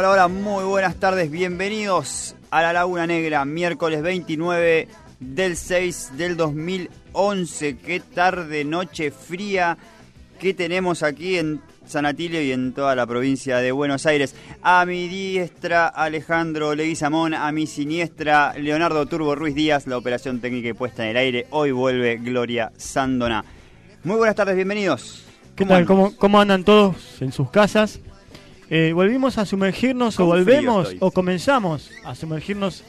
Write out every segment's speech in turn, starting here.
Hola, hola, muy buenas tardes, bienvenidos a la Laguna Negra, miércoles 29 del 6 del 2011. Qué tarde, noche fría que tenemos aquí en San Atilio y en toda la provincia de Buenos Aires. A mi diestra, Alejandro Leguizamón, a mi siniestra, Leonardo Turbo Ruiz Díaz, la operación técnica y puesta en el aire. Hoy vuelve Gloria Sandona. Muy buenas tardes, bienvenidos. ¿Qué? ¿Cómo, ¿Cómo andan todos en sus casas? Eh, ¿Volvimos a sumergirnos o volvemos estoy. o comenzamos a sumergirnos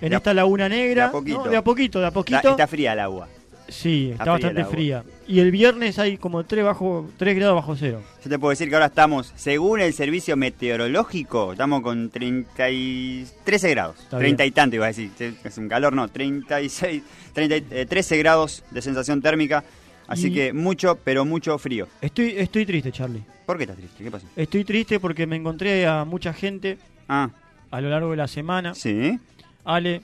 en De esta laguna negra? de a poquito. ¿no? De a poquito, de a Está, poquito. está fría el agua. sí, está está, fría bastante fría. Y el viernes hay como 3, bajo, 3 grados bajo cero. Yo te puedo decir que ahora estamos, según el servicio meteorológico, estamos con 30 y 13 grados. Está 30 bien. y tanto iba a decir. Es un calor, no. 36, 30, y- eh, 13 grados de sensación térmica. Así Y- que mucho, pero mucho frío. Estoy, estoy triste, Charlie. ¿Por qué estás triste? ¿Qué pasa? Estoy triste porque me encontré a mucha gente Ah, a lo largo de la semana. sí. Ale,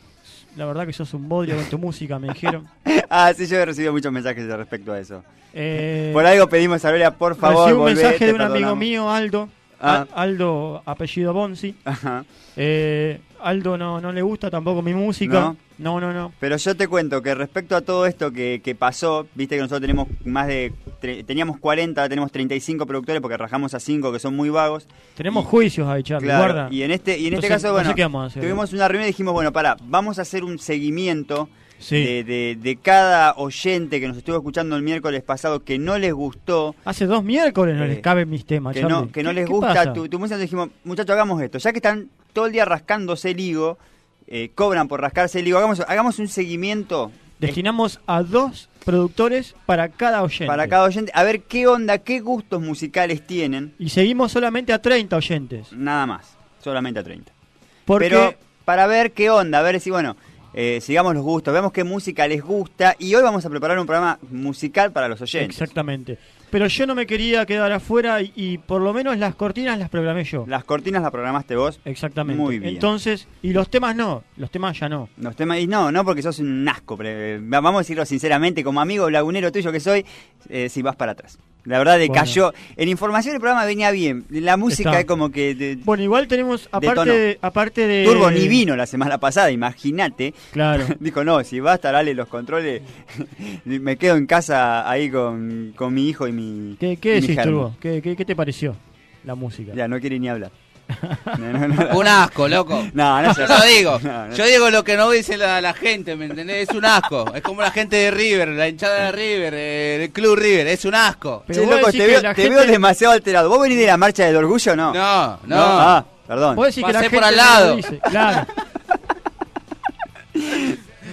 la verdad que sos un bodrio con tu música, me dijeron. Ah, sí, yo he recibido muchos mensajes respecto a eso. Eh, Por algo pedimos a Gloria, por favor, recibí un volvé, mensaje de un amigo mío, Aldo. Ah. Al- Aldo, apellido Bonzi. Ajá. Eh, Aldo no, no le gusta tampoco mi música. ¿No? No, no, no. Pero yo te cuento que respecto a todo esto que, que pasó, viste que nosotros tenemos más de. tre- teníamos 40, ahora tenemos 35 productores porque rajamos a 5 que son muy vagos. Tenemos Y- juicios ahí, Charlie, Claro, guarda. y en este, y en este caso, no bueno, sé qué vamos a hacer. tuvimos una reunión y dijimos, bueno, para, vamos a hacer un seguimiento Sí. de, de- de cada oyente que nos estuvo escuchando el miércoles pasado que no les gustó, Hace dos miércoles no Eh, les caben mis temas, que Charlie. no, que no ¿Qué- les gusta tu, tu música, dijimos, muchachos, hagamos esto. Ya que están todo el día rascándose el higo, eh, cobran por rascarse el higo, hagamos, hagamos un seguimiento Destinamos a dos productores para cada oyente. para cada oyente, a ver qué onda, qué gustos musicales tienen, Y seguimos solamente a 30 oyentes. nada más, solamente a 30. Porque Pero para ver qué onda, a ver si, bueno, eh, sigamos los gustos, veamos qué música les gusta y hoy vamos a preparar un programa musical para los oyentes. Exactamente. Pero yo no me quería quedar afuera y, y por lo menos las cortinas las programé yo. Las cortinas las programaste vos. Exactamente. Muy bien. Entonces, y los temas no, los temas ya no. Los temas, y no, no porque sos un asco, pero, eh, vamos a decirlo sinceramente, como amigo lagunero tuyo que soy, eh, si vas para atrás. La verdad de Bueno. cayó. En información el programa venía bien. La música Está. es como que de- Bueno, igual tenemos, aparte de, aparte de... Turbo ni vino la semana pasada, imagínate. Claro. Dijo, no, si va a estar Ale los controles, me quedo en casa ahí con, con mi hijo y mi. ¿Qué, qué mi decís. Turbo? ¿Qué, qué, qué te pareció la música? Ya, no quiere ni hablar. No, no, no. Un asco, loco. No, no, Yo no digo. No, no. Yo digo lo que no dice la, la gente, ¿me entendés? Es un asco. Es como la gente de River, la hinchada de River, eh, el club River. Es un asco. Pero Che, vos loco, te, veo, la te gente- veo demasiado alterado. ¿Vos venís de la marcha del orgullo o no? No, no. Ah, perdón. Vos decís que la gente por al lado. dice, Claro.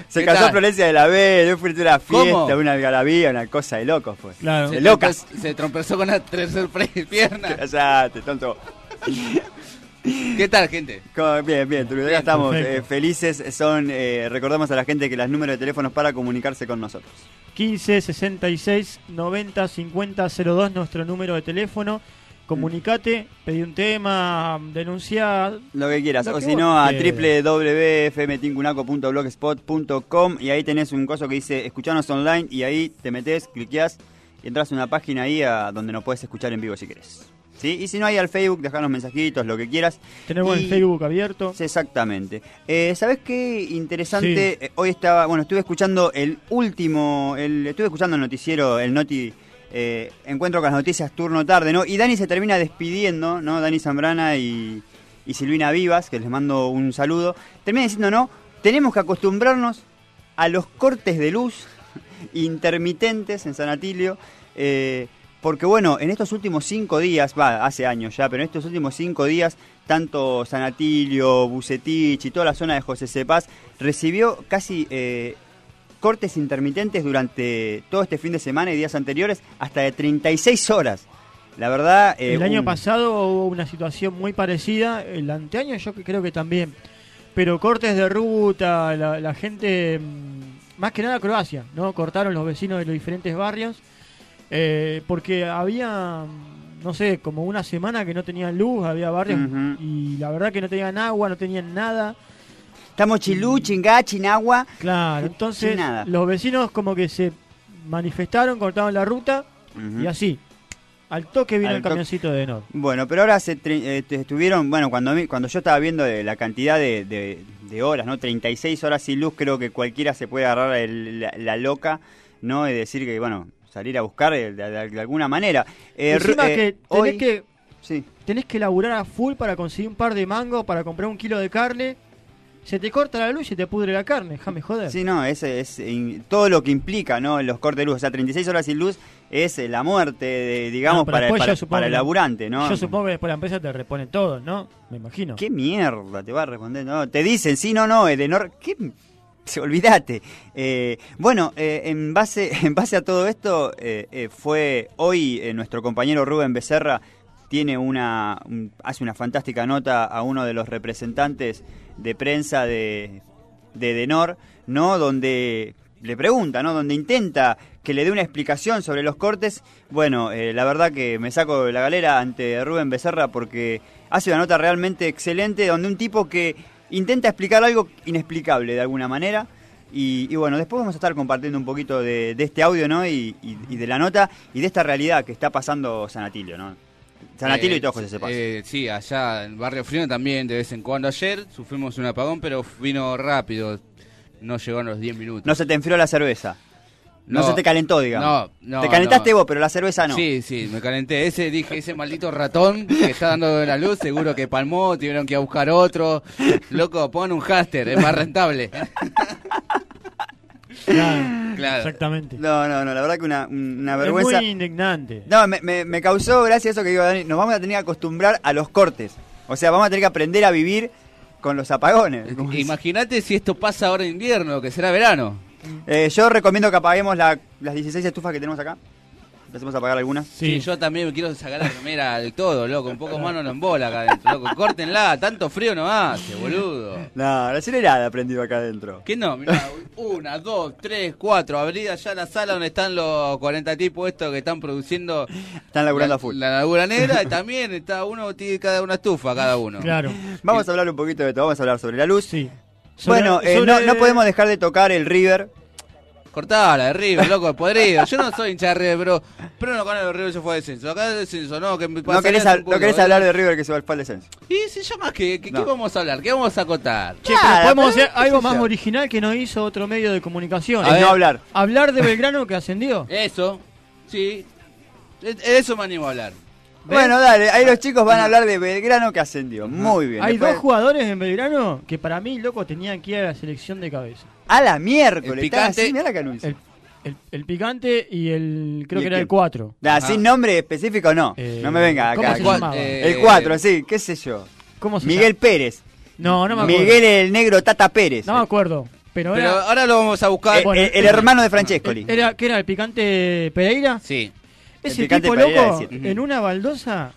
Se ¿Qué casó tal? Florencia de la B, yo fui a una fiesta, ¿Cómo? una algarabía, una cosa de locos, pues. Claro. De Se, locas. trompezó- se trompezó con la tercera pierna. Cállate, tonto. ¿Qué tal, gente? ¿Cómo? Bien, bien, acá estamos eh, felices. Son, eh, recordamos a la gente que los números de teléfonos para comunicarse con nosotros. 15 66 90 50 02 nuestro número de teléfono. Comunicate, pedí un tema, denuncia. Lo que quieras, Lo o que si vos no a quieras. www.fmtincunaco.blogspot.com y ahí tenés un coso que dice escuchanos online y ahí te metes, cliqueás y entras a una página ahí a donde nos puedes escuchar en vivo si querés. ¿Sí? Y si no, ahí al Facebook, dejarnos mensajitos, lo que quieras. Tenemos Y- el Facebook abierto. Sí, exactamente. Eh, ¿Sabes qué interesante? Sí. Eh, hoy estaba, bueno, estuve escuchando el último, el, estuve escuchando el noticiero, el Noti eh, Encuentro con las Noticias turno tarde, ¿no? Y Dani se termina despidiendo, ¿no? Dani Zambrana y, y Silvina Vivas, que les mando un saludo. Termina diciendo, no, tenemos que acostumbrarnos a los cortes de luz intermitentes en San Atilio. eh, porque bueno, en estos últimos cinco días, va, hace años ya, pero en estos últimos cinco días, tanto San Atilio, Bucetich y toda la zona de José Cepaz recibió casi eh, cortes intermitentes durante todo este fin de semana y días anteriores, hasta de 36 horas. La verdad... eh, el año un- pasado hubo una situación muy parecida. El anteaño yo creo que también. Pero cortes de ruta, la, la gente, mm, más que nada Croacia, ¿no? Cortaron los vecinos de los diferentes barrios. Eh, porque había, no sé, como una semana que no tenían luz, había barrios y la verdad que no tenían agua, no tenían nada. Estamos chilú, chingá, chinagua. Claro, entonces nada. los vecinos como que se manifestaron, cortaron la ruta y así. Al toque vino Al el camioncito de Denor. Bueno, pero ahora se eh, estuvieron, bueno, cuando, cuando yo estaba viendo de la cantidad de, de- de horas, ¿no? 36 horas sin luz, creo que cualquiera se puede agarrar el- la, la loca, ¿no? Y decir que, bueno, salir a buscar eh, de, de- de alguna manera. Eh, Encima eh, que tenés hoy- que Sí. tenés que laburar a full para conseguir un par de mangos, para comprar un kilo de carne. Se te corta la luz y te pudre la carne, déjame joder. Sí, no, es, es in- todo lo que implica, ¿no? Los cortes de luz, o sea, 36 horas sin luz es eh, la muerte, de- digamos, No, para, para, supongo para el laburante, ¿no? Yo supongo que después la empresa te repone todo, ¿no? Me imagino. ¿Qué mierda te va a responder? No, te dicen, sí, no, no, Edenor, ¿qué? Se olvídate. Eh, bueno, eh, en base en base a todo esto, eh, fue hoy nuestro compañero Rubén Becerra tiene una un- hace una fantástica nota a uno de los representantes de prensa de de Edenor, ¿no? Donde le pregunta, ¿no? Donde intenta que le dé una explicación sobre los cortes. Bueno, la verdad que me saco de la galera ante Rubén Becerra porque hace una nota realmente excelente donde un tipo que intenta explicar algo inexplicable de alguna manera. Y, y bueno, después vamos a estar compartiendo un poquito de, de este audio, ¿no? Y, y- y de la nota y de esta realidad que está pasando San Atilio, ¿no? San Atilio y todo José Sepas. Eh, sí, allá en Barrio Frío también de vez en cuando. Ayer sufrimos un apagón, pero vino rápido. No llegó a los 10 minutos. no se te enfrió la cerveza. No, No, se te calentó, digamos. no, no, Te calentaste no. vos, pero la cerveza no. Sí, sí, me calenté. Ese, dije, ese maldito ratón que está dando la luz, seguro que palmó, tuvieron que ir a buscar otro. Loco, pon un haster, es más rentable. Claro, Claro. Exactamente. No, no, no, la verdad que una, una es vergüenza. muy indignante. No, me, me, me causó gracia eso que digo, Dani. Nos vamos a tener que acostumbrar a los cortes. O sea, vamos a tener que aprender a vivir con los apagones. Imagínate si esto pasa ahora en invierno, que será verano. Eh, yo recomiendo que apaguemos la- las 16 estufas que tenemos acá. Empecemos a apagar algunas. Sí. Sí. yo también me quiero sacar la remera de todo, loco. Un poco más no nos embola acá adentro, loco. Córtenla, tanto frío no hace, boludo. No, la helada he prendido acá adentro. ¿Qué no? Mirá, una, dos, tres, cuatro. Abrí allá la sala donde están los 40 tipos estos que están produciendo Están laburando la, a full. la labura negra. Y también está uno, tiene cada una estufa, cada uno. Claro. Vamos a hablar un poquito de todo. Vamos a hablar sobre la luz. Sí. Sobre- bueno, eh, sobre- no, no podemos dejar de tocar el River. Cortala de River, loco, podrido. Yo no soy hincha de River, pero, pero no con el River se fue a descenso. Acá es descenso, no, que me No querés, culo, no querés hablar de River que se va al descenso. Y si llamas que, que- No. ¿qué vamos a hablar? ¿Qué vamos a acotar? Che, pero Nada, podemos pero hacer algo más yo. original que no hizo otro medio de comunicación. A ver. no hablar. Hablar de Belgrano que ascendió. Eso, sí. De eso me animo a hablar. Bueno, dale, ahí los chicos van a hablar de Belgrano que ascendió. Muy bien. Hay Después- dos jugadores en Belgrano que para mí, loco, tenían que ir a la selección de cabeza. A la miércoles. El picante- así, la. El, el- el picante y el. Creo ¿Y que era el 4. Nah, Ajá. sin nombre específico no. Eh, no me venga ¿cómo acá. se Cuat- llamaba? eh, El 4, sí, qué sé yo. ¿Cómo se Miguel llama? Pérez. No, no me acuerdo. Miguel el negro Tata Pérez. No me acuerdo. Pero, Pero era, ahora lo vamos a buscar. Eh, bueno, el, el hermano de Francescoli. era. ¿Qué era? ¿El picante Pereira? Sí, Ese tipo, loco, en una baldosa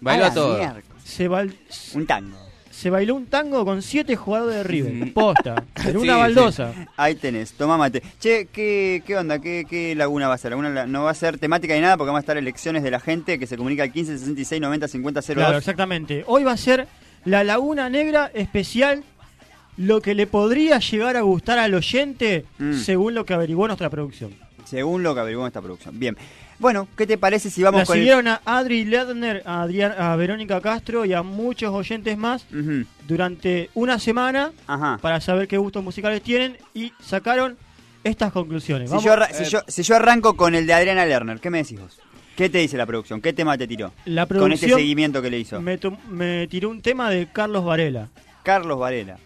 bailó A todo. se, bal- Un tango. se bailó un tango con siete jugadores de River. Ujú. Posta. En Sí, una sí. baldosa. Ahí tenés, toma mate. Che, ¿qué, qué onda? ¿Qué, ¿Qué laguna va a ser? ¿Laguna la- no va a ser temática ni nada porque van a estar elecciones de la gente que se comunica al 15 66 90 50 02. Claro, exactamente. Hoy va a ser la Laguna Negra especial, lo que le podría llegar a gustar al oyente, Mm. según lo que averiguó nuestra producción. Según lo que averiguó esta producción. Bien. Bueno, ¿qué te parece si vamos La con el... siguieron a Adri Ledner, a, Adrián- a Verónica Castro y a muchos oyentes más durante una semana Ajá. para saber qué gustos musicales tienen y sacaron estas conclusiones. Si Vamos- yo, arra- si, eh, yo, si yo arranco con el de Adriana Lerner, ¿qué me decís vos? ¿Qué te dice la producción? ¿Qué tema te tiró? la Con este producción seguimiento que le hizo. me, me tiró un tema de Carlos Varela. Carlos Varela.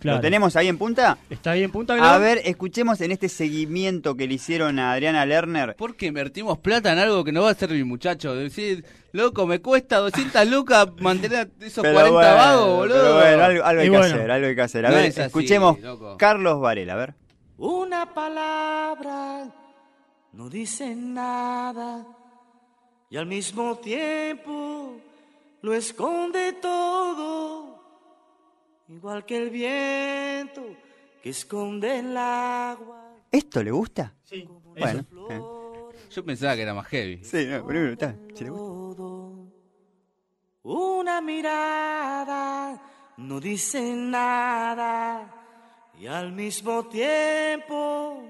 Claro. ¿Lo tenemos ahí en punta? Está ahí en punta A Grau? ver, escuchemos en este seguimiento que le hicieron a Adriana Lerner. ¿Por qué invertimos plata en algo que no va a servir, muchacho? Decir, loco, me cuesta 200 lucas mantener a esos Pero 40 bueno, vagos, boludo. pero bueno, algo, algo hay Y que bueno. hacer, algo hay que hacer. A No ver, es así, escuchemos loco. Carlos Varela, a ver. Una palabra no dice nada y al mismo tiempo lo esconde todo, igual que el viento que esconde el agua. ¿Esto le gusta? Sí, Bueno, eh. Yo pensaba que era más heavy. sí, no, primero está. Si le gusta. Una mirada no dice nada y al mismo tiempo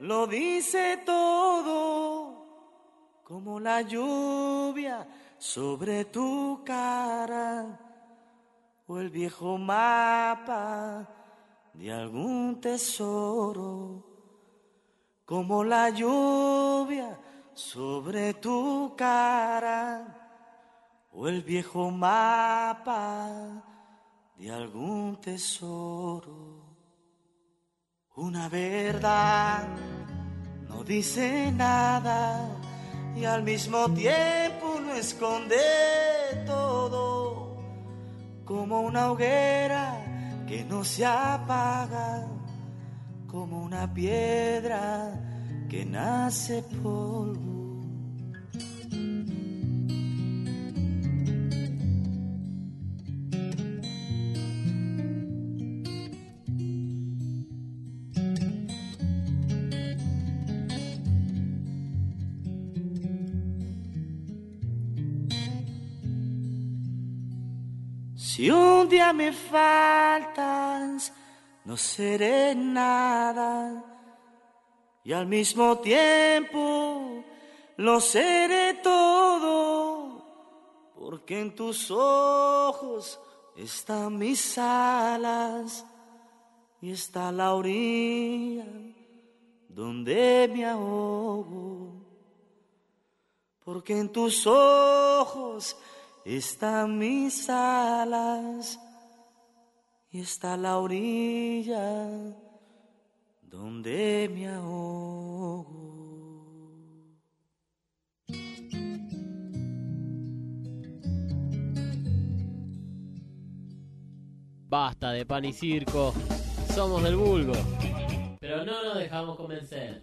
lo dice todo como la lluvia sobre tu cara o el viejo mapa de algún tesoro, como la lluvia sobre tu cara o el viejo mapa de algún tesoro. Una verdad no dice nada y al mismo tiempo no esconde todo, como una hoguera que no se apaga, como una piedra que nace polvo. Me faltas, no seré nada. Y al mismo tiempo lo seré todo, porque en tus ojos están mis alas y está la orilla donde me ahogo. Porque en tus ojos están mis alas y está la orilla donde me ahogo. Basta de pan y circo. Somos del vulgo. Pero no nos dejamos convencer.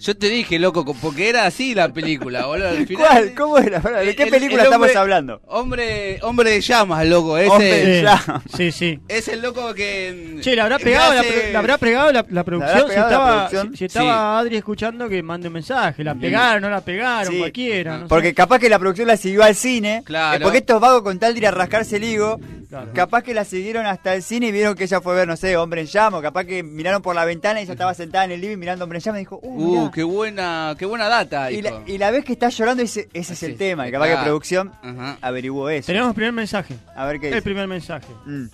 Yo te dije, loco, porque era así la película, boludo. Al final- ¿Cuál? ¿Cómo era? ¿De qué El- película el hombre- estamos hablando? Hombre, hombre de llamas, loco. Ese Hombre. Ya. Sí, sí. es el loco que. Che, ¿le habrá que pegado, la, hace- pro- ¿le habrá pegado la, la producción? habrá si pegado la estaba, producción? si- si estaba Adri escuchando, que mande un mensaje. ¿La pegaron, no la pegaron? Sí. Cualquiera. no sé. Porque capaz que la producción la siguió al cine. Claro. porque estos vagos con tal de ir a rascarse el higo, Claro. capaz que la siguieron hasta el cine y vieron que ella fue a ver, no sé, Hombre en Llama. Capaz que miraron por la ventana y ella estaba sentada en el living mirando Hombre en Llama y dijo, uh, Uh, mirá. qué buena, qué buena data. y, la, y la vez que está llorando ese es el tema. Y capaz que claro. producción Ajá. averiguó eso. Tenemos el primer mensaje. A ver qué El dice. primer mensaje. Mm.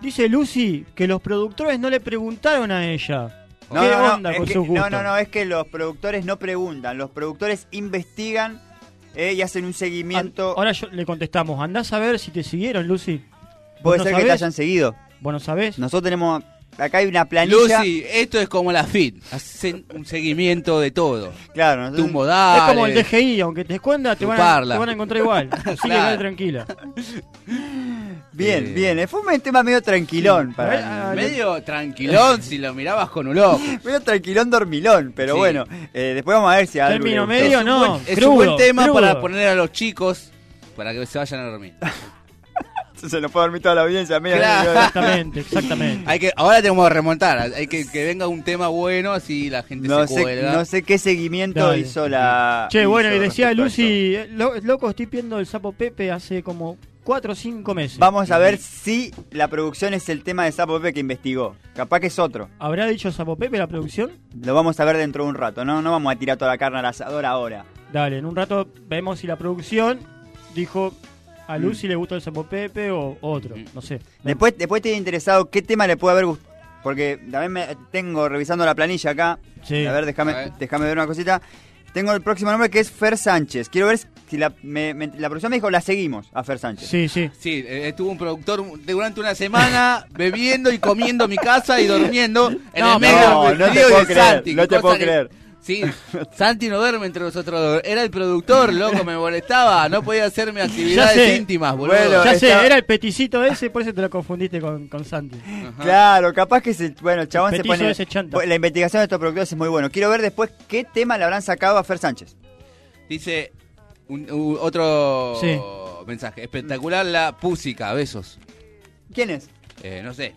Dice Lucy que los productores no le preguntaron a ella. No, ¿Qué no, no, onda es con que- sus no, gustos? no, no, es que los productores no preguntan, los productores investigan eh, y hacen un seguimiento. Ahora yo- le contestamos. Andás a ver si te siguieron, Lucy. ¿Vos Puede no ser que te hayan seguido. ¿Vos no sabés? Nosotros tenemos, acá hay una planilla. Lucy, esto es como la FIT. Hacen un seguimiento de todo. Claro, Tu modal. Es como el DGI, aunque te esconda, te van, a, te van a encontrar igual. Así que Claro. quedate tranquila. Bien, Eh. bien, eh, fue un tema medio tranquilón Sí. para Ah, mí. Medio tranquilón si lo mirabas con un ojo. Medio tranquilón dormilón, pero Sí. bueno, eh, después vamos a ver si a Aldo le Término gustó. medio, es un no, buen, es crudo, un buen tema crudo. para poner a los chicos para que se vayan a dormir. Se lo puede dormir toda la audiencia. mira, Claro. mira, Exactamente, exactamente. Hay que, ahora tenemos que remontar, hay que que venga un tema bueno así la gente No se sé, cuelga. no sé qué seguimiento Dale. hizo la. Che, hizo bueno, y decía Lucy, eh, lo- loco, estoy viendo el sapo Pepe hace como 4 o 5 meses. Vamos a ver si la producción es el tema de Sapo Pepe que investigó. Capaz que es otro. ¿Habrá dicho sapo Pepe la producción? Lo vamos a ver dentro de un rato, ¿no? No vamos a tirar toda la carne al asador ahora. Dale, en un rato vemos si la producción dijo. A Lucy le gustó el sapo Pepe o otro, no sé. Después, después te he interesado qué tema le puede haber gustado. Porque también me tengo revisando la planilla acá. Sí. A ver, déjame, déjame ver una cosita. Tengo el próximo nombre que es Fer Sánchez. Quiero ver si la, me- me- la producción me dijo la seguimos a Fer Sánchez. Sí, sí. Sí, eh, estuvo un productor durante una semana bebiendo y comiendo en mi casa y durmiendo en No, el medio no, no te puedo creer, Santi. no te puedo que- creer. Sí, Santi no duerme entre nosotros dos. Era el productor, loco, me molestaba. No podía hacerme actividades íntimas, boludo. Bueno, Ya estaba- sé, era el peticito ese, por eso te lo confundiste con, con Santi. Ajá. Claro, capaz que se, bueno, el chabón se petizo pone. ese chanta. La investigación de estos productores es muy bueno. Quiero ver después qué tema le habrán sacado a Fer Sánchez. Dice un- otro Sí. mensaje. Espectacular la púsica, besos. ¿Quién es? Eh, no sé.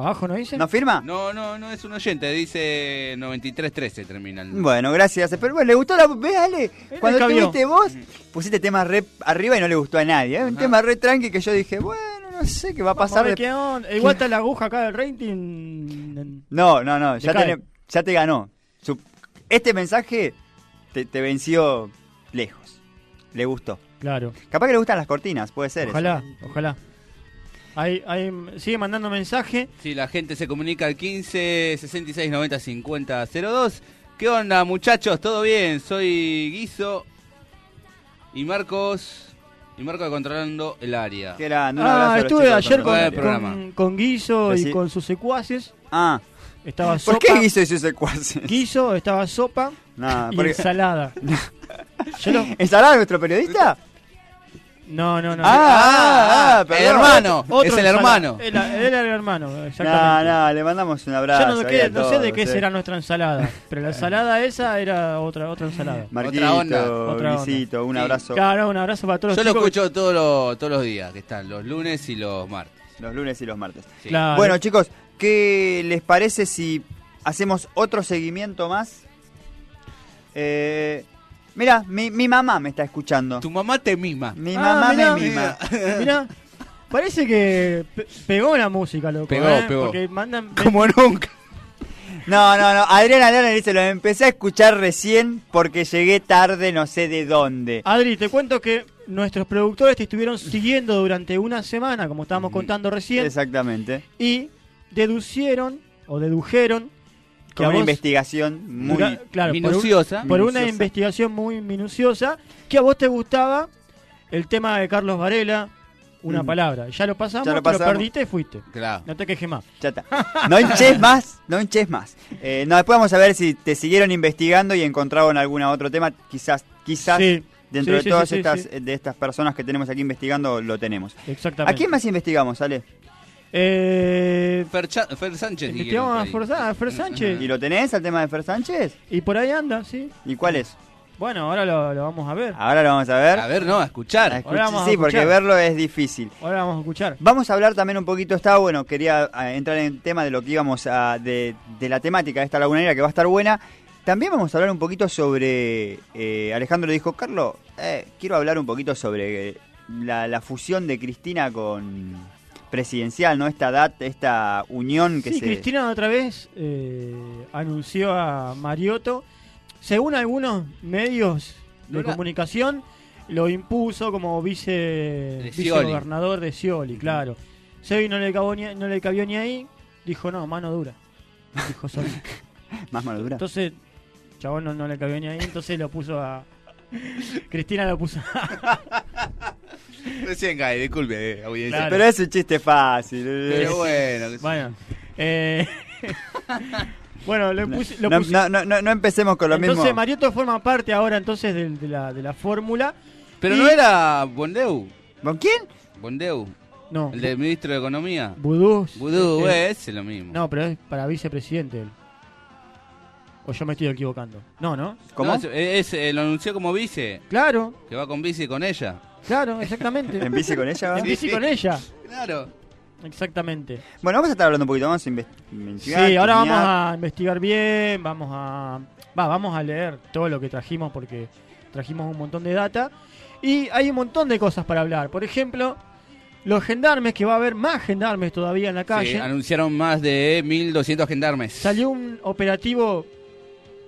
¿Abajo no dice? ¿No firma? No, no, no es un oyente. Dice 9313 termina. el- Bueno, gracias. Pero bueno, le gustó la. Ve, Ale, cuando estuviste vos, pusiste tema re arriba y no le gustó a nadie. ¿eh? Un Ajá. tema re tranqui que yo dije, bueno, no sé qué va a Vamos pasar. ver de- qué onda. Igual está la aguja acá del rating. No, no, no, ya, te, ya te ganó. Este mensaje te, te venció lejos. Le gustó. Claro. Capaz que le gustan las cortinas, puede ser. eso. Ojalá, ojalá. Ahí, ahí, sigue mandando mensaje. Si la gente se comunica al 15 66 90 50 02. ¿Qué onda, muchachos? ¿Todo bien? Soy Guiso y Marcos. Y Marcos controlando el área. Que era, abrazo Ah, estuve chicos ayer con, con, con Guiso y sí. con sus secuaces. Ah, Estaba ¿por sopa. qué hizo eso ese cuase? Guiso, estaba sopa No, y porque... ensalada. ¿Ensalada nuestro periodista? No, no, no. Ah, ah, el perdón. hermano. Otro es el hermano. Él, era el hermano, No, exactamente. no, le mandamos un abrazo. Yo no, qué- no sé de qué eh. será nuestra ensalada, pero la ensalada esa era otra otra ensalada. Marquito, Otra onda, otra onda. Luisito, un Sí. abrazo. Claro, un abrazo para todos Yo los lo chicos. escucho todos los, todos los días, que están los lunes y los martes. Los lunes y los martes. Sí. Claro. Bueno, chicos, ¿qué les parece si hacemos otro seguimiento más? Eh, mira, mi, mi mamá me está escuchando. Tu mamá te mima. Mi Ah, mamá mirá. me mima. Mirá, parece que pe- pegó la música, loco. Pegó, ¿eh? pegó. Porque mandan. Como nunca. No, no, no. Adriana Leona dice, lo empecé a escuchar recién porque llegué tarde no sé de dónde. Adri, te cuento que nuestros productores te estuvieron siguiendo durante una semana, como estábamos contando recién, Exactamente. y deducieron o dedujeron Con una vos- investigación muy... dura- claro, por un- Minuciosa. por una investigación muy minuciosa, que a vos te gustaba el tema de Carlos Varela, una Mm. palabra. Ya lo pasamos, Ya lo te lo pasamos. perdiste y fuiste. Claro. No te quejes más. Ya está. No hinches más, no hinches más. Eh, no, después vamos a ver si te siguieron investigando y encontraron algún otro tema. Quizás, quizás Sí, dentro sí, de sí, todas estas sí. de estas personas que tenemos aquí investigando lo tenemos. exactamente. ¿A quién más investigamos, Ale? Eh, Fer, Cha- Fer Sánchez. investigamos a dijeron por Fer, ahí. a Fer Sánchez. ¿Y lo tenés al tema de Fer Sánchez? Y por ahí anda, sí. ¿Y cuál es? Bueno, ahora lo, lo vamos a ver. Ahora lo vamos a ver. A ver, no, a A escuchar. escuch- Ahora vamos a sí, porque escuchar. verlo es difícil. Ahora vamos a escuchar. Vamos a hablar también un poquito, está bueno, quería eh, entrar en el tema de lo que íbamos a, de, de la temática de esta lagunera que va a estar buena. También vamos a hablar un poquito sobre, eh, Alejandro dijo, Carlos, eh, quiero hablar un poquito sobre eh, la, la fusión de Cristina con presidencial, ¿no? Esta DAT, esta unión que Sí, se... Cristina otra vez eh, anunció a Mariotto. Según algunos medios de comunicación, lo impuso como vice, De vicegobernador de Scioli, claro. Scioli no le, cabó ni- no le cabió ni ahí, dijo no, mano dura. Dijo Scioli. Más mano dura. Entonces, chabón no, no le cabió ni ahí, entonces lo puso a. Cristina lo puso a. Recién cae, disculpe, eh, audiencia. Claro. Pero es un chiste fácil. eh. Pero bueno. Bueno, eh, bueno, lo puse- lo no, puse- no, no, no- no empecemos con lo entonces mismo. Mariotto forma parte ahora entonces de, de la, de la fórmula. Pero Y- no era Bondeu. ¿Con quién? Bondeu, No, el del ministro de Economía. Vudú. Vudú, eh, eh, ese es lo mismo. No, pero es para vicepresidente él. O yo me estoy equivocando. No, ¿no? ¿Cómo? No, es- es- eh, lo anunció como vice, Claro, que va con bici con ella. Claro, exactamente. ¿En bici con ella? En bici con ella. Claro. Exactamente. Bueno, vamos a estar hablando un poquito, inves- investigar. Sí, ahora vamos a investigar bien, vamos a va, vamos a leer todo lo que trajimos porque trajimos un montón de data y hay un montón de cosas para hablar. Por ejemplo, los gendarmes que va a haber más gendarmes todavía en la Sí, calle. anunciaron más de 1.200 gendarmes. Salió un operativo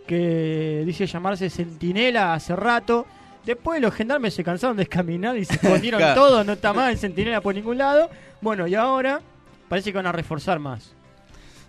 que dice llamarse Centinela hace rato. Después los gendarmes se cansaron de caminar y se escondieron Claro. todo, no está más el Centinela por ningún lado. Bueno, y ahora parece que van a reforzar más.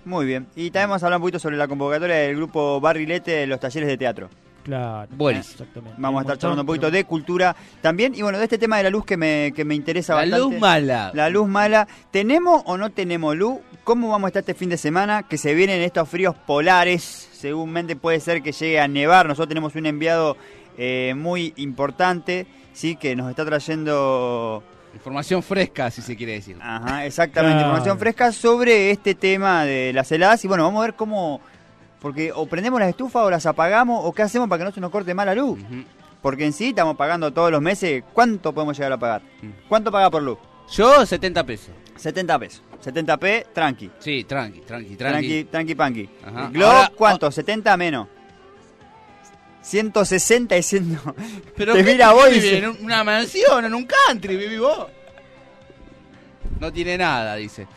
Muy bien. Y también vamos a hablar un poquito sobre la convocatoria del grupo Barrilete de los talleres de teatro. Claro. Buenísimo. Exactamente. Vamos a estar charlando un poquito de cultura también. Y bueno, de este tema de la luz que me, que me interesa La bastante. luz mala. La luz mala. ¿Tenemos o no tenemos luz? ¿Cómo vamos a estar este fin de semana? Que se vienen estos fríos polares. Seguramente puede ser que llegue a nevar. Nosotros tenemos un enviado eh, muy importante, sí, que nos está trayendo Información fresca, si se quiere decir. Ajá, exactamente. Claro. Información fresca sobre este tema de las heladas. Y bueno, vamos a ver cómo. Porque o prendemos las estufas o las apagamos o qué hacemos para que no se nos corte más la luz. Porque en sí estamos pagando todos los meses. ¿Cuánto podemos llegar a pagar? Mm. ¿Cuánto paga por luz? Yo, 70 pesos. 70 pesos. 70p, tranqui. Sí, tranqui, tranqui, tranqui. Tranqui, tranqui, panqui. Globo, ¿cuánto? 70 menos. 160 y 100. Pero Te ¿qué- mira vos vive? ¿En una mansión, en un country, viví vos? no tiene nada, dice.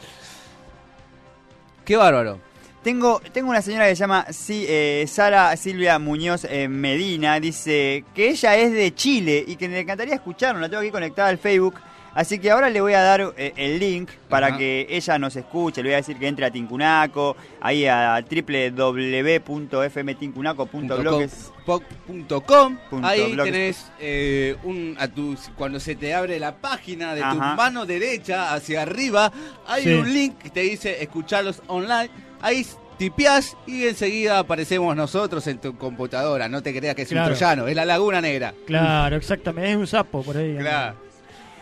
Qué bárbaro. Tengo, tengo una señora que se llama sí, eh, Sara Silvia Muñoz eh, Medina, dice que ella es de Chile y que le encantaría escucharnos, la tengo aquí conectada al Facebook. Así que ahora le voy a dar eh, el link para Ajá. que ella nos escuche. Le voy a decir que entre a Tincunaco, ahí a www.fmtincunaco.blog. po- punto com. Punto Ahí tenés eh, un, a tu, cuando se te abre la página de tu Ajá. mano derecha hacia arriba, hay Sí. un link que te dice escucharlos online. Ahí tipeás y enseguida aparecemos nosotros en tu computadora. No te creas que es Claro. un troyano, es la Laguna Negra. Claro, exactamente. Es un sapo por ahí. Claro.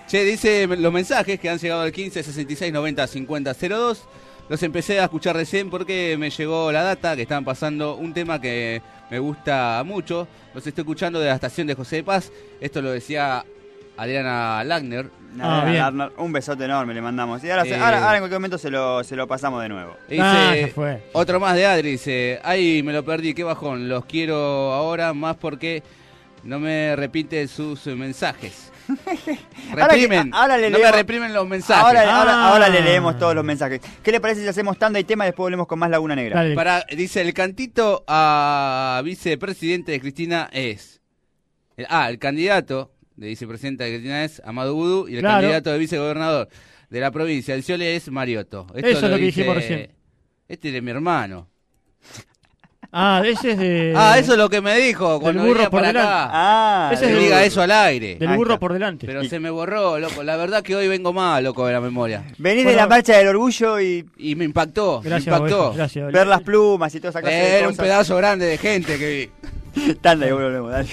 Che, dice los mensajes que han llegado al 15 66 90 50 02. Los empecé a escuchar recién porque me llegó la data que estaban pasando un tema que me gusta mucho. Los estoy escuchando de la estación de José de Paz. Esto lo decía Adriana Lagner. Ah. Arnold, un besote enorme le mandamos. Y ahora, se- Eh. ahora, ahora en cualquier momento se lo, se lo pasamos de nuevo. Ah, ya fue. otro más de Adri dice, ay, me lo perdí, qué bajón. Los quiero ahora más porque no me repite sus mensajes. Reprimen. ahora le no me leemos- reprimen los mensajes. Ahora, Ah. ahora, ahora le leemos todos los mensajes. ¿Qué le parece si hacemos tanda y tema y después volvemos con más Laguna Negra? Dale. Para, dice, el cantito a vicepresidente de Cristina es... el- ah, el candidato de vicepresidente de Cristina es Amado Vudú y el Claro. candidato de vicegobernador de la provincia del Ciole es Mariotto. Esto Eso es lo que dice- dijimos recién. Este es de mi hermano. Ah, ese es de. ah, eso es lo que me dijo cuando burro venía por para delante. acá. Ah, Ese es del- diga eso al aire. Del burro por delante. Pero se me borró, loco. La verdad que hoy vengo mal, loco, de la memoria. Venís de Bueno. la marcha del orgullo y Y me impactó, Gracias, me impactó. Oveja, Gracias. ver las plumas y toda esa clase de Era un cosas. pedazo grande de gente que vi. Tanda y volvemos, dale.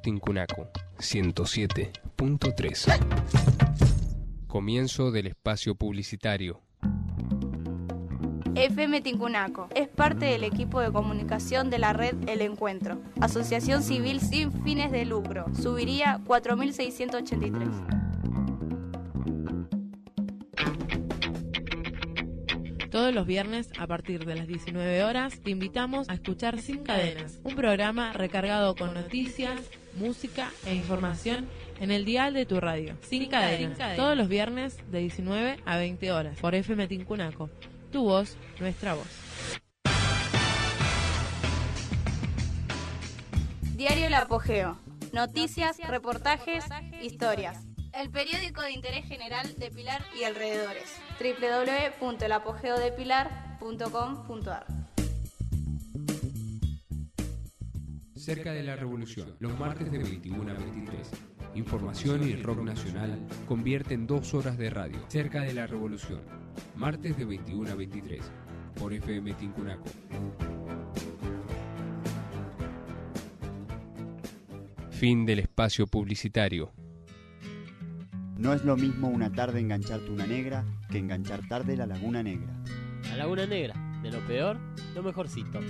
Tincunaco 107.3. Comienzo del espacio publicitario. FM Tincunaco es parte del equipo de comunicación de la red El Encuentro, asociación civil sin fines de lucro. Subiría 4683. Todos los viernes a partir de las 19 horas te invitamos a escuchar Sin Cadenas, un programa recargado con noticias, música e información en el dial de tu radio. Sin, cadenas, todos los viernes de 19 a 20 horas por FM Tincunaco. Tu voz, nuestra voz. Diario El Apogeo. Noticias, reportajes, historias. El periódico de interés general de Pilar y alrededores. www.elapogeodepilar.com.ar Cerca de la Revolución, los martes de 21 a 23. Información y rock nacional convierten dos horas de radio. Cerca de la Revolución, martes de 21 a 23, por FM Tincunaco. Fin del espacio publicitario. No es lo mismo una tarde engancharte una negra que enganchar tarde la Laguna Negra. La Laguna Negra, de lo peor, lo mejorcito.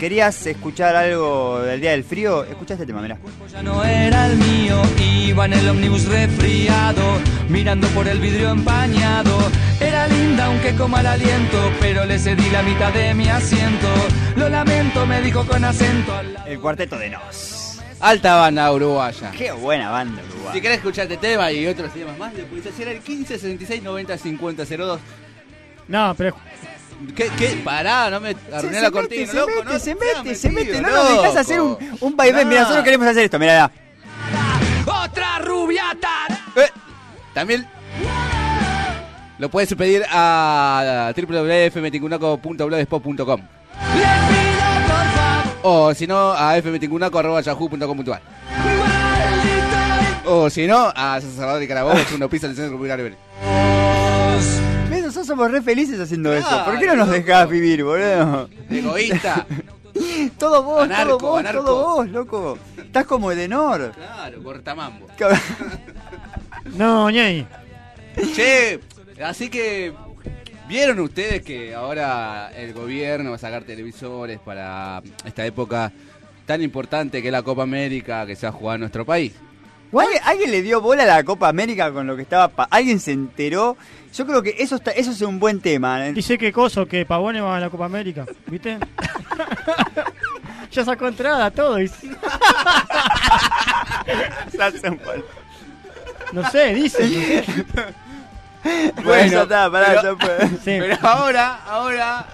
Querías escuchar algo del Día del Frío, escucha este tema, mirá. Ya no era el mío, iba en el ómnibus resfriado, mirando por el vidrio empañado. Era linda aunque con mal aliento, pero le cedí la mitad de mi asiento. Lo lamento, me dijo con acento al. El cuarteto de Nos. Alta banda uruguaya. Qué buena banda, Uruguay. Si querés escuchar este tema y otros temas más, le puedes hacer al 15 66 90 50 02. No, pero ¿Qué, qué? Pará, no me arruiné Se la mete, cortina, se loco. mete, no se mete, se mete. No nos dejás hacer un, un vaivén. Mira, Nah. nosotros queremos hacer esto. Mira, Otra rubia tara. Eh, También lo puedes pedir a favor, o si no a fmtincunaco.yahoo.com.ar maldito o si no a Salvador y Carabobo, segundo piso del Centro Cultural somos re felices haciendo eso. ¿Por qué no nos dejás vivir, boludo? Egoísta. Todo vos, Anarco, todo vos, anarco. todo vos, loco. Estás como Edenor. Claro, cortamambo. no, ñey. Che, así que vieron ustedes que ahora el gobierno va a sacar televisores para esta época tan importante que es la Copa América que se va a jugar en nuestro país. ¿Alguien, alguien le dio bola a la Copa América con lo que estaba... pa- ¿Alguien se enteró? Yo creo que eso está, eso es un buen tema. ¿eh? Dice que coso, que Pavone va a la Copa América, ¿viste? ya sacó entrada, todo. dice. No sé, dice. Bueno, ya está, pará, pero- ya. Sí. Pero ahora, ahora,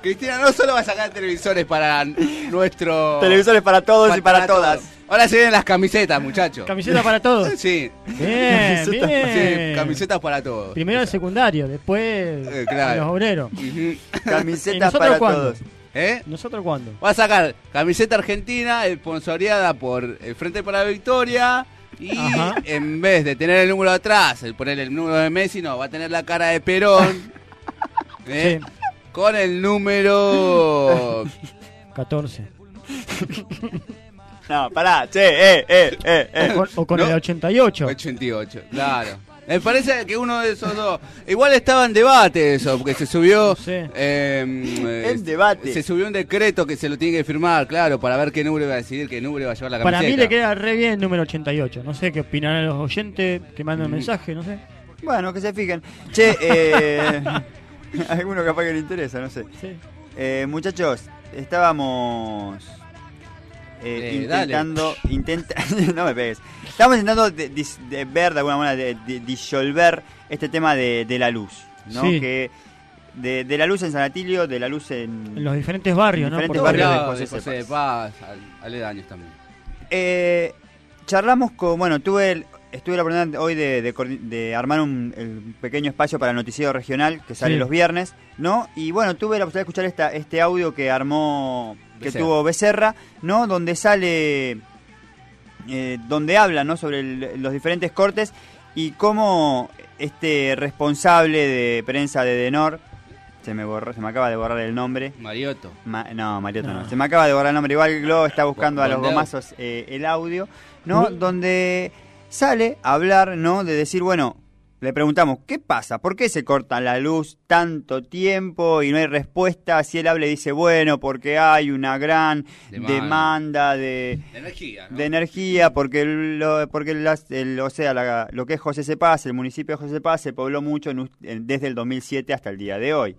Cristina no solo va a sacar televisores para nuestro... Televisores para todos y para todos. todas. Ahora se vienen las camisetas, muchachos. Camiseta para todos. Sí, Bien, bien. sí, camisetas para todos. Primero el secundario, después Eh, claro. los obreros. Ujú. ¿Y Camisetas para cuándo? todos. ¿Eh? ¿Nosotros cuándo? Va a sacar camiseta argentina, esponsoreada por el Frente para la Victoria. Y Ajá. en vez de tener el número atrás, el poner el número de Messi, no, va a tener la cara de Perón. ¿eh? Sí, Con el número. 14. No, pará, che, eh, eh, eh, eh. O con, o con No. el 88. 88, claro. Me parece que uno de esos dos. Igual estaba en debate eso, porque se subió. No sé. eh, En debate. Se subió un decreto que se lo tiene que firmar, claro, para ver qué número va a decidir, qué número va a llevar la camiseta. Para mí le queda re bien el número 88. No sé qué opinarán los oyentes que mandan Mm. mensaje, no sé. Bueno, que se fijen. Che, eh. alguno capaz que le interesa, no sé. Sí. Eh, muchachos, estábamos. Eh, Eh, intentando. Intenta, no me pegues. Estamos intentando de, ver de alguna manera, de, de disolver este tema de, de la luz. ¿no? Sí. Que de, de la luz en San Atilio, de la luz en. En los diferentes barrios, ¿no? Diferentes Por barrios de José de Paz, al- aledaños también. Eh, charlamos con. Bueno, tuve el, estuve la oportunidad hoy de, de coordi- de armar un pequeño espacio para el noticiero regional que sale Sí. los viernes, ¿no? Y bueno, tuve la posibilidad de escuchar esta, este audio que armó, que Becerra. tuvo Becerra, ¿no? Donde sale, eh, donde habla, ¿no? Sobre el- los diferentes cortes y cómo este responsable de prensa de Denor, se me borró, se me acaba de borrar el nombre, Mariotto. Ma- no, Mariotto no. No. Se me acaba de borrar el nombre. Igual Glo está buscando a los gomazos eh, el audio, ¿no? Donde sale a hablar, ¿no? De decir, bueno, le preguntamos, ¿qué pasa? ¿Por qué se corta la luz tanto tiempo y no hay respuesta? Si él habla y dice, bueno, porque hay una gran Demanda. demanda de, De energía, ¿no? de energía, porque lo, porque las- el- o sea, la- lo que es José Cepaz, el municipio de José Cepaz se pobló mucho en- desde el 2007 hasta el día de hoy.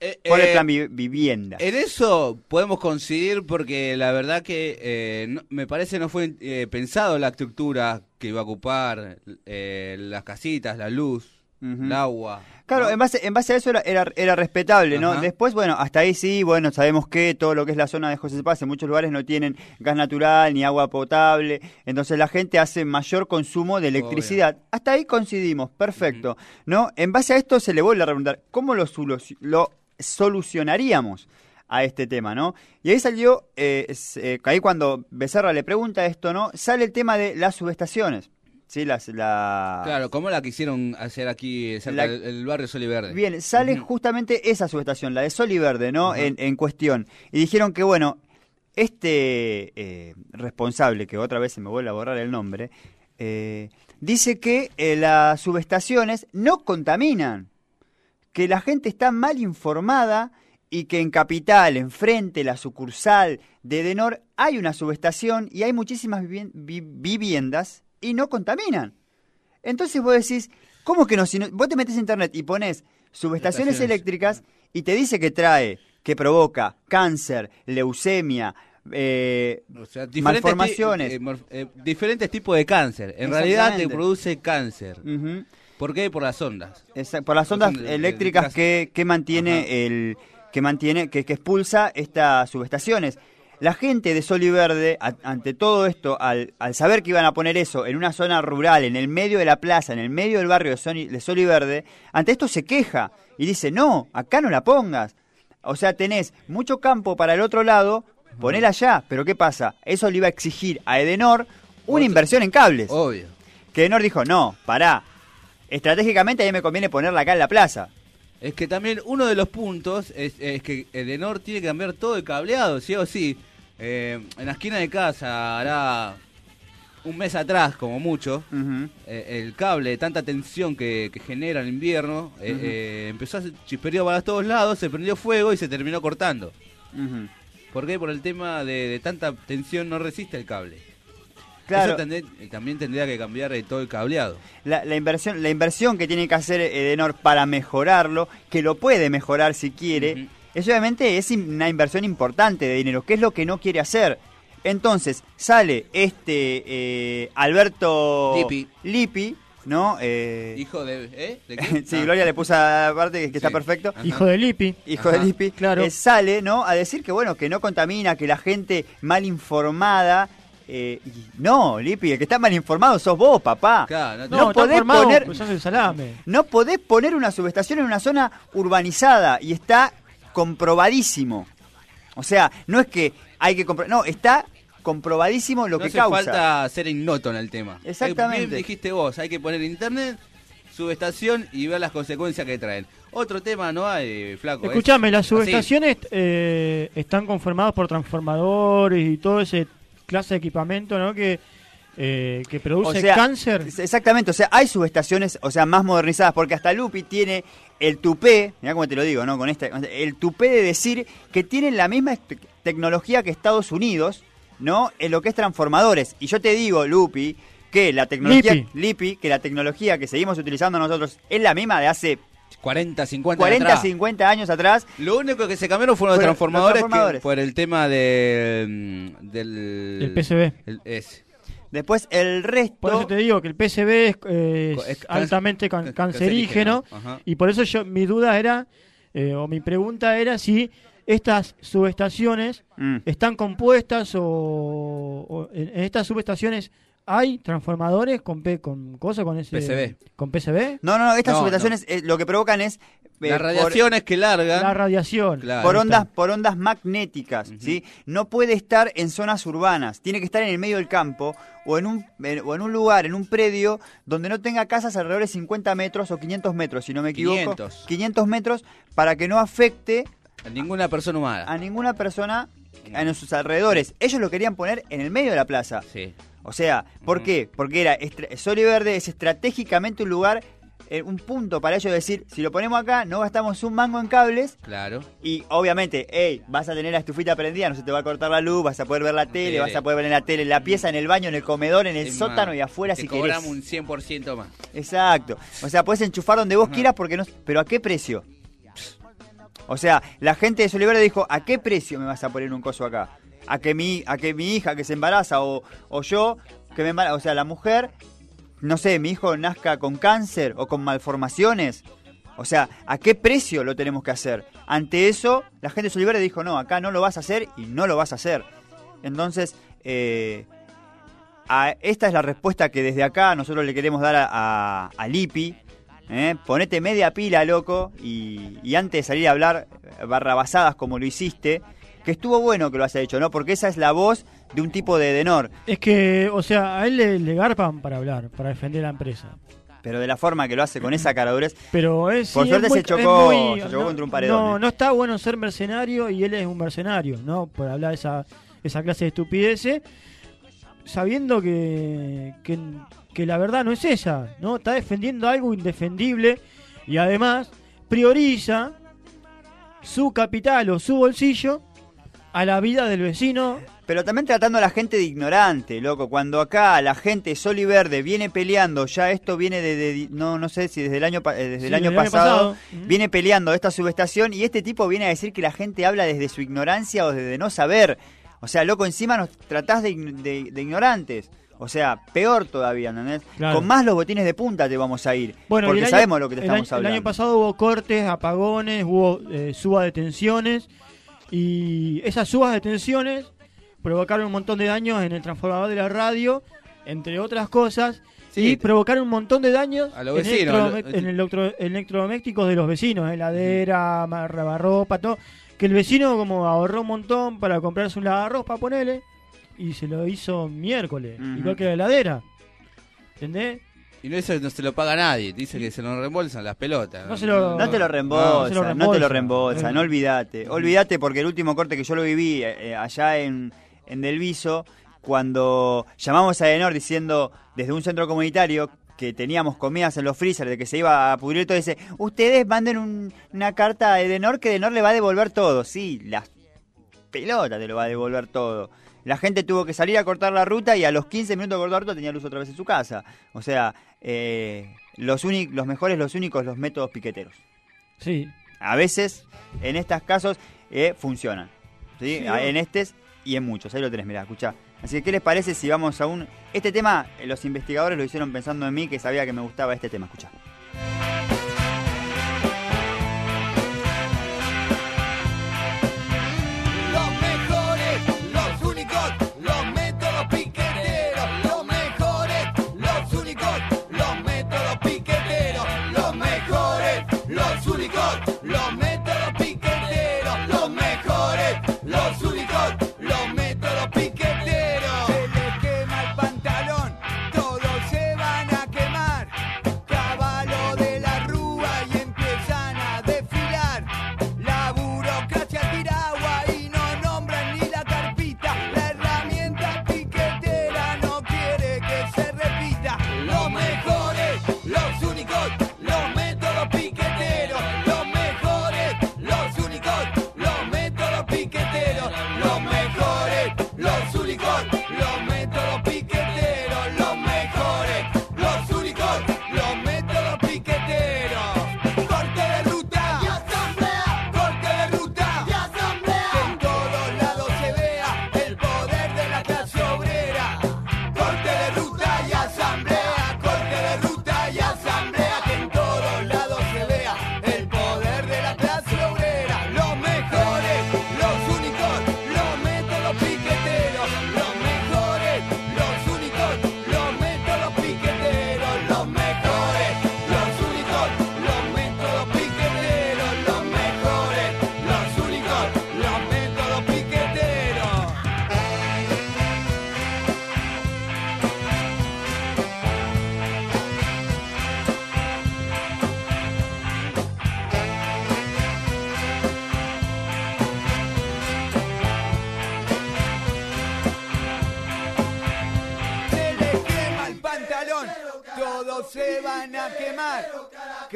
Eh, Por el eh, plan vi- vivienda. En eso podemos coincidir porque la verdad que eh, no- me parece no fue eh, pensado la estructura que iba a ocupar eh, las casitas, la luz, el agua. Claro, ¿no? en base, en base a eso era, era, era respetable, ¿no? Ajá. Después, bueno, hasta ahí sí, bueno, sabemos que todo lo que es la zona de José Paz, en muchos lugares no tienen gas natural ni agua potable, entonces la gente hace mayor consumo de electricidad. Hasta ahí coincidimos, perfecto, ¿no? En base a esto se le vuelve a preguntar, ¿cómo lo, lo solucionaríamos? a este tema, ¿no? Y ahí salió, eh, es, eh, ahí cuando Becerra le pregunta esto, ¿no? Sale el tema de las subestaciones, ¿sí? Las, la... Claro, ¿cómo la quisieron hacer aquí cerca La- del el barrio Sol y Verde? Bien, sale justamente esa subestación, la de Sol y Verde, ¿no? En, en cuestión. Y dijeron que, bueno, este eh, responsable, que otra vez se me vuelve a borrar el nombre, dice que las subestaciones no contaminan, que la gente está mal informada y que en Capital, enfrente, la sucursal de Denor, hay una subestación y hay muchísimas vivien- vi- viviendas y no contaminan. Entonces vos decís, ¿cómo que no? Si no- vos te metes a internet y pones subestaciones Estaciones. eléctricas y te dice que trae, que provoca cáncer, leucemia, eh, O sea, diferentes, malformaciones. eh, eh, diferentes tipos de cáncer. En realidad te produce cáncer. ¿Por qué? Por las ondas. Esa- por las ondas eléctricas que, que mantiene Ajá. el que mantiene que, que expulsa estas subestaciones. La gente de Sol y Verde, a- ante todo esto, al, al saber que iban a poner eso en una zona rural, en el medio de la plaza, en el medio del barrio de, Sol de Sol y Verde, ante esto se queja y dice, no, acá no la pongas. O sea, tenés mucho campo para el otro lado, ponela allá. Pero ¿qué pasa? Eso le iba a exigir a Edenor una inversión en cables. Obvio. Que Edenor dijo, no, pará. Estratégicamente a mí me conviene ponerla acá en la plaza. Es que también uno de los puntos es, es que Edenor tiene que cambiar todo el cableado, sí o sí. Eh, en la esquina de casa hará un mes atrás, como mucho, eh, el cable de tanta tensión que, que genera en invierno eh, eh, empezó a chisperío para todos lados, se prendió fuego y se terminó cortando. Ujú. ¿Por qué? Por el tema de, de tanta tensión no resiste el cable. Claro, Eso tendré- eh, también tendría que cambiar eh, todo el cableado. la, la inversión, la inversión que tiene que hacer Edenor para mejorarlo, que lo puede mejorar si quiere, Ujú. es obviamente es una inversión importante de dinero, que es lo que no quiere hacer. Entonces sale este eh, Alberto Lippi. Lippi, ¿no? Eh, Hijo de... ¿eh? ¿De sí, Ah. Gloria le puso aparte que, que está perfecto. Ajá. Hijo de Lipi. Hijo Ajá. de Lippi, Claro. eh, sale, ¿no? A decir que bueno, que no contamina, que la gente mal informada. Eh, y no, Lippi, el que está mal informado sos vos, papá. Claro, no No podés formado, poner- pues salame. No podés poner una subestación en una zona urbanizada y está comprobadísimo. O sea, no es que hay que comprobar, no, está comprobadísimo lo no que hace causa. falta ser ignoto en el tema. Exactamente. Eh, Bien dijiste vos, hay que poner internet, subestación y ver las consecuencias que traen. Otro tema no hay, flaco. es Escuchame, las subestaciones eh, están conformadas por transformadores y todo ese clase de equipamiento, ¿no? Que, eh, que produce O sea, cáncer. Exactamente, o sea, hay subestaciones, o sea, más modernizadas, porque hasta Lupi tiene el tupé, mira cómo te lo digo, ¿no? Con este, con este- el tupé de decir que tienen la misma te- tecnología que Estados Unidos, ¿no? En lo que es transformadores. Y yo te digo, Lupi, que la tecnología, Lipi. Lipi, que la tecnología que seguimos utilizando nosotros es la misma de hace 40, 50 40, atrás. 50 años atrás. Lo único que se cambiaron fueron los Fueron los transformadores, que- transformadores. por el tema de, mm, del... El PCB. el- ese. Después el resto... Por eso te digo que el PCB es, eh, es es can- altamente can- can- cancerígeno. Ajá. Y por eso yo mi duda era, eh, o mi pregunta era si estas subestaciones Mm. están compuestas o, o en estas subestaciones hay transformadores con P, con cosa con ese PCB. con PCB. No, no, no, estas No, subestaciones eh, lo que provocan es eh, Las por- radiaciones que largan. La radiación. Claro. por ondas está. por ondas magnéticas, ¿sí? No puede estar en zonas urbanas, tiene que estar en el medio del campo o en un en- o en un lugar, en un predio donde no tenga casas alrededor de 50 metros o 500 metros, si no me equivoco, 500. 500 metros para que no afecte A ninguna persona humana. a ninguna persona en sus alrededores. Ellos lo querían poner en el medio de la plaza. Sí. O sea, ¿por qué? Porque era Sol y Verde es estratégicamente un lugar, eh, un punto para ellos decir, si lo ponemos acá, no gastamos un mango en cables Claro. y obviamente, hey, vas a tener la estufita prendida, no se te va a cortar la luz, vas a poder ver la tele, vas a poder ver en la tele, en la pieza, en el baño, en el comedor, en el Es sótano más, y afuera te si querés. cobramos un 100% más. Exacto. O sea, puedes enchufar donde vos quieras porque no, pero ¿a qué precio? O sea, la gente de Sol y Verde dijo, ¿a qué precio me vas a poner un coso acá? A que mi, a que mi hija que se embaraza o, o yo que me embaraza, o sea, la mujer, no sé, mi hijo nazca con cáncer o con malformaciones. O sea, ¿a qué precio lo tenemos que hacer? Ante eso, la gente de Sol y Verde dijo, no, acá no lo vas a hacer y no lo vas a hacer. Entonces, eh, a- esta es la respuesta que desde acá nosotros le queremos dar a Lipi. ¿eh? Ponete media pila, loco, y, y antes de salir a hablar eh, barrabasadas como lo hiciste, que estuvo bueno que lo hayas hecho, ¿no? Porque esa es la voz de un tipo de Denor, Es que, o sea, a él le, le garpan para hablar, para defender la empresa. pero de la forma que lo hace con esa caradurez. Pero es. Por sí, suerte es muy- se chocó- es muy- se chocó no, contra un paredón, No, eh. no está bueno ser mercenario y él es un mercenario, ¿no? Por hablar esa, esa clase de estupideces, sabiendo que, que, que la verdad no es esa, ¿no? Está defendiendo algo indefendible y además prioriza su capital o su bolsillo a la vida del vecino. Pero también tratando a la gente de ignorante, loco. Cuando acá la gente Sol y Verde viene peleando, ya esto viene de, de- no no sé si desde el año eh, desde el año pasado, viene peleando esta subestación y este tipo viene a decir que la gente habla desde su ignorancia o desde no saber. O sea, loco, encima nos tratás de, de- de ignorantes. O sea, peor todavía, ¿entendés? Claro. Con más los botines de punta te vamos a ir. Bueno, porque año- sabemos lo que te estamos año, hablando. El año pasado hubo cortes, apagones, hubo eh, subas de tensiones y esas subas de tensiones provocaron un montón de daños en el transformador de la radio, entre otras cosas, Sí, y provocaron un montón de daños A los en, vecinos, electro- a los- en electro- electrodomésticos de los vecinos, heladera, lavarropa, todo. Que el vecino como ahorró un montón para comprarse un lavarropa, ponele, y se lo hizo miércoles, Ujú. igual que la heladera. ¿Entendés? Y no, eso no se lo paga nadie. Dice que se lo reembolsan las pelotas. No se lo- No te lo No, reembolsa, se lo no, te lo reembolsa, Eh. no olvídate. Olvídate porque el último corte que yo lo viví eh, eh, allá en, en Delviso, cuando llamamos a Enor diciendo desde un centro comunitario que teníamos comidas en los freezers, de que se iba a pudrir todo, dice, ustedes manden un- una carta a Edenor que Edenor le va a devolver todo. Sí, las pelotas te lo va a devolver todo. La gente tuvo que salir a cortar la ruta y a los 15 minutos de cortar la ruta tenía luz otra vez en su casa. O sea, eh, los, los mejores, los únicos, los métodos piqueteros Sí, a veces en estos casos eh, funcionan. ¿sí? Sí, A- en estos y en muchos. Ahí lo tenés, mirá, escuchá. Así que, ¿qué les parece si vamos a un... Este tema, eh, los investigadores lo hicieron pensando en mí, que sabía que me gustaba este tema. Escuchá.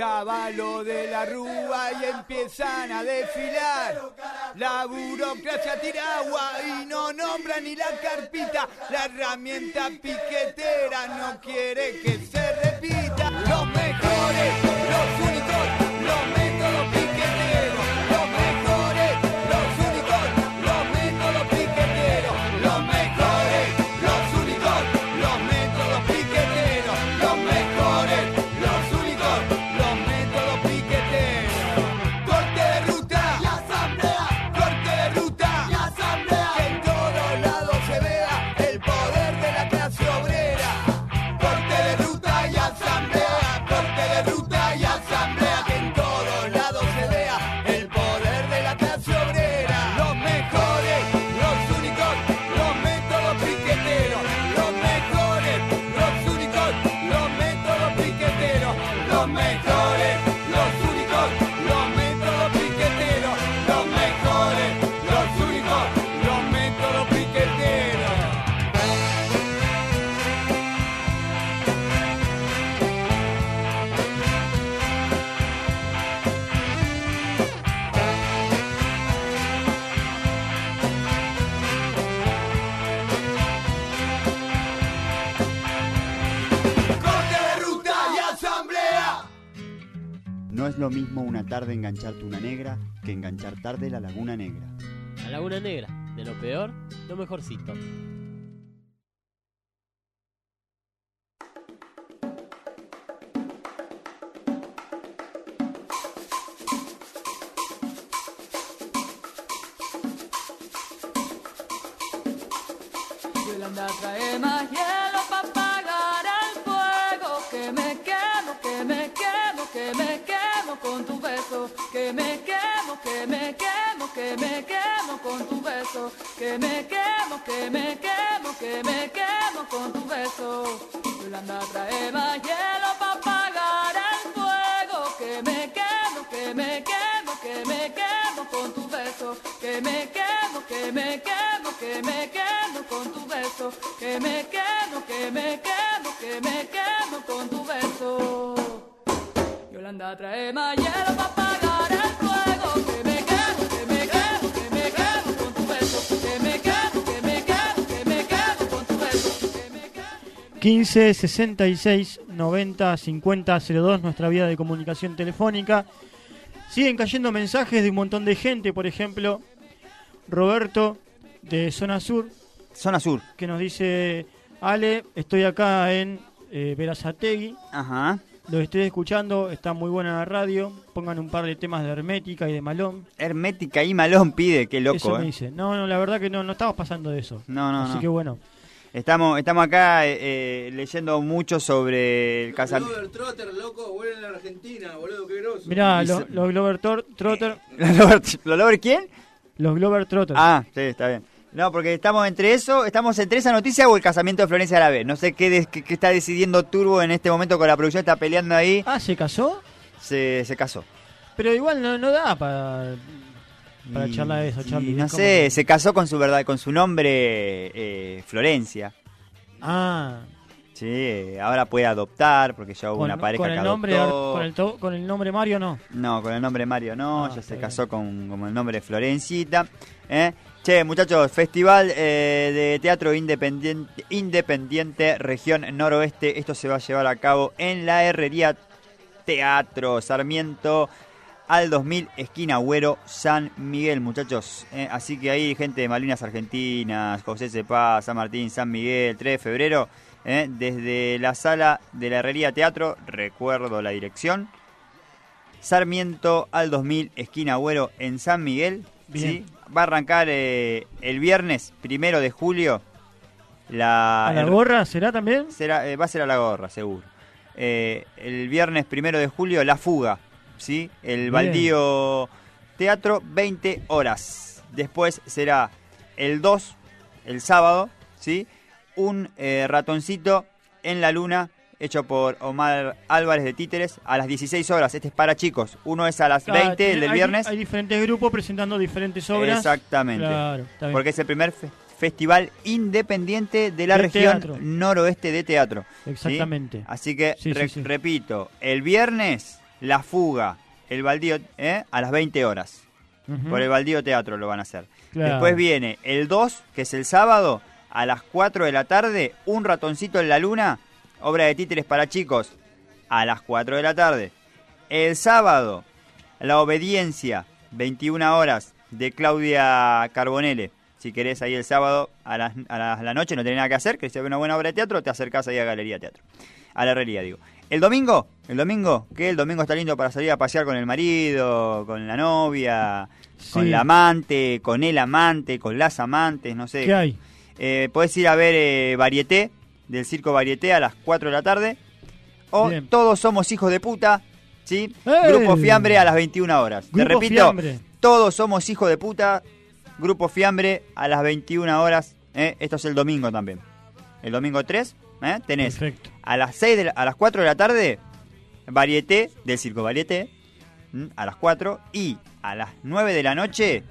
Caballo de la rúa y empiezan a desfilar. La burocracia tira agua y no nombra ni la carpita. La herramienta piquetera no quiere que tarde engancharte una negra que enganchar tarde la Laguna Negra. La Laguna Negra, de lo peor, lo mejorcito. Que me quemo, que me quemo, que me quemo con tu beso. Yolanda trae más hielo para apagar el fuego. Que me quemo, que me quemo, que me quemo con tu beso. Que me quemo, que me quemo, que me quemo con tu beso. Que me quemo, que me quemo, que me quemo con tu beso. Yolanda trae más hielo para apagar 15 66 90 50 02, nuestra vía de comunicación telefónica. Siguen cayendo mensajes de un montón de gente, por ejemplo, Roberto de Zona Sur, Zona Sur. que nos dice, Ale, estoy acá en eh, Verazategui, Ajá. los estoy escuchando, está muy buena la radio, pongan un par de temas de Hermética y de Malón. Hermética y Malón pide, qué eso loco, me eh. dice. No, no, la verdad que no, no estamos pasando de eso. No, no, Así no. que bueno. Estamos, estamos acá eh, eh, leyendo mucho sobre el casamiento. Glover Trotter, loco, vuelven a la Argentina, boludo, qué groso. Mirá, Dice- lo- los Glover Tor- Trotter, ¿Lo logra quién? los Glover Trotter. Ah, sí, está bien. No, porque estamos entre eso, estamos entre esa noticia o el casamiento de Florencia Aravés. No sé qué, des- qué- qué está decidiendo Turbo en este momento con la producción, está peleando ahí. Ah, ¿se casó? Se, se casó. Pero igual no, no da para, para Y- charlar de eso, Charlie. no sé, se casó con su verdad, con su nombre eh, Florencia. Ah, Sí, eh, ahora puede adoptar porque ya hubo con, una pareja con que el nombre, adoptó. con el, to- con el nombre Mario no. No, con el nombre Mario no, Ah, ya se casó con, con el nombre Florencita. ¿eh? Che, muchachos, Festival eh, de Teatro Independiente, Independiente Región Noroeste. Esto se va a llevar a cabo en la Herrería Teatro Sarmiento al 2000, esquina Agüero, San Miguel, muchachos. ¿eh? Así que ahí, gente de Malvinas Argentinas, José Cepá, San Martín, San Miguel, 3 de febrero, ¿eh? desde la sala de la Herrería Teatro, recuerdo la dirección. Sarmiento al 2000, esquina Agüero, en San Miguel. Va a arrancar eh, el viernes primero de julio. La, ¿A la gorra será también? será, va a ser a la gorra, seguro. El viernes primero de julio, La Fuga, ¿sí? El. Baldío Teatro, 20 horas. Después será el 2, el sábado, ¿sí? Un eh, ratoncito en la luna, hecho por Omar Álvarez de Títeres, a las 16 horas. Este es para chicos. Uno es a las Claro, 20, el del hay- viernes. Hay diferentes grupos presentando diferentes obras. Exactamente. Claro. Porque es el primer fe- Festival Independiente de la De región teatro. noroeste de teatro. ¿sí? Exactamente. Así que, Sí, sí, re- sí. repito, el viernes, la fuga, el baldío, ¿eh? a las 20 horas. Por el baldío teatro lo van a hacer. Claro. Después viene el 2, que es el sábado, a las 4 de la tarde, Un ratoncito en la luna, obra de títeres para chicos, a las 4 de la tarde. El sábado, La obediencia, 21 horas, de Claudia Carbonelle. Si querés ahí el sábado a las- a la, a la noche, no tenés nada que hacer, que se ve una buena obra de teatro, te acercás ahí a Galería Teatro. A la herrería, digo. El domingo, el domingo, que el domingo está lindo para salir a pasear con el marido, con la novia, con la amante, con el amante, con las amantes, no sé. ¿Qué hay? Eh, podés ir a ver eh, Varieté, del Circo Varieté a las 4 de la tarde. O Bien. Todos somos hijos de puta, ¿sí? ¡Ey! Grupo Fiambre a las 21 horas. Te repito, Fiambre. todos somos hijos de puta, Grupo Fiambre a las 21 horas. ¿eh? Esto es el domingo también. El domingo 3, ¿eh? tenés Perfecto. A las 6 de la- a las 4 de la tarde, Varieté, del Circo Varieté, a las 4. Y a las 9 de la noche,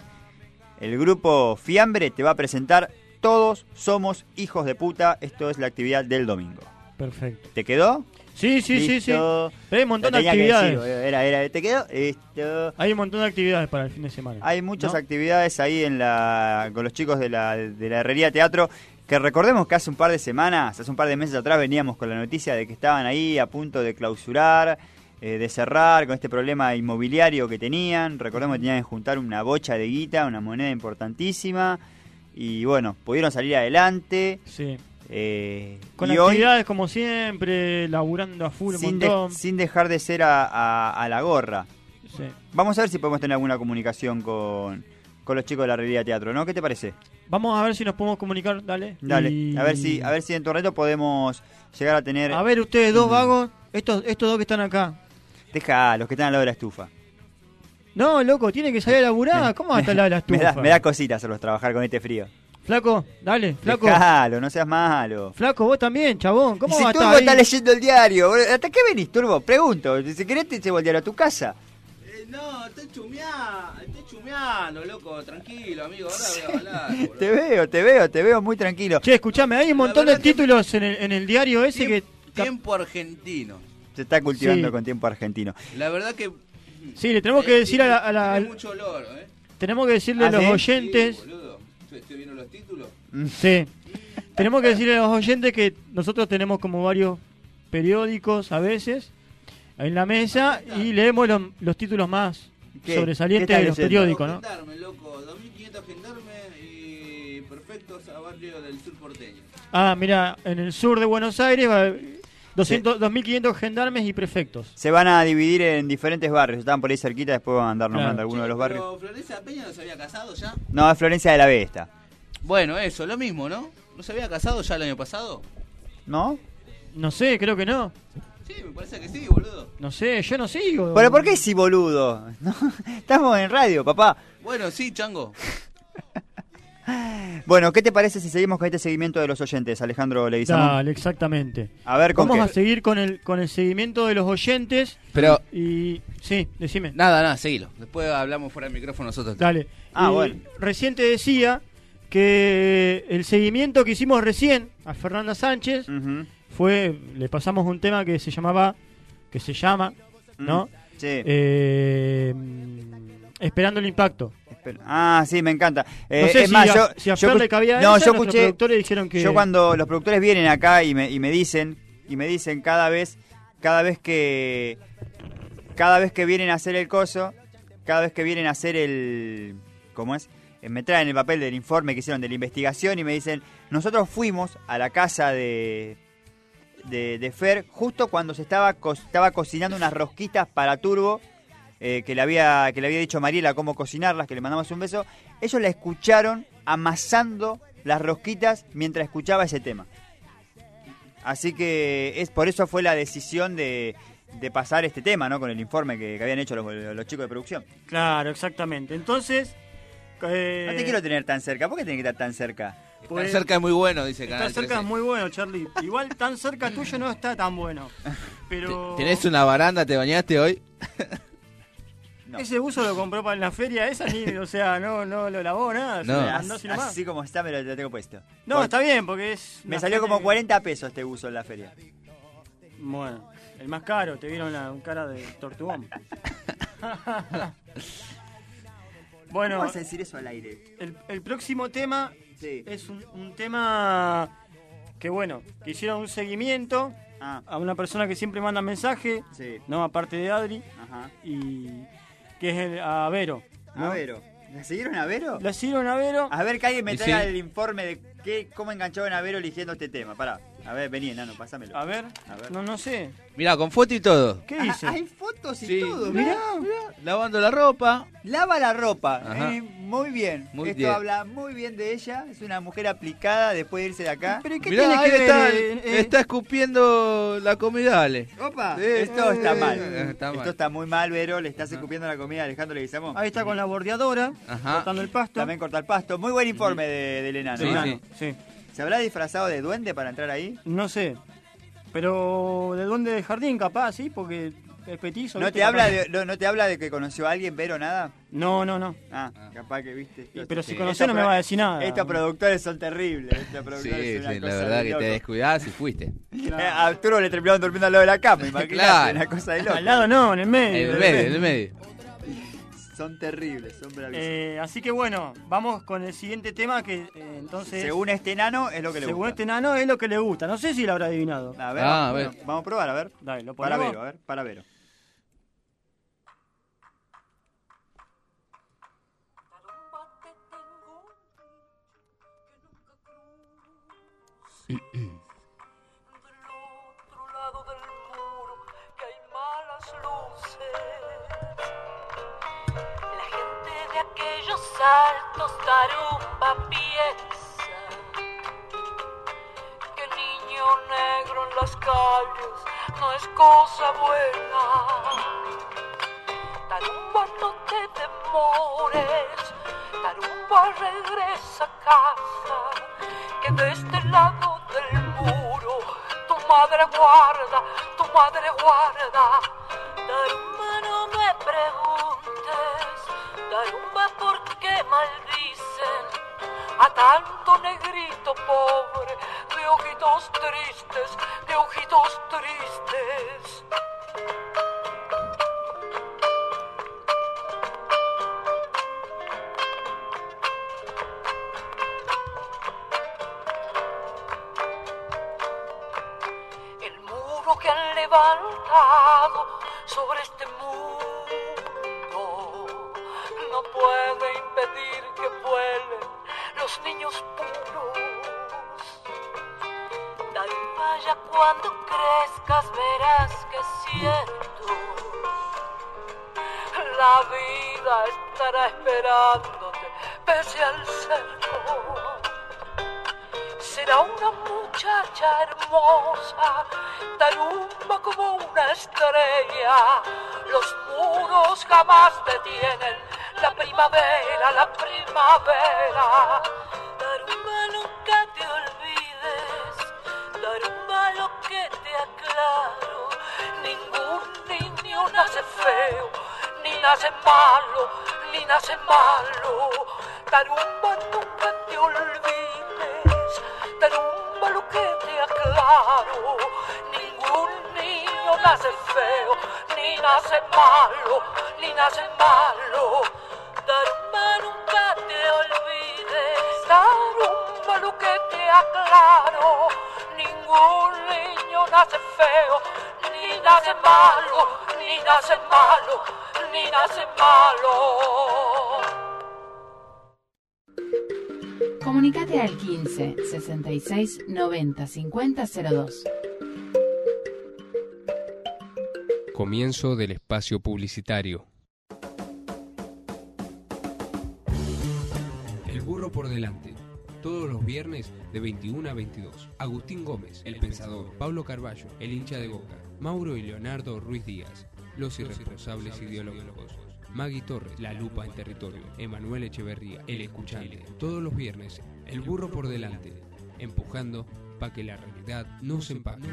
el grupo Fiambre te va a presentar Todos somos hijos de puta. Esto es la actividad del domingo. Perfecto. ¿Te quedó? Sí, sí, sí, sí. Hay un montón de actividades. decir, era, era, ¿Te quedó? Listo. Hay un montón de actividades para el fin de semana. Hay muchas ¿No? actividades ahí en la, con los chicos de la, de la Herrería Teatro. Que recordemos que hace un par de semanas, hace un par de meses atrás veníamos con la noticia de que estaban ahí a punto de clausurar, eh, de cerrar con este problema inmobiliario que tenían. Recordemos que tenían que juntar una bocha de guita, una moneda importantísima. Y bueno, pudieron salir adelante. Sí. eh, Con y hoy, actividades como siempre, laburando a full un sin, de- sin dejar de ser a, a- a la gorra. Sí. Vamos a ver si podemos tener alguna comunicación con, con los chicos de la Herrería Teatro, ¿no? ¿Qué te parece? Vamos a ver si nos podemos comunicar, dale. Dale, Y- a ver si a ver si en tu reto podemos llegar a tener... A ver, ustedes dos Mm. vagos, estos, estos dos que están acá. Deja los que están al lado de la estufa. No, loco, tiene que salir a laburar. ¿Cómo va a estar al lado de la Me estufa? da, me da cosita hacerlos trabajar con este frío. Flaco, dale, flaco. Dejalo, no seas malo. Flaco, vos también, chabón. Y ¿Cómo si va a estar ahí? está leyendo el diario, ¿hasta qué venís, Turbo? Pregunto, si querés te llevo el diario a tu casa. No, estoy chumeando, estoy chumeando, loco, tranquilo, amigo, ahora voy a hablar. boludo. Te veo, te veo, te veo muy tranquilo. Che, escuchame, hay un La montón de verdad que- títulos en el, en el diario ese que... Tiempo argentino. Se está cultivando Sí. con tiempo argentino. La verdad que Sí, le tenemos que eh, decir a la... a la- tiene mucho olor, ¿eh? tenemos que decirle a ¿Ah, los sí? oyentes... Sí, boludo. Estoy- Estoy viendo los títulos. Sí. tenemos que decirle a los oyentes que nosotros tenemos como varios periódicos a veces en la mesa y leemos los, los títulos más ¿Qué? sobresalientes ¿Qué de los periódicos, ¿no? Gendarme, loco, 2500 gendarmes y perfectos a barrio del sur porteño. Ah, mira, en el sur de Buenos Aires va 200, 2.500 gendarmes y prefectos. Se van a dividir en diferentes barrios. Estaban por ahí cerquita, después van a andar Claro. nombrando algunos de los barrios. Pero Florencia Peña no se había casado ya. No, es Florencia de la Vesta. Bueno, eso, lo mismo, ¿no? ¿No se había casado ya el año pasado? ¿No? No sé, creo que no. Sí, me parece que sí, boludo. No sé, yo no sigo. ¿Pero por qué si boludo? No, Estamos en radio, papá. Bueno, sí, chango. Bueno, ¿qué te parece si seguimos con este seguimiento de los oyentes, Alejandro Leguizamón? Dale, exactamente. A ver, ¿con Vamos qué? a seguir con el con el seguimiento de los oyentes Pero, y sí, decime. nada, nada, seguilo. Después hablamos fuera del micrófono nosotros. Dale. Ah, Y bueno. Recién te decía que el seguimiento que hicimos recién a Fernanda Sánchez Ujú. Fue le pasamos un tema que se llamaba que se llama, ¿no? Mm, Sí. Eh, esperando el impacto. Ah, sí, me encanta. Eh, No sé es si más, a- yo, si a yo Fer escu- le cabía no, esa, yo escuché. productores dijeron que Yo cuando los productores vienen acá y me, y me dicen y me dicen cada vez cada vez que cada vez que vienen a hacer el coso, cada vez que vienen a hacer el ¿cómo es? Eh, Me traen el papel del informe que hicieron de la investigación y me dicen, "Nosotros fuimos a la casa de de, de Fer justo cuando se estaba co- estaba cocinando unas rosquitas para Turbo eh, que le había que le había dicho Mariela cómo cocinarlas, que le mandamos un beso. Ellos la escucharon amasando las rosquitas mientras escuchaba ese tema. Así que es por eso fue la decisión de, de pasar este tema, ¿no? Con el informe que, que habían hecho los, los chicos de producción. Claro, exactamente. Entonces, eh, No te quiero tener tan cerca. ¿Por qué tenés que estar tan cerca? Pues, Estar cerca es muy bueno, dice Canal cerca 13. es muy bueno, Charlie. Igual tan cerca tuyo no está tan bueno. Pero ¿Tenés una baranda? ¿Te bañaste hoy? No. Ese buzo lo compró para la feria esa, ni, o sea, no, no lo lavó nada. No. mandó así nomás. así como está, me lo, lo tengo puesto. No, Por- está bien, porque es. Me salió como que- 40 pesos este buzo en la feria. Bueno, el más caro, te vieron la cara de tortugón. bueno, ¿Cómo vas a decir eso al aire? el, el próximo tema Sí. es un, un tema que, bueno, que hicieron un seguimiento Ah, a una persona que siempre manda mensaje, sí. no aparte de Adri, Ajá. y que es el, a Vero. ¿no? A Vero. ¿La siguieron a Vero? La siguieron a Vero. A ver, que alguien me traiga sí. el informe de qué, cómo engancharon a Vero eligiendo este tema. Pará. A ver, vení, enano, pásamelo. A ver, A ver. no, no sé. Mirá, con foto y todo. ¿Qué Ah, dice? hay fotos y Sí. todo, Mirá, mirá. Lavando la ropa. Lava la ropa. Ajá. eh, muy bien. Muy Esto bien. habla muy bien de ella. Es una mujer aplicada después de irse de acá. Pero ¿y qué Mirá, tiene ahí que ver? está, eh, eh? está escupiendo la comida, dale. Opa, Sí. esto está Eh, mal. está mal. Esto está muy mal, Vero. Le estás escupiendo la comida a Alejandro Leguizamón. Ahí está con la bordeadora, Ajá. cortando el pasto. También corta el pasto. Muy buen informe de, del enano. Sí. Enano, sí. ¿Se habrá disfrazado de duende para entrar ahí? No sé. Pero de dónde del jardín, capaz, sí, porque es petizo. ¿No te, habla de, no, no te habla de que conoció a alguien, Vero, nada? No, no, no. Ah, capaz que viste. Y- Pero si Sí. conocés no me va a decir nada. Estos productores son terribles. Estos Sí, productores sí, son una la cosa verdad de que te descuidás y fuiste. A Arturo le terminaron durmiendo al lado de la cama, imagínate, Claro. una cosa de loco. Al lado no, en el medio. En el medio, en el medio. Son terribles, son bravísimos. Eh, así que bueno, vamos con el siguiente tema que eh, entonces... Según este enano, es lo que le según gusta. este nano es lo que le gusta. No sé si lo habrá adivinado. A ver, Ah, a bueno, ver. vamos a probar, a ver. Dale, lo Para ponemos. Vero, a ver, para Vero. aquellos altos tarumba piensa que niño negro en las calles no es cosa buena. Tarumba, no te demores, Tarumba regresa a casa, que de este lado del muro tu madre guarda, tu madre guarda. Tarumba, no me preguntes, Tarumba, ¿por qué maldicen a tanto negrito pobre de ojitos tristes, de ojitos tristes? el muro que han levantado sobre este no puede impedir que vuelen los niños puros. Darumba, ya cuando crezcas verás que es. La vida estará esperándote pese al cerco será una muchacha hermosa, tarumba como una estrella. Los muros jamás detienen la primavera, la primavera. Tarumba, nunca te olvides, tarumba, lo que te aclaro. Ningún niño nace feo, ni nace malo, ni nace malo. Tarumba, nunca te olvides, tarumba, lo que te aclaro. Ningún niño nace feo, ni nace malo, ni nace malo. Te aclaro. Ningún niño nace feo, ni nace malo, ni nace malo, ni nace malo. Comunicate al 15 66 90 50 02. Comienzo del espacio publicitario. De 21 a 22. Agustín Gómez, el pensador. Pablo Carballo, el hincha de boca. Mauro y Leonardo Ruiz Díaz, los irresponsables ideológicos. Maggie Torres, La Lupa en Territorio. Emanuel Echeverría, El Escuchante. Todos los viernes, El burro por delante. Empujando para que la realidad no se empaque.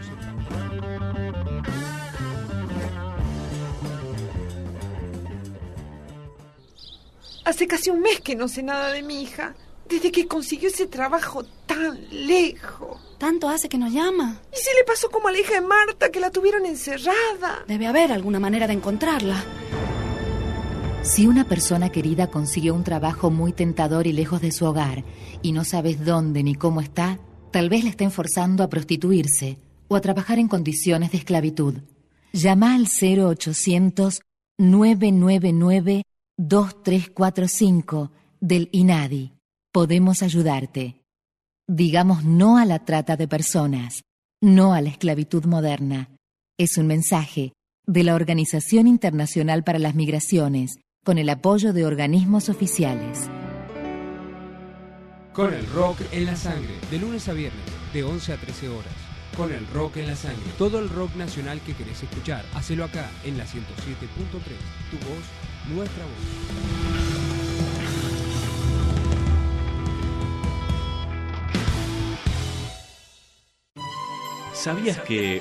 Hace casi un mes que no sé nada de mi hija. Desde que consiguió ese trabajo tan lejos. ¿Tanto hace que nos llama? Y se le pasó como a la hija de Marta, que la tuvieron encerrada. Debe haber alguna manera de encontrarla. Si una persona querida consiguió un trabajo muy tentador y lejos de su hogar y no sabes dónde ni cómo está, tal vez le estén forzando a prostituirse o a trabajar en condiciones de esclavitud. Llama al 0800 999 2345 del INADI. Podemos ayudarte. Digamos no a la trata de personas, no a la esclavitud moderna. Es un mensaje de la Organización Internacional para las Migraciones con el apoyo de organismos oficiales. Con el rock en la sangre, de lunes a viernes, de 11 a 13 horas. Con el rock en la sangre, todo el rock nacional que querés escuchar, hacelo acá en la 107.3. Tu voz, nuestra voz. ¿Sabías que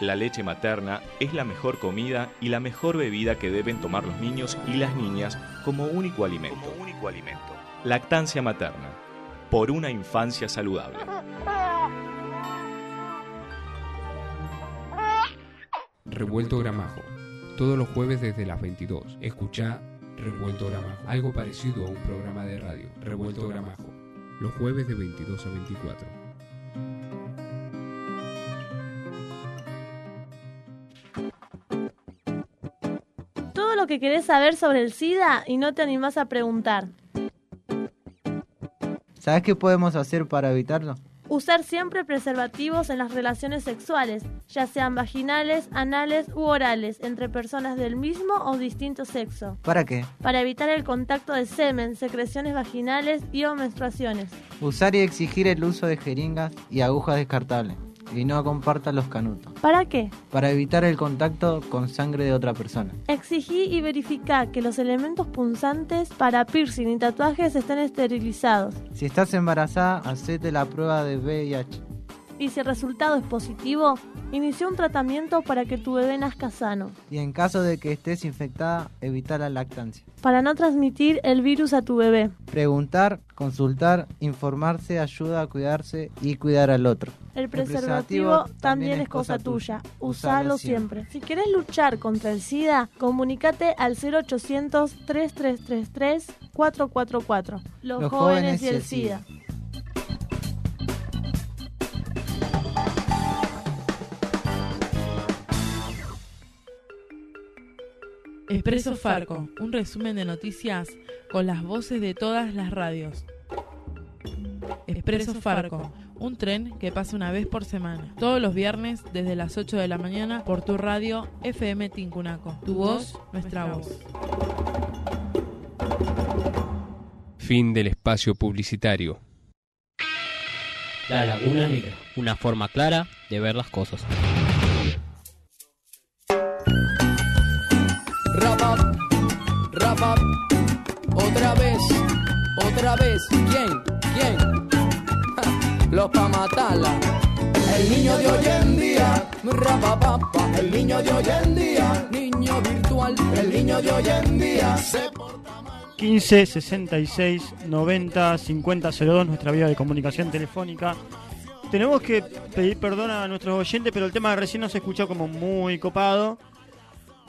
la leche materna es la mejor comida y la mejor bebida que deben tomar los niños y las niñas como único alimento? Lactancia materna, por una infancia saludable. Revuelto Gramajo. Todos los jueves desde las 22. Escucha Revuelto Gramajo. Algo parecido a un programa de radio. Revuelto Gramajo. Los jueves de 22 a 24. Todo lo que querés saber sobre el SIDA y no te animás a preguntar. ¿Sabes qué podemos hacer para evitarlo? Usar siempre preservativos en las relaciones sexuales, ya sean vaginales, anales u orales, entre personas del mismo o distinto sexo. ¿Para qué? Para evitar el contacto de semen, secreciones vaginales y o menstruaciones. Usar y exigir el uso de jeringas y agujas descartables. Y no compartan los canutos. ¿Para qué? Para evitar el contacto con sangre de otra persona. Exigí y verificá que los elementos punzantes para piercing y tatuajes estén esterilizados. Si estás embarazada, hacete la prueba de VIH. Y si el resultado es positivo, inicia un tratamiento para que tu bebé nazca sano. Y en caso de que estés infectada, evita la lactancia. Para no transmitir el virus a tu bebé. Preguntar, consultar, informarse ayuda a cuidarse y cuidar al otro. El preservativo, también es cosa tuya. Usalo siempre. Si quieres luchar contra el SIDA, comunícate al 0800 3333 444. Los, Los jóvenes jóvenes y el SIDA. Expreso Farco, un resumen de noticias con las voces de todas las radios. Expreso Farco, un tren que pasa una vez por semana, todos los viernes desde las 8 de la mañana por tu radio FM Tincunaco. Tu voz, nuestra voz. Fin del espacio publicitario. La Laguna Negra, una forma clara de ver las cosas. Otra vez. ¿Quién? ¿Quién? Ja, Los pa' matarla. El niño de hoy en día, rapapapa, el niño de hoy en día, niño virtual, el niño de hoy en día se 15 66 90 50 02, nuestra vía de comunicación telefónica. Tenemos que pedir perdón a nuestros oyentes, pero el tema de recién nos escuchó como muy copado.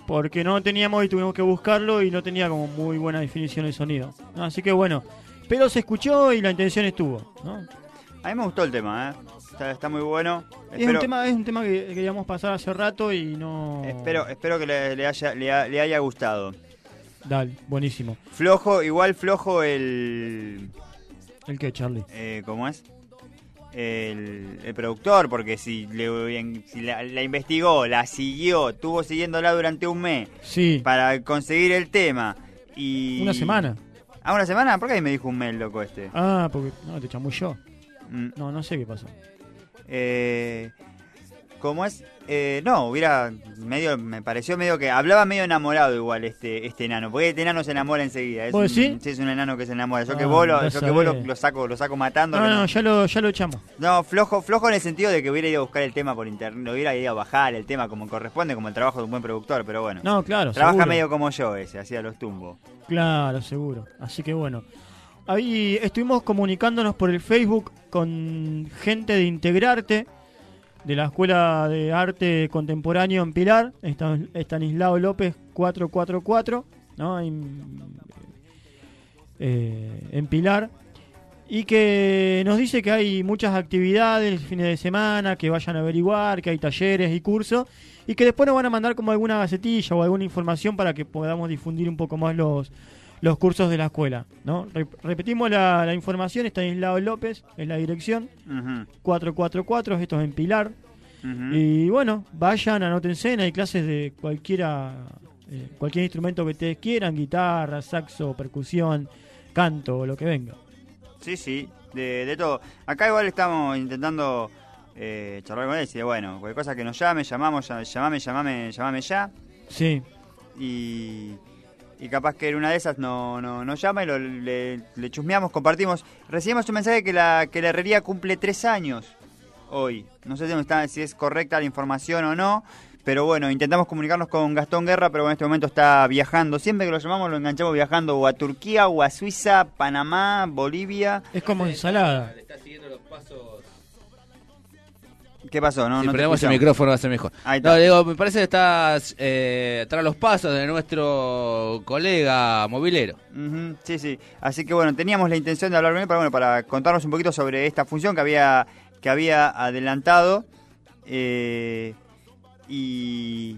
Porque no teníamos y tuvimos que buscarlo y no tenía como muy buena definición de sonido. Así que bueno, pero se escuchó y la intención estuvo. ¿no? A mí me gustó el tema, ¿eh? Está, está muy bueno. Es, un tema, es un tema que queríamos pasar hace rato y no... Espero, espero que le, le haya, le, ha- le haya gustado. Dale, buenísimo. Flojo, igual flojo el... ¿El qué, Charlie? Eh, ¿Cómo es? El, el productor, porque si, le, si la, la investigó, la siguió, estuvo siguiéndola durante un mes Sí. para conseguir el tema y... Una semana. ¿Ah, una semana? ¿Por qué ahí me dijo un mes, loco, este? Ah, porque no, te chamulló. Mm. No, no sé qué pasó. Eh, como es, eh, no, hubiera medio, me pareció medio que hablaba medio enamorado igual este este enano, porque este enano se enamora enseguida. Es ¿Vos un, sí, es un enano que se enamora. Yo Ah, que vos lo, yo que vos lo, saco, lo saco matando. No, no, ya lo, ya lo echamos. No, flojo, flojo en el sentido de que hubiera ido a buscar el tema por internet, lo hubiera ido a bajar el tema como corresponde, como el trabajo de un buen productor, pero bueno. No, claro, Trabaja seguro. medio como yo ese, hacía los tumbos. Claro, seguro. Así que bueno. Ahí estuvimos comunicándonos por el Facebook con gente de Integrarte, de la Escuela de Arte Contemporáneo en Pilar, Estan- Estanislao López 444, ¿no? En, eh, en Pilar. Y que nos dice que hay muchas actividades fines de semana, que vayan a averiguar, que hay talleres y cursos, y que después nos van a mandar como alguna gacetilla o alguna información para que podamos difundir un poco más los, los cursos de la escuela. ¿no? Re- repetimos la, la información, Estanislao López es la dirección, Ujú, 444, esto es en Pilar. Y bueno, vayan, anótense, hay clases de cualquiera, eh, cualquier instrumento que ustedes quieran, guitarra, saxo, percusión, canto, lo que venga. Sí, sí, de, de todo. Acá igual estamos intentando eh, charlar con él y decir, bueno, cualquier cosa que nos llame, llamamos, llamame, llamame, llamame ya. Sí. Y, y capaz que en una de esas no, no, nos llama y lo- le, le chusmeamos, compartimos. Recibimos un mensaje que la, que la herrería cumple tres años hoy. No sé si, está- si es correcta la información o no. Pero bueno, intentamos comunicarnos con Gastón Guerra, pero en este momento está viajando. Siempre que lo llamamos lo enganchamos viajando o a Turquía o a Suiza, Panamá, Bolivia. Es como ensalada. ¿Qué pasó? No, si no prendemos el micrófono va a ser mejor. No, digo, me parece que estás eh, tras los pasos de nuestro colega movilero. Sí, sí. Así que bueno, teníamos la intención de hablar con él para, bueno, para contarnos un poquito sobre esta función que había, que había adelantado. eh, y,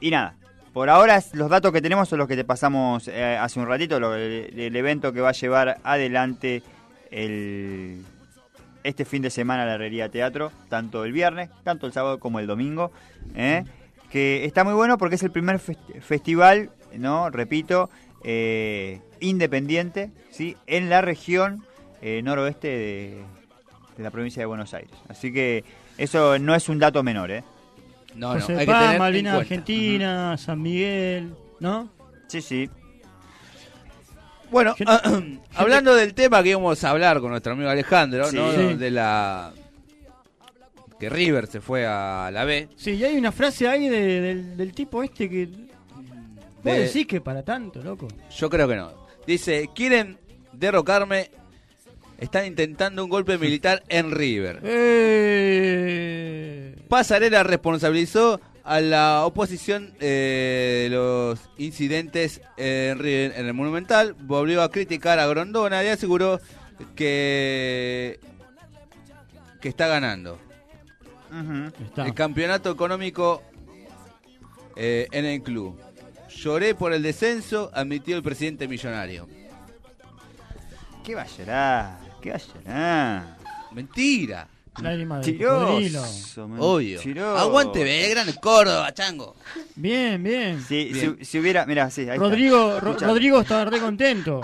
y nada, por ahora los datos que tenemos son los que te pasamos eh, hace un ratito, lo- el, el evento que va a llevar adelante el, este fin de semana la Herrería Teatro, tanto el viernes, tanto el sábado como el domingo, ¿eh? que está muy bueno porque es el primer fest- festival, no repito, eh, independiente, ¿sí? en la región eh, noroeste de, de la provincia de Buenos Aires. Así que eso no es un dato menor, ¿eh? No, José no, hay que tener. Argentina, San Miguel, ¿no? Sí, sí. Bueno, hablando del tema que íbamos a hablar con nuestro amigo Alejandro, Sí. ¿no? De la que River se fue a la B. Sí, y hay una frase ahí de- del, del tipo este que... ¿Vos De- decís que para tanto, loco? Yo creo que no. Dice, quieren derrocarme, están intentando un golpe militar en River. Eh... Pasarela responsabilizó a la oposición eh, de los incidentes en el Monumental, volvió a criticar a Grondona y aseguró que, que está ganando. El campeonato económico eh, en el club. Lloré por el descenso, admitió el presidente millonario. ¿Qué va a llorar? ¿Qué va a llorar? Mentira. Lágrima de cocodrilo. Obvio. mentiroso. Aguante Belgrano, Córdoba, chango. Bien, bien. Sí, Bien. Si, si hubiera, mira, sí, ahí está. Rodrigo, Ro-. Rodrigo está re contento.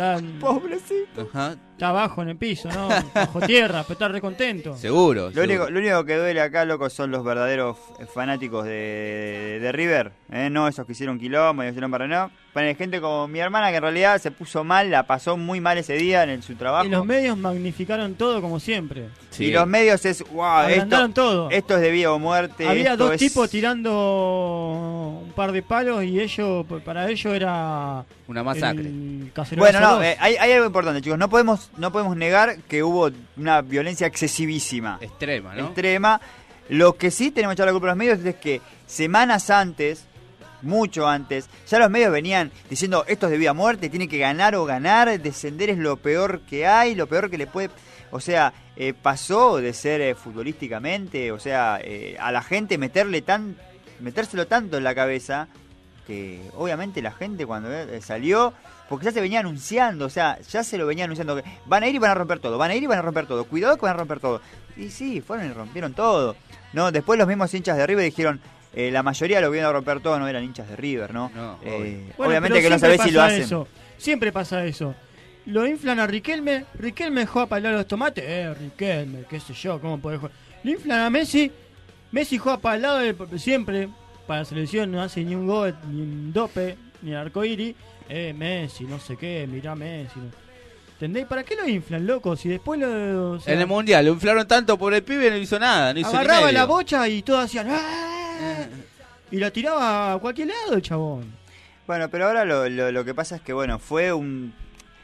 Está, Pobrecito. Ajá. está abajo en el piso, ¿no? Bajo tierra, pero está re contento. Seguro. Lo único, lo único que duele acá, loco, son los verdaderos fanáticos de, de River, ¿eh? no esos que hicieron quilombo y hicieron para no. Ponen gente como mi hermana que en realidad se puso mal, la pasó muy mal ese día en el- su trabajo. Y los medios magnificaron todo como siempre. Y los medios es, wow, esto, todo. esto es de vida o muerte. Había esto dos es- tipos tirando un par de palos y ellos, para ellos era Una masacre. el Bueno, no, eh, hay, hay algo importante, chicos. No podemos, no podemos negar que hubo una violencia excesivísima. Extrema, ¿no? Extrema. Lo que sí tenemos que echar la culpa a los medios es que semanas antes, mucho antes, ya los medios venían diciendo esto es de vida o muerte, tiene que ganar o ganar, descender es lo peor que hay, lo peor que le puede... O sea, eh, pasó de ser eh, futbolísticamente, o sea, eh, a la gente meterle tan, metérselo tanto en la cabeza que obviamente la gente cuando salió, porque ya se venía anunciando, o sea, ya se lo venía anunciando que van a ir y van a romper todo, van a ir y van a romper todo, cuidado que van a romper todo. Y sí, fueron y rompieron todo. No, después los mismos hinchas de River dijeron, eh, la mayoría que vinieron a romper todo no eran hinchas de River, ¿no? Eh, Bueno, obviamente que no sabés si lo hacen. eso. Siempre pasa eso. Lo inflan a Riquelme, Riquelme dejó a palar los tomates, eh, Riquelme, qué sé yo, cómo puede jugar. Lo inflan a Messi Messi juega para el lado de, siempre, para la selección, no hace ni un gol, ni un dope, ni arcoíris. Eh, Messi, no sé qué, mirá Messi. no. ¿Entendés? ¿Para qué lo inflan, loco? Si después lo. o sea, En el mundial lo inflaron tanto por el pibe y no hizo nada. No hizo ni agarraba la bocha y todos hacían. "Ah", Y la tiraba a cualquier lado el chabón. Bueno, pero ahora lo, lo, lo que pasa es que, bueno, fue un...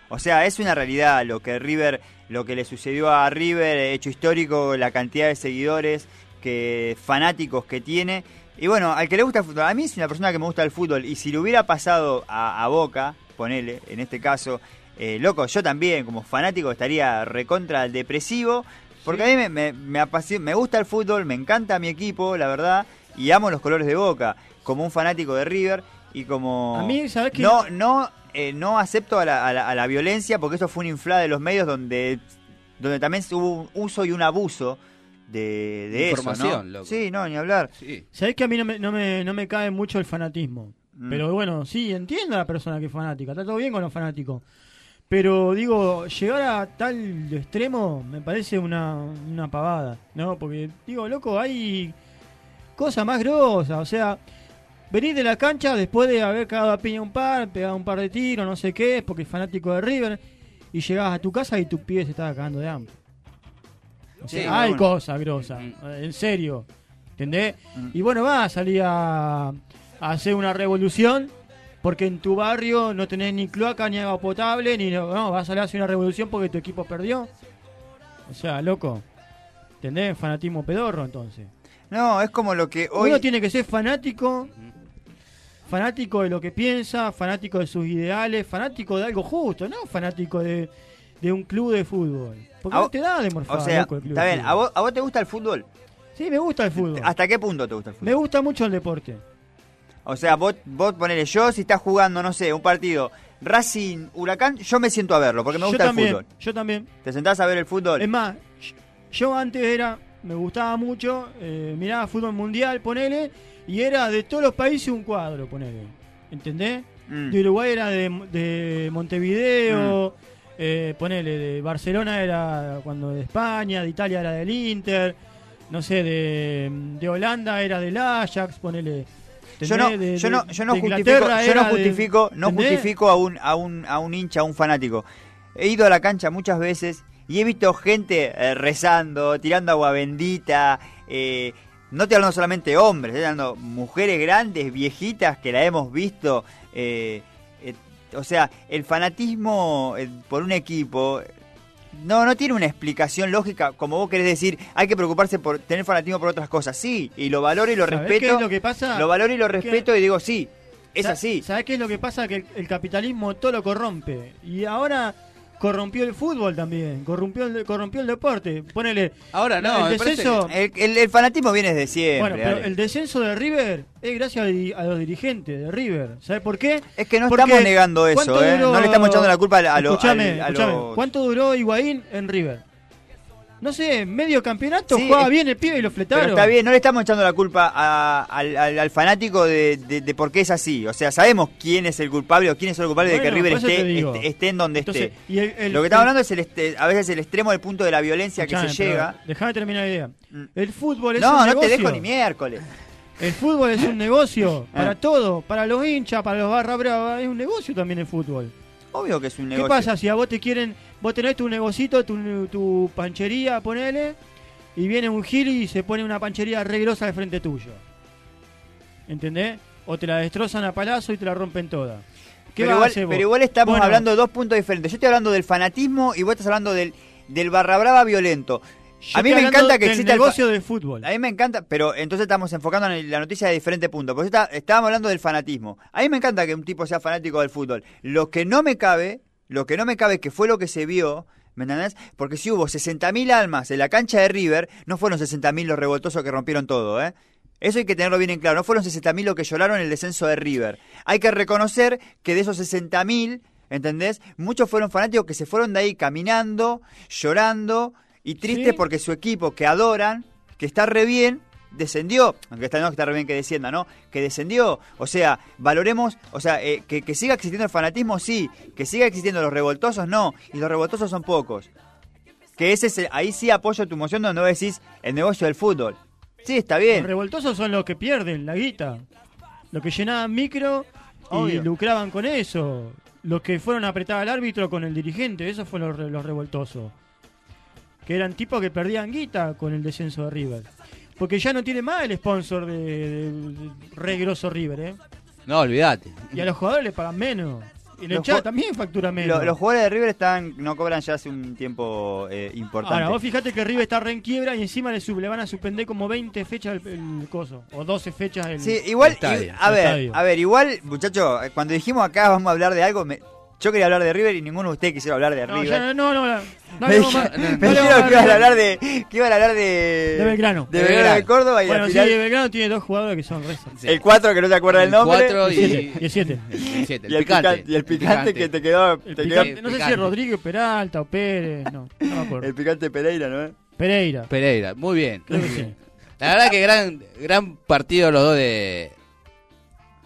O sea, es una realidad lo que River, lo que le sucedió a River, hecho histórico, la cantidad de seguidores, que fanáticos que tiene. Y bueno, al que le gusta el fútbol, a mí es una persona que me gusta el fútbol, y si le hubiera pasado a, a Boca, ponele, en este caso, eh, loco, yo también, como fanático, estaría recontra depresivo, porque a mí me, me, me gusta el fútbol, me encanta mi equipo, la verdad, y amo los colores de Boca, como un fanático de River, y como... A mí, ¿sabes qué? No, no, eh, no acepto a la, a, la, a la violencia, porque eso fue una inflada de los medios donde, donde también hubo un uso y un abuso de, de eso, Información, ¿no? loco. Sí, no, ni hablar. Sabés que a mí no me, no me, no me cae mucho el fanatismo. Mm. Pero bueno, sí, entiendo a la persona que es fanática. Está todo bien con los fanáticos. Pero digo, llegar a tal extremo me parece una, una pavada, ¿no? Porque digo, loco, hay cosas más grosas. O sea, venís de la cancha después de haber cagado a piña un par, pegado un par de tiros, no sé qué, porque es fanático de River, y llegás a tu casa y tu pibe se estaba cagando de hambre. O sea, Sí, hay bueno. cosas grosas, en serio. ¿Entendés? Y bueno, vas a salir a, a hacer una revolución porque en tu barrio no tenés ni cloaca, ni agua potable, ni no, no, vas a salir a hacer una revolución porque tu equipo perdió. O sea, loco. ¿Entendés? Fanatismo pedorro, entonces. No, es como lo que hoy... Uno tiene que ser fanático, fanático de lo que piensa, fanático de sus ideales, fanático de algo justo, no fanático de, de un club de fútbol. Porque A no vos- te da de morfar, O sea, loco, el club está bien. ¿a vos, ¿a vos te gusta el fútbol? Sí, me gusta el fútbol. ¿Hasta qué punto te gusta el fútbol? Me gusta mucho el deporte. O sea, vos, vos ponele yo, si estás jugando, no sé, un partido Racing Huracán, yo me siento a verlo, porque me Yo gusta también, el fútbol. Yo también. ¿Te sentás a ver el fútbol? Es más, yo antes era, me gustaba mucho, eh, miraba fútbol mundial, ponele, y era de todos los países un cuadro, ponele. ¿Entendés? Mm. De Uruguay era de, de Montevideo, eh, ponele, de Barcelona era cuando de España, de Italia era del Inter, no sé, de, de Holanda era del Ajax, ponele. Yo no, yo no, yo no justifico, yo no justifico, no justifico a un, a un, a un hincha, a un fanático. He ido a la cancha muchas veces y he visto gente eh, rezando, tirando agua bendita, eh, no estoy hablando solamente de hombres, estoy hablando mujeres grandes, viejitas que la hemos visto. eh, eh, o sea, el fanatismo eh, por un equipo no, no tiene una explicación lógica, como vos querés decir, hay que preocuparse por tener fanatismo por otras cosas. Sí, y lo valoro y lo ¿Sabés respeto. qué es lo que pasa? Lo valoro y lo respeto y digo, sí, es así. ¿Sabés qué es lo que pasa? Que el, el capitalismo todo lo corrompe. Y ahora corrompió el fútbol también. Corrompió el, corrompió el deporte. Ponele. Ahora no, el descenso. El, el- el fanatismo viene desde siempre. Bueno, pero Ale. el descenso de River es gracias a, los dirigentes de River. ¿Sabes por qué? Es que no Porque estamos negando eso, ¿cuánto ¿eh? No le estamos echando la culpa a, a, lo- Escuchame, los- ¿Cuánto duró Higuaín en River? No sé, medio campeonato Sí, jugaba bien el pibe y lo fletaron. Pero está bien, no le estamos echando la culpa a- al, al- al fanático de, de- de por qué es así. O sea, sabemos quién es el culpable o quién es el culpable de que River esté, esté, esté en donde Entonces, esté. y el- el- Lo que estamos hablando es el este- a veces el extremo del punto de la violencia que se llega. Déjame terminar la idea. El fútbol es No, un no negocio. te dejo ni miércoles. El fútbol es un negocio Ah. para todo, para los hinchas, para los barra brava, es un negocio también el fútbol. Obvio que es un ¿Qué negocio. pasa si a vos te quieren, vos tenés tu negocito, tu, tu panchería, ponele, y viene un gil y se pone una panchería re grosa al frente tuyo? ¿Entendés? O te la destrozan a palazo y te la rompen toda. ¿Qué Pero igual, pero estamos Bueno, hablando de dos puntos diferentes. Yo estoy hablando del fanatismo y vos estás hablando del, del barra brava violento. Yo A mí me encanta que exista el negocio del fútbol. A mí me encanta, pero entonces estamos enfocando en la noticia de diferentes puntos. Porque está- estábamos hablando del fanatismo. A mí me encanta que un tipo sea fanático del fútbol. Lo que no me cabe, lo que no me cabe que fue lo que se vio, ¿me entendés? Porque si hubo 60.000 almas en la cancha de River, no fueron 60.000 los revoltosos que rompieron todo, ¿eh? Eso hay que tenerlo bien en claro. No fueron 60.000 los que lloraron el descenso de River. Hay que reconocer que de esos 60.000, ¿entendés? Muchos fueron fanáticos que se fueron de ahí caminando, llorando y tristes Sí. porque su equipo que adoran, que está re bien, descendió. Aunque está, no está re bien que descienda, ¿no? Que descendió. O sea, valoremos, o sea, eh, que, que siga existiendo el fanatismo, sí. Que siga existiendo los revoltosos, no. Y los revoltosos son pocos. Que ese es el- ahí sí apoyo tu moción donde vos decís el negocio del fútbol. Sí, está bien. Los revoltosos son los que pierden la guita. Los que llenaban micro y Obvio. lucraban con eso. Los que fueron a apretar al árbitro con el dirigente, esos fueron los, los revoltosos. Que eran tipos que perdían guita con el descenso de River. Porque ya no tiene más el sponsor de, de- de re grosso River, ¿eh? No, olvídate. Y a los jugadores le pagan menos. Y la Los hinchada también factura menos. Lo- los jugadores de River están no cobran ya hace un tiempo eh, importante. Ahora, vos fijate que River está re en quiebra y encima le, sub- le van a suspender como 20 fechas el, el coso. O 12 fechas el. Sí, igual, el estadio. a El ver, estadio. a ver, igual, muchachos, cuando dijimos acá vamos a hablar de algo, me- yo quería hablar de River y ninguno de ustedes quisiera hablar de No, River. ya no, no, no, no, no me dijeron, que iban a hablar de que iban a hablar de De Belgrano. de Belgrano de Córdoba y bueno, sí, final Belgrano tiene dos jugadores que son rezos. el 4 que no se acuerda el nombre cuatro y- Y el 7. El siete, el y el picante. picante, y el picante que te quedó, te quedó- no sé si es Rodríguez Peralta o Pérez, no, no me acuerdo. el picante Pereira, ¿no? Pereira. Pereira, muy bien. Creo que sí. La verdad que gran gran partido los dos de,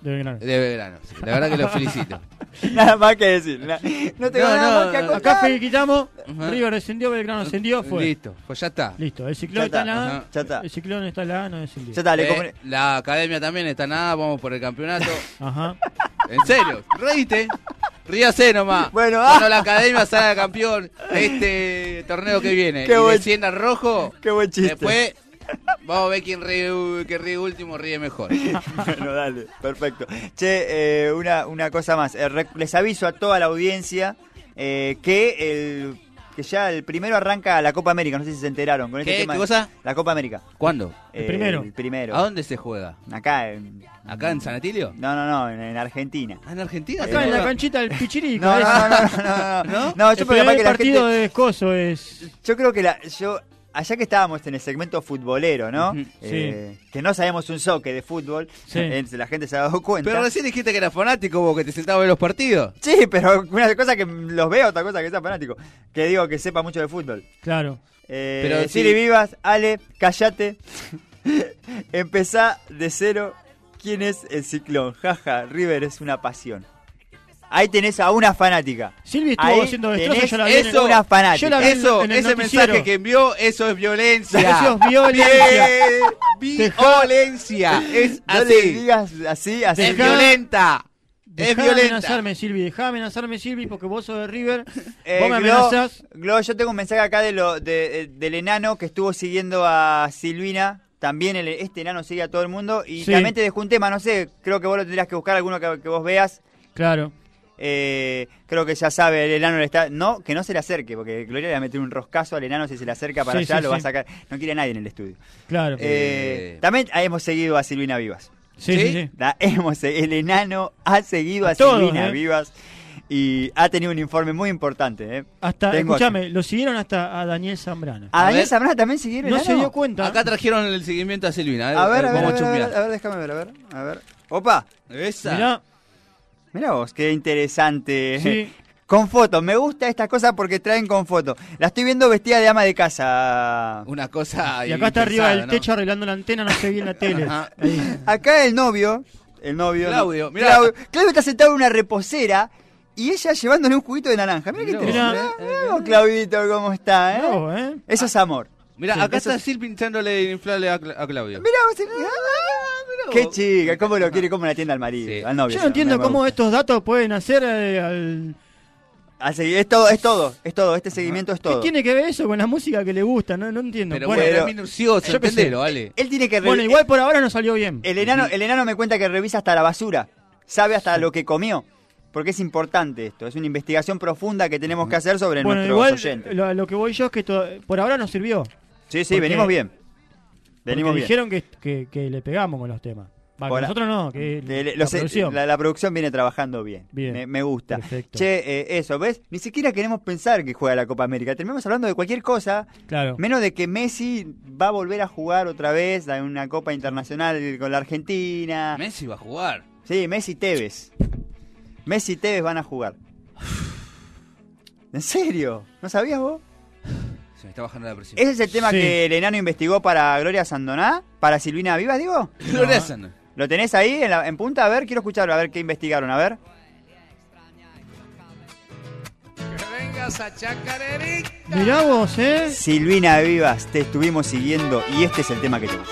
De Belgrano. de Belgrano. sí. La verdad que los felicito. Nada más que decir. na- No tengo No, nada no, más que acotar. Acá quitamos, Ajá. River descendió, Belgrano ascendió, fue. Listo, pues ya está. Listo, el ciclón Ya está, en la A, ya está. el ciclón está en la A, no descendió. Ya está, le Eh, compré- la academia también está nada, vamos por el campeonato. Ajá. En serio, reíste. Ríase nomás. Bueno, Cuando ah. la academia salga campeón este torneo que viene Qué y buen- descienda rojo, Qué buen chiste. después vamos a ver quién ríe, que ríe último, ríe mejor. bueno, dale, perfecto. Che, eh, una, una cosa más. Eh, les aviso a toda la audiencia eh, que el que ya el primero arranca la Copa América. No sé si se enteraron con este ¿Qué? tema. ¿Qué cosa? La Copa América. ¿Cuándo? El Eh, primero. El primero. ¿A dónde se juega? Acá en, ¿Acá en San Atilio? No, no, no, en, en Argentina. ¿Ah, en Argentina? Acá en la canchita del Pichirico. No, no, no, no, no, no, ¿No? no, yo el creo que la partido gente- de Escoso es. Yo creo que la, yo, allá que estábamos en el segmento futbolero, ¿no? Eh, Que no sabemos un soque de fútbol, Sí. eh, la gente se ha dado cuenta. Pero recién dijiste que era fanático vos, que te sentabas a ver los partidos. Sí, pero una cosa que los veo, otra cosa que sea fanático. Que digo que sepa mucho de fútbol. Claro. Eh, Pero Siri sí. Vivas, Ale, callate. Empezá de cero. ¿Quién es el ciclón? Jaja, River es una pasión. Ahí tenés a una fanática. Silvi estuvo Ahí haciendo destrozos, tenés yo la vi en el- Eso, una fanática. Yo la vi en- Eso, en el ese noticiero. mensaje que envió, eso es violencia. Eso es violencia. Violencia. Es No le así. digas así, así. Es Dejá- violenta. Es Dejá de violenta. amenazarme, Silvi. Dejá de amenazarme, Silvi, porque vos sos de River. Eh, vos me Glo, amenazás. Glo, yo tengo un mensaje acá de lo, de- del enano que estuvo siguiendo a Silvina. También el- este enano sigue a todo el mundo. Y Sí. también te dejó un tema, no sé, creo que vos lo tendrías que buscar, alguno que, que vos veas. Claro. Eh, creo que ya sabe, el enano le está. No, que no se le acerque, porque Gloria le va a meter un roscazo al enano si se le acerca para Sí, allá, sí, lo va a sacar. No quiere nadie en el estudio. Claro. Eh, Eh. También hemos seguido a Silvina Vivas. sí, sí, ¿sí? sí. La hemos, el enano ha seguido a, A todos, Silvina eh. Vivas y ha tenido un informe muy importante. ¿eh? Hasta, escúchame, lo siguieron hasta a Daniel Zambrana. ¿A A Daniel ver. Zambrana también siguieron No se dio cuenta. Acá trajeron el seguimiento a Silvina. A ver, a ver, a ver, a ver, a ver, déjame ver, a ver, a ver. Opa, Esa. Mirá, mira vos, qué interesante. sí. Con fotos, me gusta esta cosa porque traen con fotos. La estoy viendo vestida de ama de casa. Una cosa. Y acá está arriba del techo arreglando la antena, no se ve en la tele. Acá el novio, el novio. Claudio, mirá. Claudio, Claudio está sentado en una reposera y ella llevándole un juguito de naranja. Mira qué Mirá interesante. Mirá. Mirá vos, Claudito, cómo está, ¿eh? No, ¿eh? Eso es amor. Mira, Sí, acá eso está Sil pinchándole inflable a, Cla- a Claudio. Mira vos, ah, qué chica, cómo lo quiere, cómo le atiende al marido, Sí. al novio. Yo no entiendo Me cómo estos datos pueden hacer eh, al... Ah, sí, es todo, es todo, es todo, este seguimiento es ¿Qué todo. tiene que ver eso con la música que le gusta? No, no entiendo. Pero bueno, pero- es minucioso, qué entendelo, vale. Él tiene que bueno, igual por ahora no salió bien. el enano, el enano me cuenta que revisa hasta la basura, sabe hasta lo que comió, porque es importante esto, es una investigación profunda que tenemos que hacer sobre bueno, nuestros igual oyentes. lo, lo que voy yo es que to- por ahora no sirvió. Sí, sí, porque- venimos bien. Venimos bien. dijeron que, que, que le pegamos con los temas. Va, nosotros no, que De- la los- producción. la, la producción viene trabajando bien. Bien. Me, me gusta. Perfecto. Che, eh, eso, ¿ves? Ni siquiera queremos pensar que juega la Copa América. Terminamos hablando de cualquier cosa, Claro. menos de que Messi va a volver a jugar otra vez en una Copa Internacional con la Argentina. Messi va a jugar. Sí, Messi y Tevez. Messi y Tevez van a jugar. ¿En serio? ¿No sabías vos? Se me está bajando la presión. ¿Ese es el tema que el enano investigó para Gloria Sandoná? ¿Para Silvina Vivas, digo? Gloria. Sandoná. ¿Lo tenés ahí en, punta? A ver, quiero escucharlo, a ver qué investigaron, a ver. Mirá vos, ¿eh? Silvina Vivas, te estuvimos siguiendo y este es el tema que tenemos.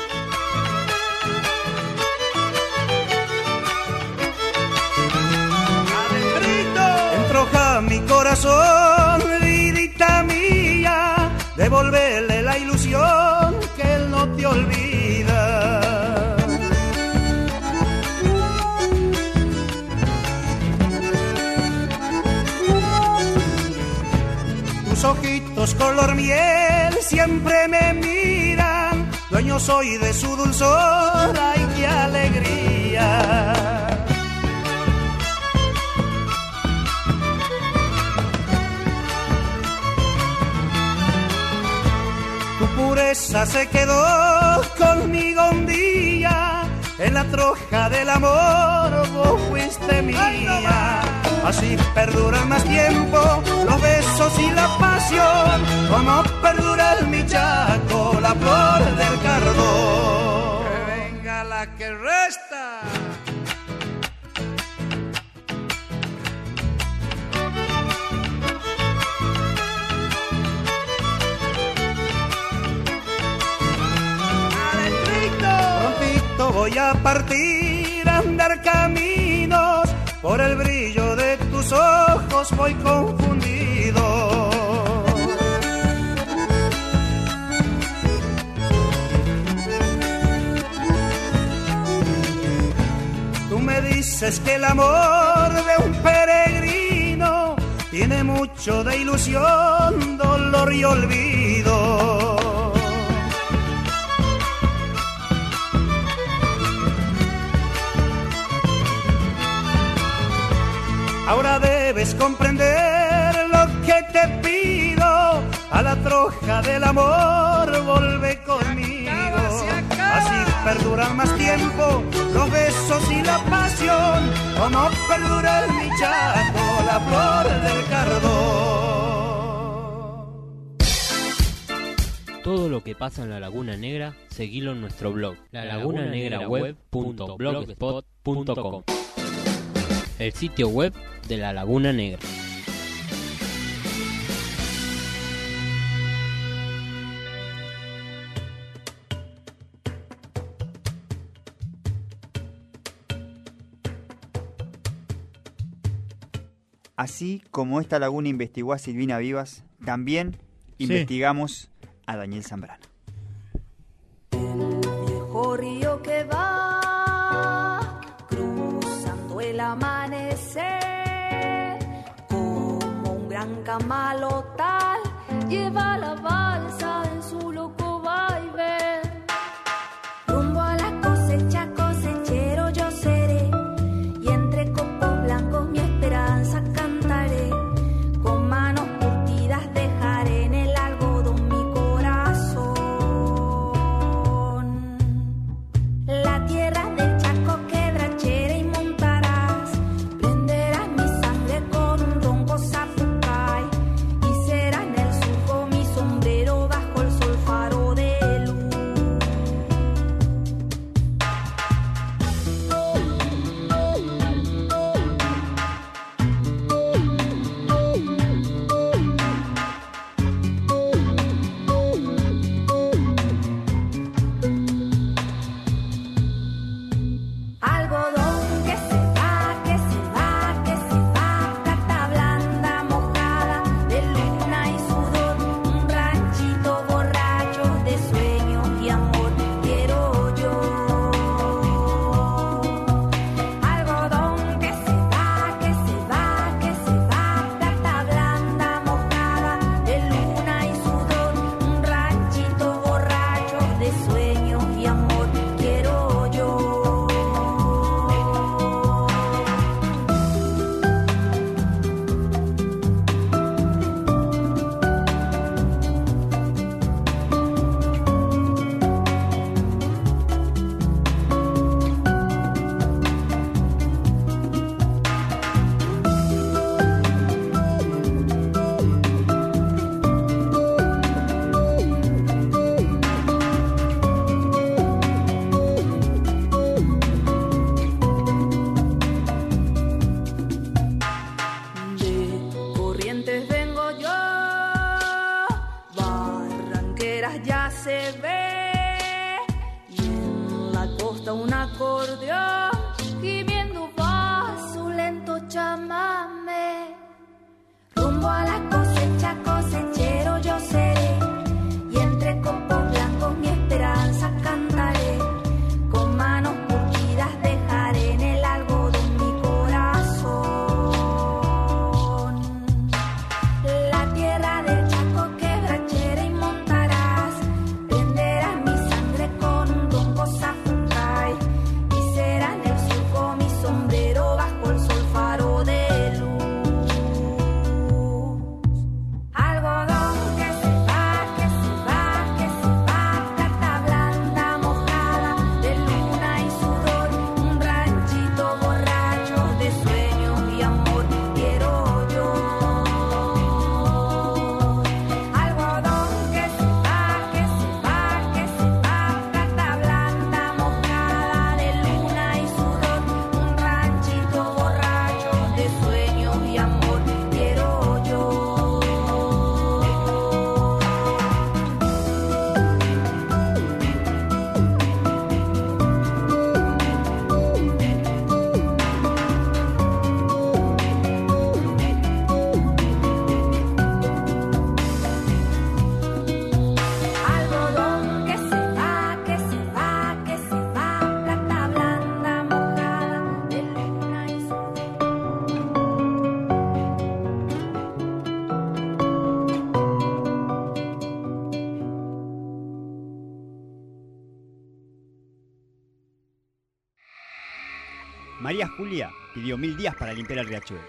Entroja mi corazón color miel siempre me miran, dueño soy de su dulzor, ay qué alegría. Tu pureza se quedó conmigo un día, en la troja del amor vos fuiste mía. Así perduran más tiempo los besos y la pasión, como perdura el michaco, la flor del cardo. Que venga la que resta. Voy a partir a andar caminos, por el brillo de ojos voy confundido. Tú me dices que el amor de un peregrino tiene mucho de ilusión, dolor y olvido. Ahora debes comprender lo que te pido. A la troja del amor, volve conmigo. Así perduran más tiempo los besos y la pasión. Como perdura el michaco, la flor del cardo. Todo lo que pasa en la Laguna Negra, seguilo en nuestro blog, lalagunanegraweb.blogspot.com El sitio web de la Laguna Negra. Así como esta laguna investigó a Silvina Vivas, también Sí. investigamos a Daniel Zambrano. viejo río que va cruzando el gran camalotal lleva la balsa mil días para limpiar el riachuelo.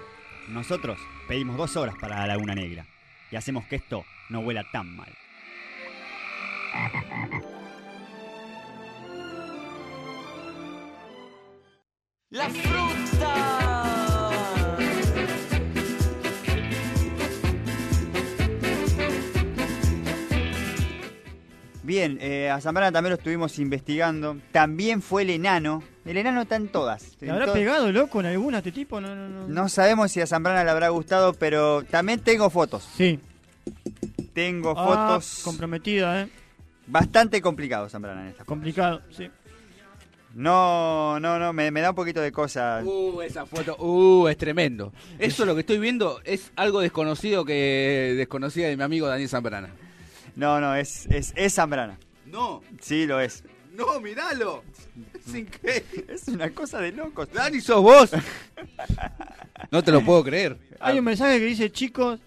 Nosotros pedimos dos horas para la Laguna Negra. Y hacemos que esto no huela tan mal. La eh, a Zambrana también lo estuvimos investigando. También fue el enano. El enano está en todas. ¿Le En habrá to- pegado loco en alguna este tipo? No, no, no. No sabemos si a Zambrana le habrá gustado, pero también tengo fotos. Sí. Tengo Ah, fotos. comprometida, ¿eh? Bastante complicado, Zambrana, en esta. Complicado, sí. No, no, no, me, me da un poquito de cosa. Uh, esa foto, uh, es tremendo. Eso lo que estoy viendo es algo desconocido que desconocía de mi amigo Daniel Zambrana. No, no, es, es, es Zambrana. No, Sí, lo es. no, miralo. Es increíble. Es una cosa de locos. Dani, sos vos. No te lo puedo creer. Hay un mensaje que dice, chicos,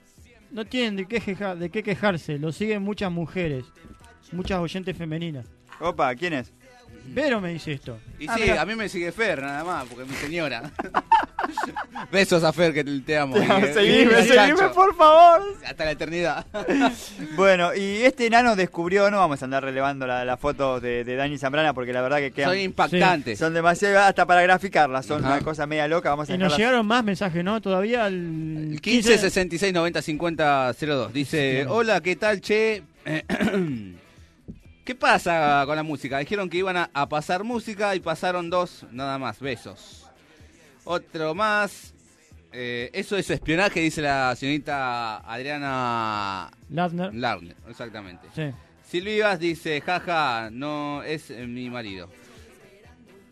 no tienen de qué, queja- de qué quejarse, lo siguen muchas mujeres, muchas oyentes femeninas. Opa, ¿quién es? Vero me dice esto. Y Ah, sí, mirá. a mí me sigue Fer, nada más, porque es mi señora. Besos a Fer, que te amo. Y- seguime, y- seguime, por favor. Hasta la eternidad. Bueno, y este enano descubrió, no vamos a andar relevando la, la foto de, de Dani Zambrana porque la verdad que quedan... Son impactantes. Son demasiado, hasta para graficarlas, son Ajá. una cosa media loca, vamos a Y nos llegaron más mensajes, ¿no? Todavía al 15 66 90 50 02. Dice, hola, ¿qué tal, che? ¿Qué pasa con la música? Dijeron que iban a, a pasar música y pasaron dos, nada más, besos. Otro más. eh, eso es espionaje, dice la señorita Adriana Ladner. Larner, exactamente. Sí. Silvivas dice, jaja, no es mi marido.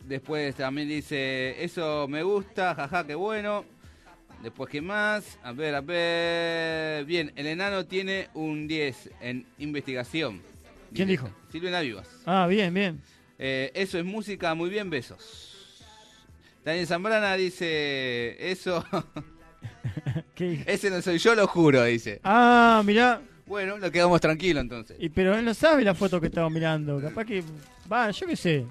Después también dice, eso me gusta, jaja, qué bueno. Después, ¿qué más? A ver, a ver. Bien, el enano tiene un 10 en investigación. ¿Quién dijo? Silvina Vivas. Ah, bien, bien. Eh, eso es música, muy bien, besos. Daniel Zambrana dice, eso... ¿Qué? Ese no soy yo, lo juro, dice. Ah, mirá. Bueno, lo quedamos tranquilo entonces. Y, pero él no sabe la foto que estamos mirando. Capaz que... Va, yo qué sé.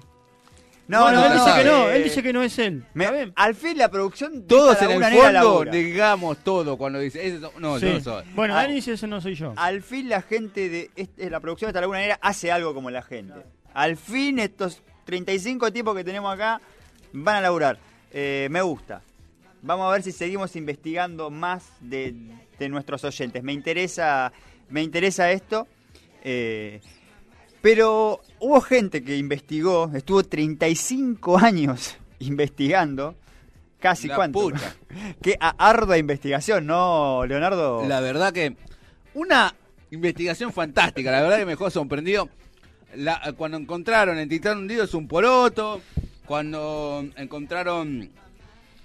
No, Bueno, no, él dice que no, eh, él dice que no es él. me- al fin la producción... Todos en el fondo negamos todo cuando dice, "Ese no, no, Sí. yo no soy. Bueno, Ah. Dani dice eso no soy yo. Al fin la gente de este- la producción de esta Laguna Negra hace algo como la gente. Al fin estos 35 tipos que tenemos acá van a laburar. Eh, me gusta. Vamos a ver si seguimos investigando más de, de nuestros oyentes. Me interesa, me interesa esto. Eh, pero hubo gente que investigó, estuvo 35 años investigando. Casi La cuánto. pucha. Qué ardua investigación, ¿no, Leonardo? La verdad que una investigación fantástica, la verdad que me dejó sorprendido. La- cuando encontraron en Titán Hundido es un poroto, cuando encontraron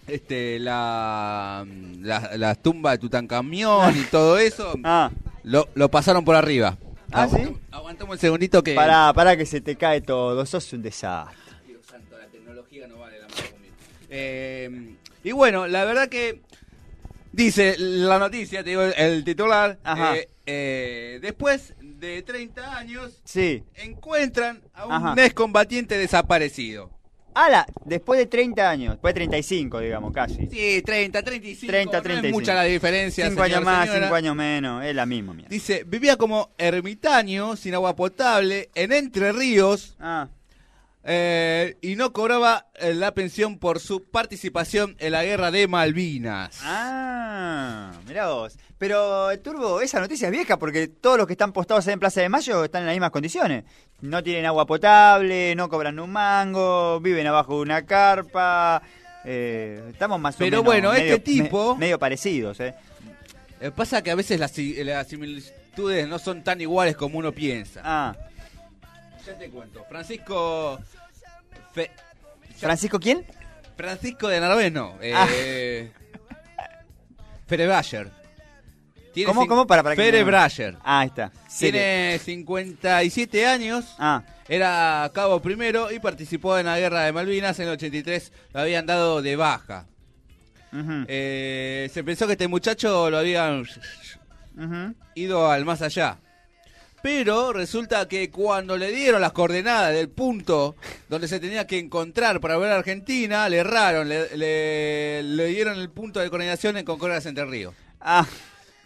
este la, la, la tumba de Tutankamón y todo eso, Ah. lo, lo pasaron por arriba. ¿Ah, sí? Aguantamos- Aguantamos un segundito que... Pará, pará que se te cae todo, sos un desastre. Dios santo, la tecnología no vale la mano conmigo. Eh, y bueno, la verdad que dice la noticia, te digo el, titular, Ajá. eh, eh, después de 30 años Sí. encuentran a un excombatiente desaparecido. Ala, después de 30 años, después de 35, digamos, casi. Sí, 30, 35, 30, no 35. es mucha la diferencia. 5 años más, señora. 5 años menos, es la misma mierda. Dice, vivía como ermitaño, sin agua potable, en Entre Ríos, Ah, eh, y no cobraba eh, la pensión por su participación en la guerra de Malvinas. ah, mirá vos. Pero, eh, Turbo, esa noticia es vieja porque todos los que están postados ahí en Plaza de Mayo están en las mismas condiciones. No tienen agua potable, no cobran un mango, viven abajo de una carpa. eh, estamos más o Pero menos bueno, medio- este tipo- me- medio parecidos, pasa que a veces las, las similitudes no son tan iguales como uno piensa. Ah, Ya te cuento. Francisco. Fe- ¿Francisco quién? Francisco de Narváez, no. Ah. Eh, Ferebrayer. Tiene ¿Cómo, cómo? Para, para que-. Ah, ahí está. Tiene 57 años. Ah, Era cabo primero y participó en la guerra de Malvinas. En el 83 lo habían dado de baja. Eh, se pensó que este muchacho lo habían ido al más allá. Pero resulta que cuando le dieron las coordenadas del punto donde se tenía que encontrar para ver a Argentina, le erraron, le, le- le dieron el punto de coordinación en Concordia Entre Ríos. Ah.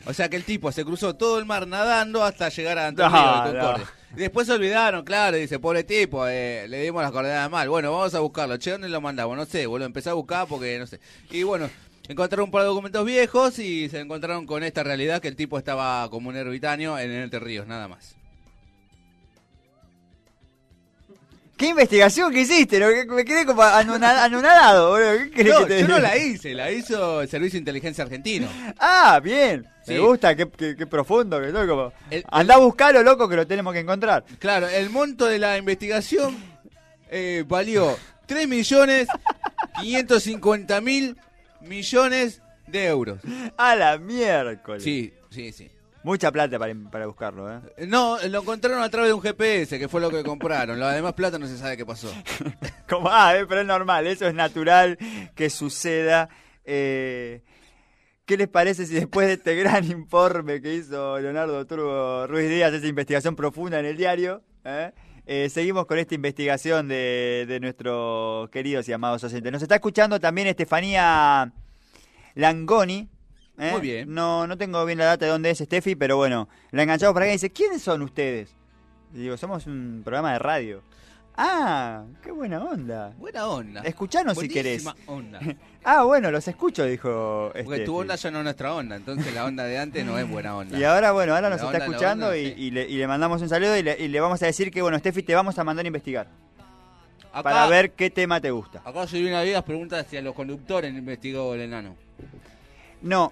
O sea que el tipo se cruzó todo el mar nadando hasta llegar a Entre No, Ríos de no. Concordia. Y después se olvidaron, claro, dice, pobre tipo, eh, le dimos las coordenadas mal. Bueno, vamos a buscarlo. Che, ¿dónde lo mandamos? No sé, boludo, empecé a buscar porque no sé. Y bueno, encontraron un par de documentos viejos y se encontraron con esta realidad que el tipo estaba como un ermitaño en Entre Ríos, nada más. ¿Qué investigación que hiciste? Me quedé como anona- anonadado, boludo. ¿Qué querés No, que te yo no la hice, la hizo el Servicio de Inteligencia Argentino. Ah, bien. Sí. Me gusta, qué, qué- qué profundo que. El- Andá a buscarlo, loco, que lo tenemos que encontrar. Claro, el monto de la investigación eh, valió 3 millones 550 mil millones de euros. A la miércoles. Sí, sí, sí. Mucha plata para, para buscarlo, ¿eh? No, lo encontraron a través de un GPS, que fue lo que compraron. Lo demás plata no se sabe qué pasó. Como, ah, eh, pero es normal, eso es natural que suceda. Eh, ¿Qué les parece si después de este gran informe que hizo Leonardo Turbo Ruiz Díaz, esa investigación profunda en el diario, eh, eh, seguimos con esta investigación de, de nuestros queridos y amados oyentes? Nos está escuchando también Estefanía Langoni. ¿eh? Muy bien. No, no tengo bien la data de dónde es Steffi, pero bueno, la enganchamos para acá y dice, ¿quiénes son ustedes? Y digo, somos un programa de radio. Ah, qué buena onda. Buena onda. Escuchanos si querés. Onda. Ah, bueno, los escucho, dijo Porque Steffi. tu onda ya no es nuestra onda, entonces la onda de antes no es buena onda. Y ahora, bueno, ahora nos La está onda, escuchando onda, y, sí. y le, y le mandamos un saludo y le, y le vamos a decir que, bueno, Steffi, te vamos a mandar a investigar. Acá- Para ver qué tema te gusta. Acá Silvina Díaz pregunta si a los conductores investigó el enano. No,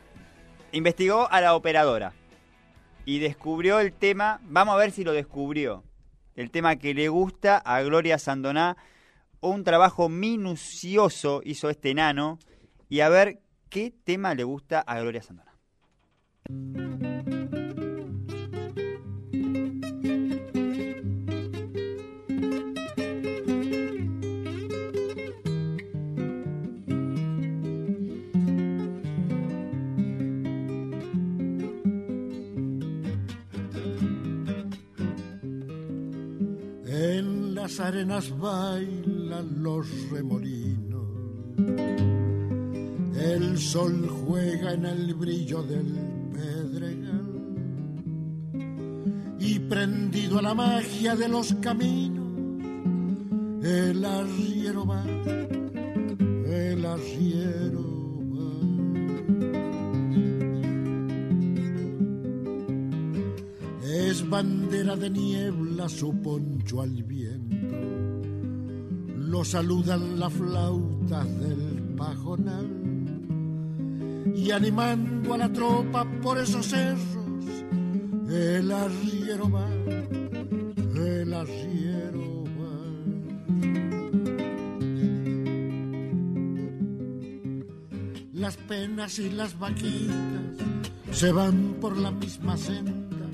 investigó a la operadora y descubrió el tema, vamos a ver si lo descubrió, el tema que le gusta a Gloria Sandoná, un trabajo minucioso hizo este enano y a ver qué tema le gusta a Gloria Sandoná. Las arenas bailan los remolinos. El sol juega en el brillo del pedregal. Y prendido a la magia de los caminos, el arriero va, el arriero va. Es bandera de niebla su poncho al viento. Lo saludan las flautas del pajonal. Y animando a la tropa por esos cerros, el arriero va, el arriero va. Las penas y las vaquitas se van por la misma senda.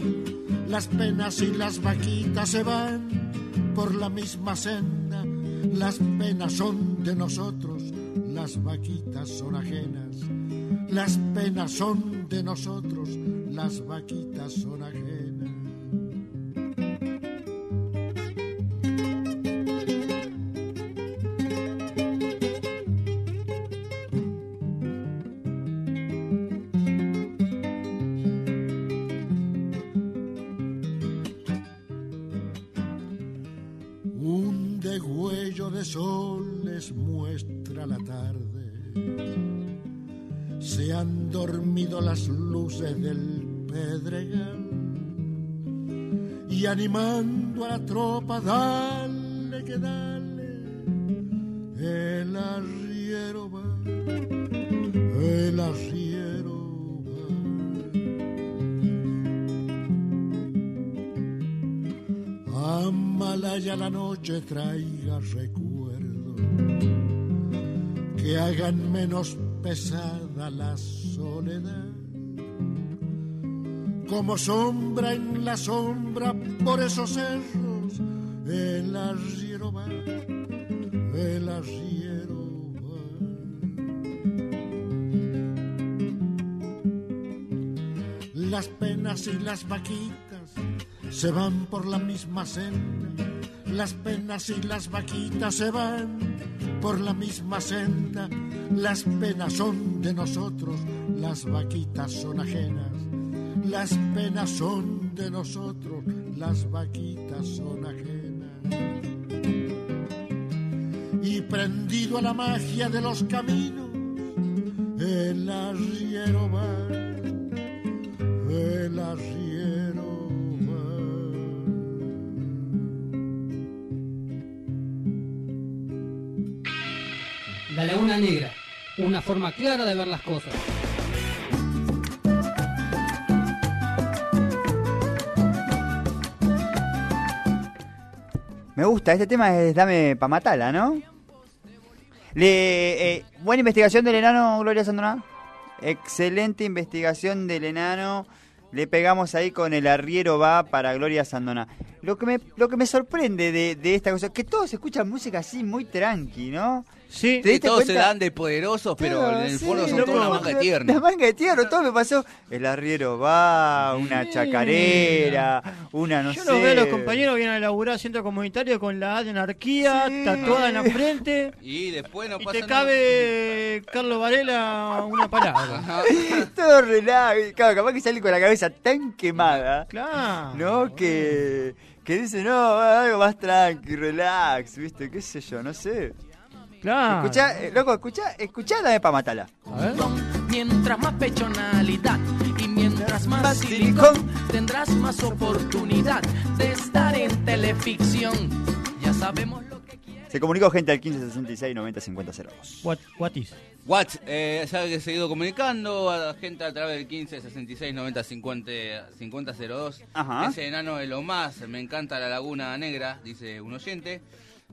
Las penas y las vaquitas se van por la misma senda. Las penas son de nosotros, las vaquitas son ajenas. Las penas son de nosotros, las vaquitas son ajenas. Animando a la tropa, dale que dale. El arriero va, el arriero va. Amalaya la noche traiga recuerdos que hagan menos pesada la soledad. Como sombra en la sombra por esos cerros, el arriero va, el arriero va. Las penas y las vaquitas se van por la misma senda. Las penas y las vaquitas se van por la misma senda. Las penas son de nosotros, las vaquitas son ajenas. Las penas son de nosotros, las vaquitas son ajenas. Y prendido a la magia de los caminos, el arriero va, el arriero La Laguna Negra, una forma clara de ver las cosas. Me gusta, este tema es Dame pa' matala, ¿no? Le, eh, buena investigación del enano, Gloria Sandona. Excelente investigación del enano. Le pegamos ahí con el arriero va para Gloria Sandona. Lo que me, lo que me sorprende de, de esta cosa que todos escuchan música así muy tranqui, ¿no? Sí, ¿Te Que diste todos se dan de poderosos, pero Claro, en el sí, fondo son loco, toda una manga de La tierno. manga de tierno, todo me pasó. El arriero va, una chacarera, una no Yo sé. los veo a los compañeros vienen a laburar centro comunitario con la A de anarquía tatuada en la frente. Y después no Y pasa te cabe Carlos Varela una palabra. todo relax. Claro, capaz que sale con la cabeza tan quemada. Claro. ¿No? Que, que dice, no, algo más tranqui, relax, ¿viste? ¿Qué sé yo? No sé. Claro. Escuchá, eh, loco, escuchá, escuchá Dame pa' matala. Mientras más pechonalidad y mientras más silicón, tendrás más oportunidad de estar en teleficción. Ya sabemos lo que Se comunicó gente al 1566 90 50 02. What, what is? What, eh, ya que he seguido comunicando a la gente a través del 15 66 90 50 50 02. Ajá. Ese enano es lo más, me encanta la Laguna Negra, dice un oyente.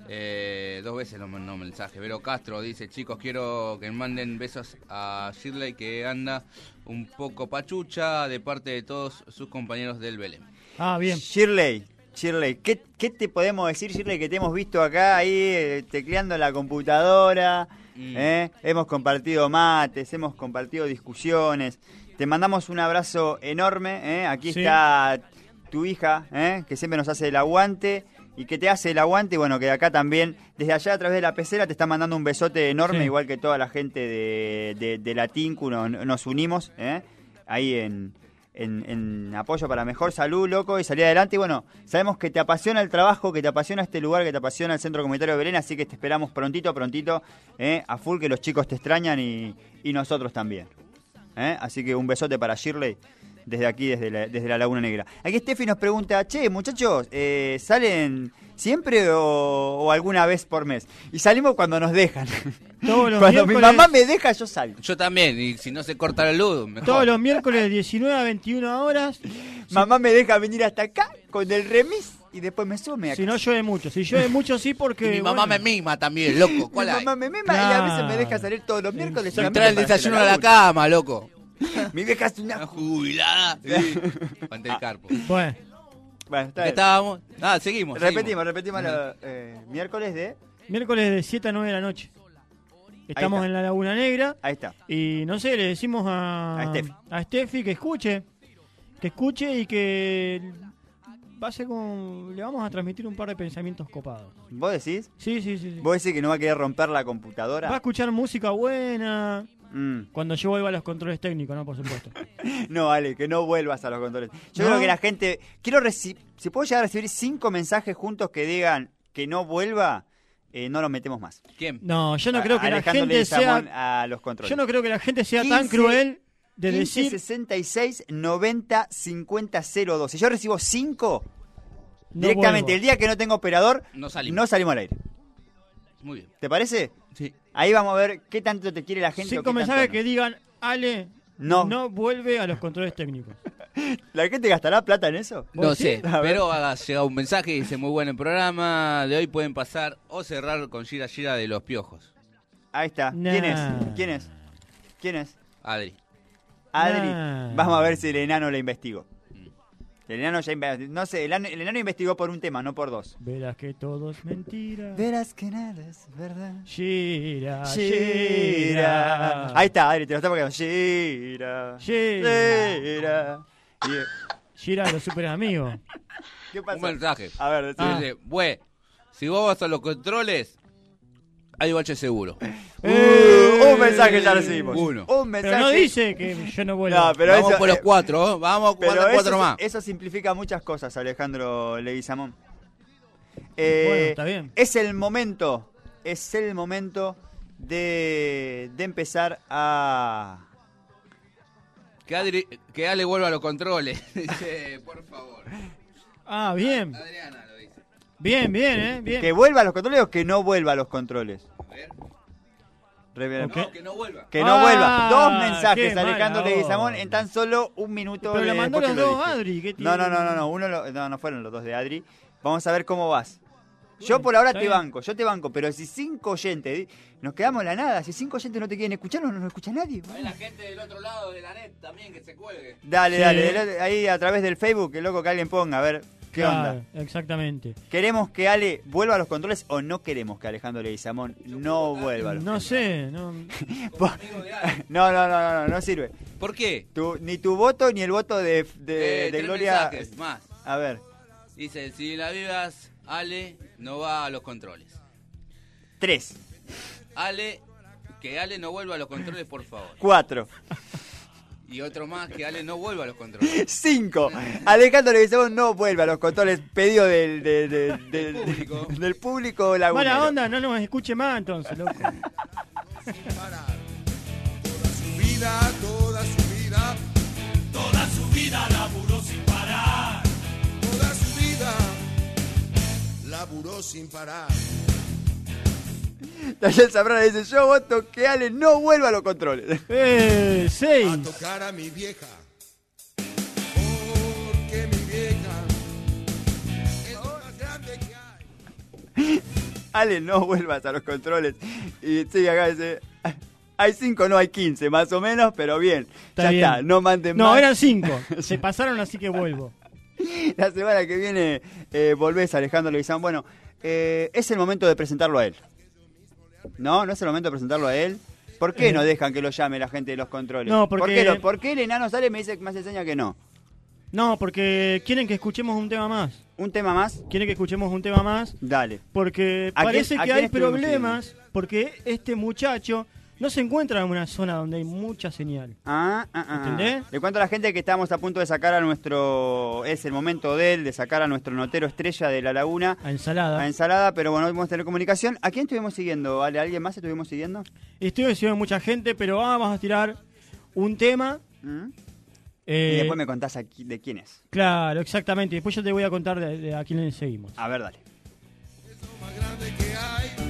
Eh, dos veces no, no mensaje. Vero Castro dice, chicos, quiero que manden besos a Shirley que anda un poco pachucha de parte de todos sus compañeros del Belén. Ah, bien. Shirley, Shirley, ¿qué, qué te podemos decir, Shirley, que te hemos visto acá ahí eh, tecleando en la computadora? Mm. ¿eh? Hemos compartido mates, hemos compartido discusiones. Te mandamos un abrazo enorme. ¿eh? Aquí Sí. está tu hija, ¿eh? que siempre nos hace el aguante y que te hace el aguante. Y bueno, que acá también, desde allá a través de la pecera, te está mandando un besote enorme, Sí. igual que toda la gente de, de, de la nos unimos ¿eh? ahí en, en, en apoyo para mejor salud, loco, y salir adelante. Y bueno, sabemos que te apasiona el trabajo, que te apasiona este lugar, que te apasiona el Centro Comunitario de Belén, así que te esperamos prontito, prontito, ¿eh? a full, que los chicos te extrañan y, y nosotros también. ¿eh? Así que un besote para Shirley desde aquí, desde la, desde la Laguna Negra. Aquí Steffi nos pregunta, che, muchachos, eh, ¿salen siempre o, o alguna vez por mes? Y salimos cuando nos dejan. Todos los cuando mi miércoles- mamá me deja, yo salgo. Yo también, y si no se corta la luz, mejor. Todos los miércoles de 19 a 21 horas. Mamá me deja venir hasta acá con el remis y después me sume Si no llueve mucho. Si llueve mucho, sí, porque. Y mi mamá bueno, me mima también, loco. ¿Cuál Mi hay? mamá me mima y a veces me deja salir todos los miércoles. Trae el desayuno a la cama, loco. Mi vieja es una jubilada. Sí. Ante el carpo. Bueno. Bueno, está ¿Qué bien. estábamos? Ah, seguimos. Repetimos, seguimos. repetimos. lo- eh, miércoles de... Miércoles de 7 a 9 de la noche. Estamos está. en la Laguna Negra. Ahí está. Y no sé, le decimos a, A Steffi. a Steffi que escuche. Que escuche y que va a ser como. Le vamos a transmitir un par de pensamientos copados. ¿Vos decís? Sí, sí, sí. sí. ¿Vos decís que no va a querer romper la Va a computadora? escuchar música buena. Mm. Cuando yo vuelva a los controles técnicos, ¿no? Por supuesto. No, Ale, que no vuelvas a los controles. Yo No. creo que la gente... Quiero recibir... Si puedo llegar a recibir cinco mensajes juntos que digan que no vuelva, eh, no los metemos más. ¿Quién? No, yo no creo que la gente sea. a los controles. Yo no creo que la gente sea tan 15, cruel de 15, decir. 66 90 50 02. Si yo recibo 5, No directamente vuelvo. el día que no tengo operador, No salimos. no salimos al aire. Muy bien. ¿Te parece? Sí. Ahí vamos a ver qué tanto te quiere la gente. Cinco mensajes tanto que digan, Ale, No. no vuelve a los controles técnicos. no. ¿La gente gastará plata en eso? No ¿Vos sé, pero ha llegado un mensaje y dice muy bueno el programa. De hoy pueden pasar o cerrar con Gira Gira de los Piojos. Ahí está. Nah. ¿Quién es? ¿Quién es? ¿Quién es? Adri. Adri. Nah. Vamos a ver si el enano le investigó. El enano ya No sé, el enano, el enano investigó por un tema, no por dos. Verás que todo es mentira. Verás que nada es verdad. Gira, Gira. Ahí está, Adri, te lo estamos quedando. Gira. Gira. Gira. Gira de los super amigos. ¿Qué pasa? Un mensaje. A ver, Ah. Dice, "Bue, si vos vas a los controles, hay bache seguro. Uh, un mensaje ya recibimos. Uno. Un mensaje. Pero no dice que yo no vuelvo. No, pero vamos eso, por los eh, cuatro, ¿eh? vamos Pero cuatro, cuatro eso, más. eso simplifica muchas cosas, Alejandro Leguizamón. Eh, Bueno, está bien. Es el momento, es el momento de, de empezar a... Que, Adri- que Ale vuelva a los controles. Por favor. Ah, bien. Adriana. Bien, bien, ¿eh? Bien. ¿Que vuelva a los controles o que no vuelva a los controles? Revela- Ok. No, que no vuelva. Que no Ah, vuelva. Dos mensajes, Alejandro Leguizamón, en tan solo un minuto. Pero le de- mandó después los lo dos dije. Adri. ¿qué No, no, no, no, no, uno lo- no, no fueron los dos de Adri. Vamos a ver cómo vas. Yo por ahora te banco, yo te banco, pero si cinco oyentes, nos quedamos en la nada, si cinco oyentes no te quieren escuchar, no nos escucha nadie. Hay la gente del otro lado de la net también que se cuelgue. Dale, Sí. dale, dale, ahí a través del Facebook, que loco que alguien ponga, a ver qué Claro, onda. Exactamente. ¿Queremos que Ale vuelva a los controles o no queremos que Alejandro Leguizamón no vuelva a los No sé, no. No, no, no, no, no, no sirve. ¿Por qué? Tu- ni tu voto ni el voto de, de, Eh, de tres Gloria. más. A ver, Dice, si la vivas, Ale no va a los controles. tres, Ale, que Ale no vuelva a los controles, por favor. cuatro, Y otro más, que Ale no vuelva a los controles. cinco. Alejandro Leguizamón no vuelve a los controles, pedido del, del, del, del- público. del público lagunero. Mala onda, no nos escuche más entonces, loco. Su vida, toda su vida, toda su vida laburó sin parar. Toda su vida laburó sin parar. Daniel Zambrana dice, yo voto que Ale no vuelva a los controles. Eh, A seis. tocar a mi vieja. Porque mi vieja es lo más grande que hay. Ale, no vuelvas a los controles. Y sigue acá, dice, hay cinco, no hay quince, más o menos, pero bien. Está ya bien. está, no manden No, más. eran cinco. Se pasaron, así que vuelvo. La semana que viene eh, volvés, Alejandro Leguizamón. Bueno, eh, es el momento de presentarlo a él. ¿No? ¿No es el momento de presentarlo a él? ¿Por qué Eh. no dejan que lo llame la gente de los controles? No, ¿Por porque- qué, no? ¿Por qué el enano sale y me dice me hace seña que no? No, porque quieren que escuchemos un tema más. ¿Un tema más? Quieren que escuchemos un tema más. Dale. Porque ¿A quién- parece que hay problemas. Porque este muchacho no se encuentra en una zona donde hay mucha señal. Ah, ah, ah. ¿Entendés? Le cuento a la gente que estamos a punto de sacar a nuestro. Es el momento de él, de sacar a nuestro notero estrella de la laguna. A ensalada. A ensalada, pero bueno, vamos a tener comunicación. ¿A quién estuvimos siguiendo? ¿Ale? ¿Alguien más estuvimos siguiendo? Estoy recibiendo mucha gente, pero vamos a tirar un tema. ¿Mm? Eh, y después me contás aquí de quién es. Claro, exactamente. Después yo te voy a contar de, de a quién le seguimos. A ver, dale. Lo más grande que hay.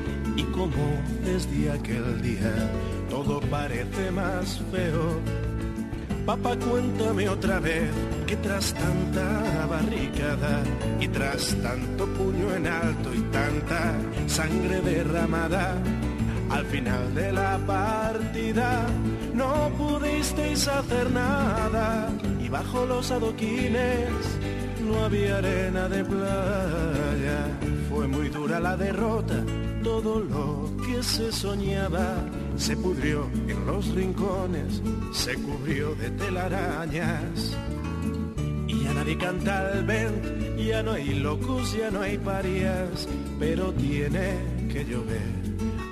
como desde aquel día todo parece más feo. Papá, cuéntame otra vez que tras tanta barricada y tras tanto puño en alto y tanta sangre derramada, al final de la partida no pudisteis hacer nada y bajo los adoquines no había arena de playa. Fue muy dura la derrota, todo lo que se soñaba se pudrió en los rincones, se cubrió de telarañas. Y ya nadie canta al vent, ya no hay locos, ya no hay parias, pero tiene que llover,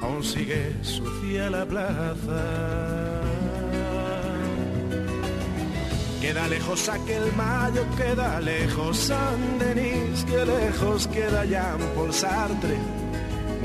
aún sigue sucia la plaza. Queda lejos aquel mayo, queda lejos San Denis, que lejos queda Jean Paul Sartre,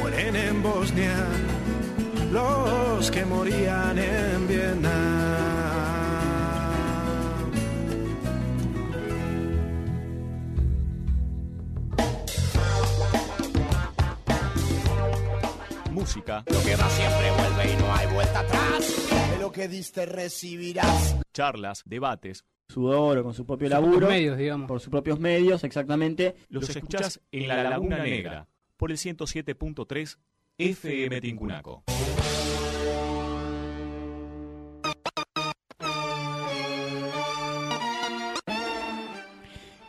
mueren en Bosnia los que morían en Vietnam. Música, Lo que va siempre vuelve y no hay vuelta atrás. De lo que diste recibirás. charlas, debates. Sudor o con su propio Sus laburo. propios medios, digamos. Por sus propios medios, exactamente. Los escuchás en La Laguna Negra por el 107.3 FM Tincunaco.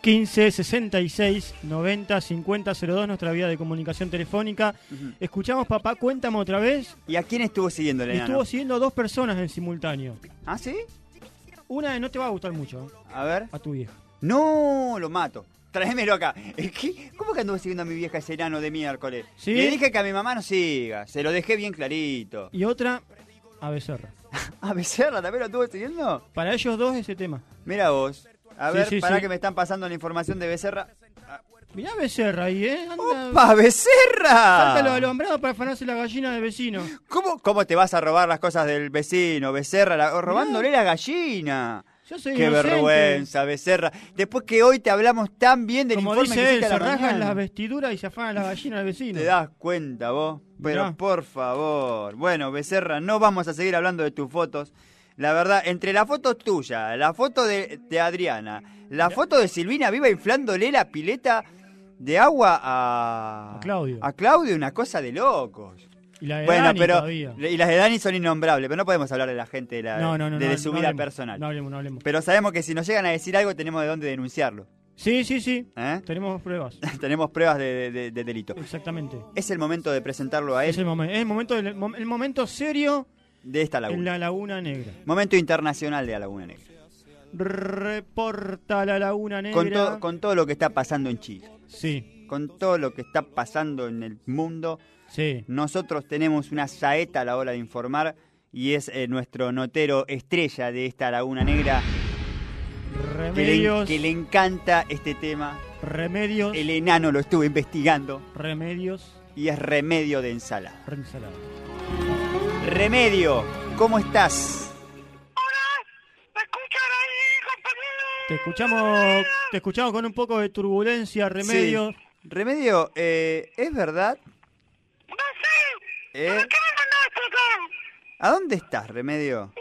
15 66 90 50 02, nuestra vía de comunicación telefónica. Escuchamos Papá, cuéntame otra vez. ¿Y a quién estuvo siguiendo el Y enano? estuvo siguiendo a dos personas en simultáneo. ¿Ah, sí? Una no te va a gustar mucho. A ver. A tu vieja. No, lo mato. Tráemelo acá. Es que, ¿Cómo que anduvo siguiendo a mi vieja ese enano de miércoles? ¿Sí? Le dije que a mi mamá no siga. Se lo dejé bien clarito. Y otra, a Becerra. ¿A Becerra también lo estuvo siguiendo? Para ellos dos ese tema. Mira vos. A ver, sí, para que me están pasando la información de Becerra. Mirá Becerra ahí, ¿eh? Anda, ¡Pa, Becerra! Salta los alumbrados para afanarse la gallina del vecino. ¿Cómo, ¿Cómo te vas a robar las cosas del vecino, Becerra? La- robándole la gallina. Yo soy Qué inocente. vergüenza, Becerra. Después que hoy te hablamos tan bien del Como informe que él, se la rajan las vestiduras y se afanan la gallina del vecino. ¿Te das cuenta vos? Pero Mirá. por favor. Bueno, Becerra, no vamos a seguir hablando de tus fotos. La verdad, entre la foto tuya, la foto de, de Adriana, la foto de Silvina Viva inflándole la pileta de agua a, A Claudio. A Claudio, una cosa de locos. Y la de bueno, Dani pero todavía. y las de Dani son innombrables, pero no podemos hablar de la gente de, la, No, no, no, de no, su vida hablemos, personal. No hablemos, no hablemos. Pero sabemos que si nos llegan a decir algo tenemos de dónde denunciarlo. Sí, sí, sí. ¿Eh? Tenemos pruebas. tenemos pruebas de, de- de delito. Exactamente. Es el momento de presentarlo a él Es el momento, es el momento, el momento serio de esta en laguna. la Laguna Negra. Momento internacional de la Laguna Negra. Reporta la Laguna Negra. Con, to- con todo lo que está pasando en Chile. Sí. Con todo lo que está pasando en el mundo. Sí. Nosotros tenemos una saeta a la hora de informar y es eh, nuestro notero estrella de esta Laguna Negra. Que le, Remedios. que le encanta este tema. Remedios. El enano lo estuvo investigando Remedios. y es remedio de ensalada. Ensalada. Remedio, ¿cómo estás? Te escuchamos, te escuchamos con un poco de turbulencia, Remedios. Sí. Remedio, eh, ¿es verdad? ¿Eh? ¿A dónde estás, Remedio?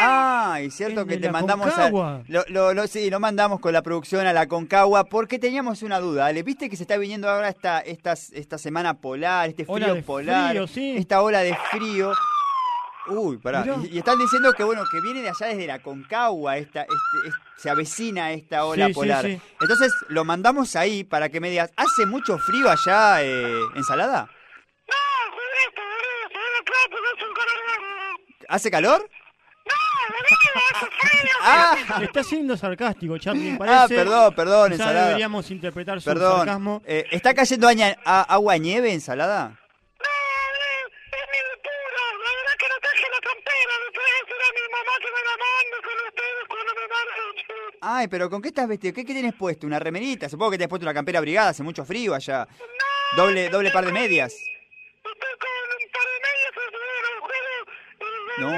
Ah, y cierto que de te la mandamos a, Concagua. lo, lo, lo- sí, lo mandamos con la producción a la Concagua porque teníamos una duda. ¿Le viste que se está viniendo ahora esta, esta, esta semana polar, este Ola frío de polar, frío, sí. esta ola de frío? Uy, pará. Mirá. Y, y están diciendo que bueno, que viene de allá desde la Concagua, esta, este, es- se avecina esta ola Sí, sí, polar. sí. Entonces lo mandamos ahí para que me digas, ¿hace mucho frío allá, eh, ensalada? ¿Hace calor? Ah. Está siendo sarcástico, Chaplin, Ah, parece. perdón, perdón, Quizá ensalada. deberíamos interpretar su Perdón. sarcasmo. Eh, ¿Está cayendo aña- a- agua nieve, ensalada? Ay, pero ¿con qué estás vestido? ¿Qué, qué tienes puesto? ¿Una remerita? Supongo que te has puesto una campera abrigada, hace mucho frío allá. Doble, doble par de medias. No.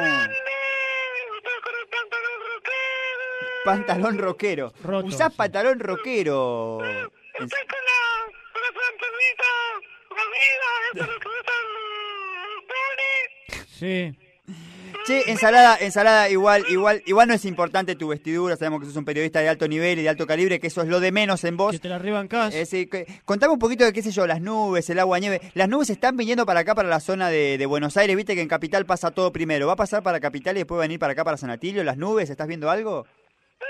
Pantalón rockero. Roto, Usás sí. pantalón rockero. En- Sí. Che, ensalada, ensalada, igual, igual, igual no es importante tu vestidura, sabemos que sos un periodista de alto nivel y de alto calibre, que eso es lo de menos en vos. Que te la rebancás. Eh, sí, que- contame un poquito de qué sé yo, las nubes, el agua, nieve. Las nubes están viniendo para acá, para la zona de, de Buenos Aires, viste que en Capital pasa todo primero. ¿Va a pasar para Capital y después va a venir para acá, para San Atilio? ¿Las nubes? ¿Estás viendo algo? No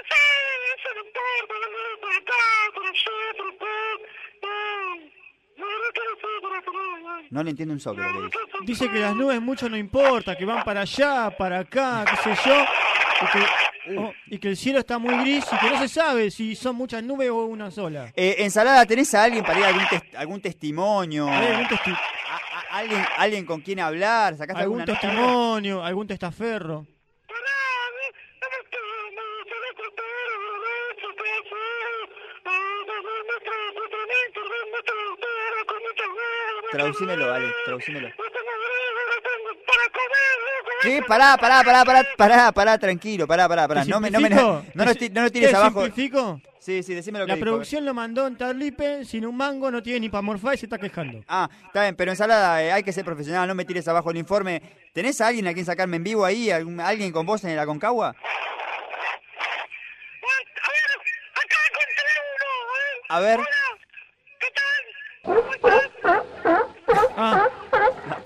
le entiendo un que dice. Dice que las nubes mucho no importa, que van para allá, para acá, qué sé yo. Y que, oh, y que el cielo está muy gris y que no se sabe si son muchas nubes o una sola. Eh, ensalada, ¿tenés a alguien para ir a algún, tes- algún testimonio? ¿Hay algún, testi- A- a- ¿Alguien, ¿Alguien con quien hablar? ¿Sacaste algún alguna nota? testimonio, algún testaferro? Traducímelo, dale, traducímelo. ¿Qué? Pará, pará, pará, pará, pará, pará, tranquilo, pará, pará, pará. ¿Te No me, no me, simplifico? no, lo no lo tires ¿Te abajo. simplifico? Sí, sí, decime lo que La dijo. producción lo mandó en Tarlipe sin un mango, no tiene ni para morfar y se está quejando. Ah, está bien, pero ensalada, eh, hay que ser profesional, no me tires abajo el informe. ¿Tenés a alguien a quien sacarme en vivo ahí? ¿Algún- ¿Alguien con vos en el Aconcagua? A ver. Ah.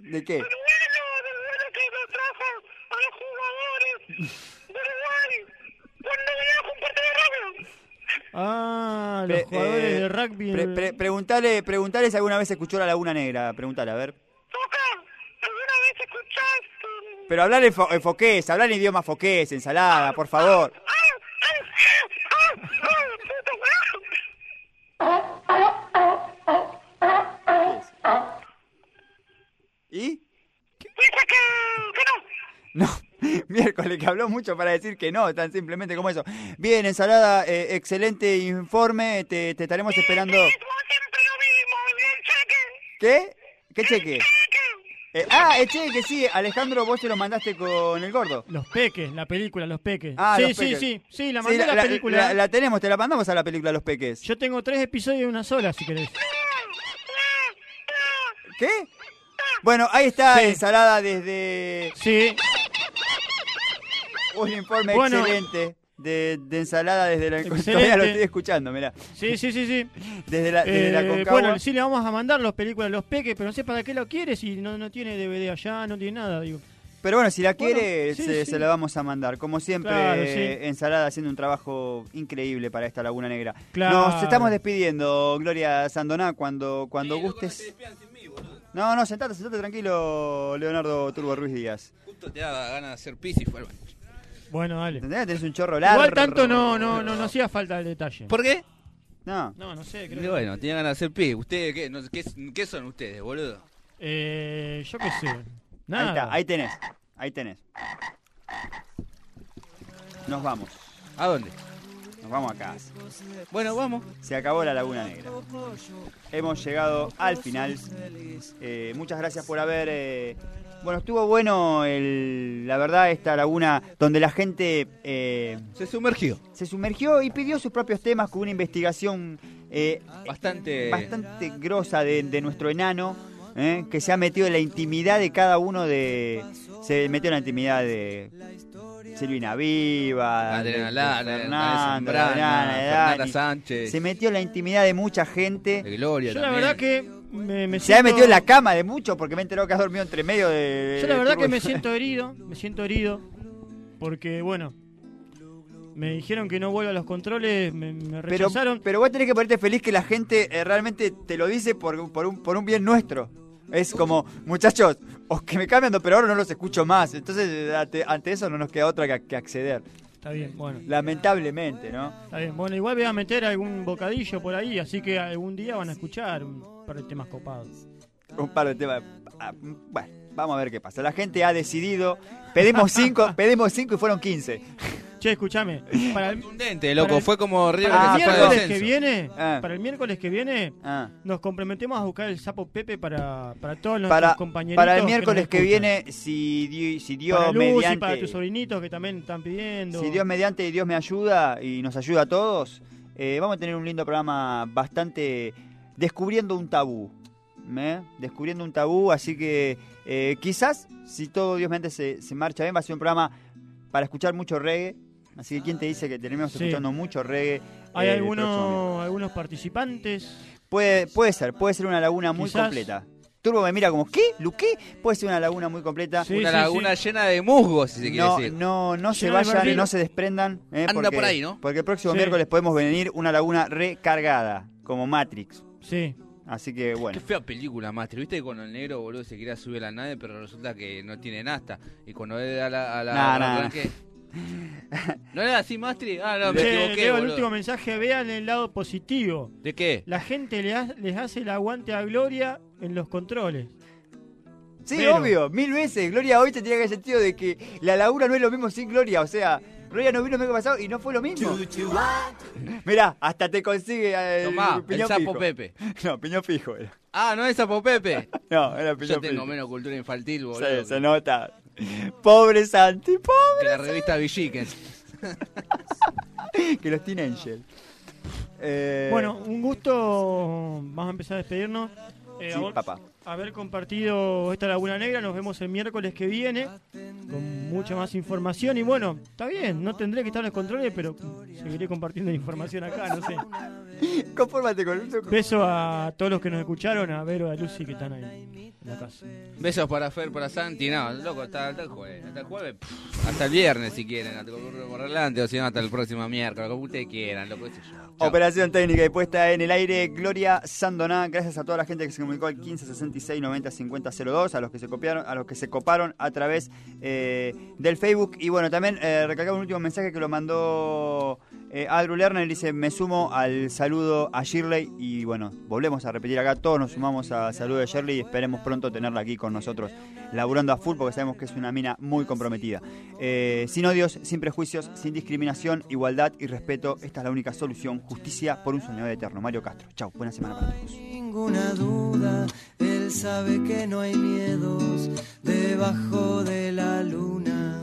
¿De qué? Ah, los Pre- jugadores eh, de rugby. pre- pre- preguntale, preguntale si alguna vez escuchó La Laguna Negra. Preguntale, a ver. Pero hablar en, fo- en foqués, hablar en idioma foqués, ensalada, por favor. No, miércoles que habló mucho para decir que no, tan simplemente como eso. Bien, ensalada, eh, excelente informe, te, te estaremos esperando. ¿Qué? ¿Qué cheque? Eh, ah, el cheque, sí, Alejandro, vos se lo mandaste con el gordo. Los peques, la película Los peques. Ah, sí, Los sí, Peques. sí, sí, la Sí, mandé la, película. La, la tenemos, te la mandamos a la película Los Peques. Yo tengo tres episodios y una sola, si querés. ¿Qué? Bueno, ahí está, Sí. ensalada desde... Sí. Un informe Bueno. excelente de, de ensalada desde la... Excelente. Todavía lo estoy escuchando, mirá. Sí, sí, sí, sí. Desde la, desde la Eh, Concagua. bueno, sí le vamos a mandar los películas Los peques, pero no sé para qué lo quiere si no, no tiene DVD allá, no tiene nada, digo. Pero bueno, si la Bueno, quiere, sí, se, sí. se la vamos a mandar. Como siempre, Claro, sí. eh, Ensalada haciendo un trabajo increíble para esta Laguna Negra. Claro. Nos estamos despidiendo, Gloria Sandoná, cuando, cuando gustes. No, no, sentate, sentate tranquilo, Leonardo Turbo Ruiz Díaz. Justo te da ganas de hacer pis y fue al baño. Bueno, dale. ¿Entendés? Tenés un chorro largo. Igual tanto no, no, no, no hacía falta el detalle. ¿Por qué? No. No, no sé, Y creo. bueno, tenía ganas de hacer pis. ¿Ustedes qué? No ¿qué, qué son ustedes, boludo? Eh, yo qué sé. Ahí está, ahí tenés, ahí tenés. Nos vamos. ¿A dónde? Nos vamos a casa. Bueno, vamos. Se acabó la Laguna Negra. Hemos llegado al final. Eh, muchas gracias por haber... eh, bueno, estuvo bueno, el, la verdad, esta laguna donde la gente... eh, Se sumergió. se sumergió y pidió sus propios temas con una investigación eh, Bastante. bastante grosa de, de nuestro enano, ¿eh? que se ha metido en la intimidad de cada uno de... Se metió en la intimidad de Silvina Viva, de- de Adriana Fernanda. Sánchez. Se metió en la intimidad de mucha gente. De Gloria Yo la verdad que me, me Se ha metido en la cama de mucho porque me he enterado que has dormido entre medio de... Yo la verdad que me siento herido, me siento herido, porque bueno, me dijeron que no vuelva a los controles, me, me Pero, rechazaron. pero vos tenés que ponerte feliz que la gente eh, realmente te lo dice por, por, un, por un bien nuestro. Es como, muchachos, o que me cambian de operador no los escucho más. Entonces, eh, ante, ante eso no nos queda otra que, que acceder. Está bien, bueno. Lamentablemente, ¿no? Está bien, bueno, igual voy a meter algún bocadillo por ahí, así que algún día van a escuchar un par de temas copados. Un par de temas. ah, Bueno, Vamos a ver qué pasa. La gente ha decidido. Pedimos cinco, pedimos cinco y fueron 15. Che, escúchame. Para el, Contundente, loco, para el- fue como River para que el miércoles que viene, Ah. para el miércoles que viene, Ah. nos comprometemos a buscar el sapo Pepe para, para todos los Para, compañeros. para el miércoles que, viene, si, di- si Dios para Lucy, mediante. para tus sobrinitos que también están pidiendo. Si Dios mediante y Dios me ayuda y nos ayuda a todos, eh, vamos a tener un lindo programa bastante descubriendo un tabú. ¿eh? Descubriendo un tabú, así que eh, quizás, si todo Dios mediante se, se marcha bien, va a ser un programa para escuchar mucho reggae. Así que quién te dice que tenemos Sí. escuchando mucho reggae. Hay eh, algunos, algunos participantes. Puede, puede ser, puede ser una laguna muy Quizás- completa. Turbo me mira como, ¿qué? ¿Luqué? Puede ser una laguna muy completa. Una laguna llena de musgos, si se quiere no, decir. No, no se vayan, no se desprendan. eh, Anda porque, por ahí, ¿no? Porque el próximo Sí. miércoles podemos venir una laguna recargada, como Matrix. Sí. Así que bueno. Qué fea película, Master. ¿Viste que cuando el negro, boludo, se quería subir a la nave, pero resulta que no tiene nasta? Y cuando él da la, a la Nah, nah. arranque- ¿No era así, Mastri? Ah, no, me Che, equivoqué, Leo, el boludo. último mensaje, vean el lado positivo. ¿De qué? La gente le ha- les hace el aguante a Gloria en los controles. Sí, Pero- obvio, mil veces. Gloria hoy se tenía que el sentido de que la laguna no es lo mismo sin Gloria. O sea, Gloria no vino el mes pasado y no fue lo mismo. Mirá, hasta te consigue eh, Tomá, el piñón sapo fijo. Pepe. No, piñón fijo era. Ah, ¿no es Sapo Pepe? No, era piñón Yo tengo fijo. menos cultura infantil, boludo. Se, se nota. Pobre Santi, Que pobre. la revista Villiquen. que los Teen Angel. Eh, Bueno, un gusto. Vamos a empezar a despedirnos. Eh, Sí, a vos- papá. Haber compartido esta Laguna Negra. Nos vemos el miércoles que viene con mucha más información. Y bueno, está bien, no tendré que estar en los controles, pero seguiré compartiendo la información acá, no sé. Confórmate con un Beso a todos los que nos escucharon, a Vero, a Lucy que están ahí la casa. Besos para Fer, para Santi. No, loco, hasta, hasta el jueves. Hasta el jueves, hasta el viernes si quieren. Hasta por adelante, o si no, hasta el próximo miércoles. Como ustedes quieran, loco, qué sé yo. Operación técnica y puesta en el aire, Gloria Sandoná. Gracias a toda la gente que se comunicó al 15 66 90 50 02, a los que se copiaron, a los que se coparon a través eh, del Facebook. Y bueno, también eh, un último mensaje que lo mandó eh, Adru Lerner. Dice: Me sumo al saludo a Shirley. Y bueno, volvemos a repetir acá. Todos nos sumamos al saludo de Shirley y esperemos pronto tenerla aquí con nosotros, laburando a full, porque sabemos que es una mina muy comprometida. Eh, sin odios, sin prejuicios, sin discriminación, igualdad y respeto. Esta es la única solución. Justicia por un soñador eterno. Mario Castro. Chau, buena semana para todos. ninguna duda, él sabe que no hay miedos debajo de la luna.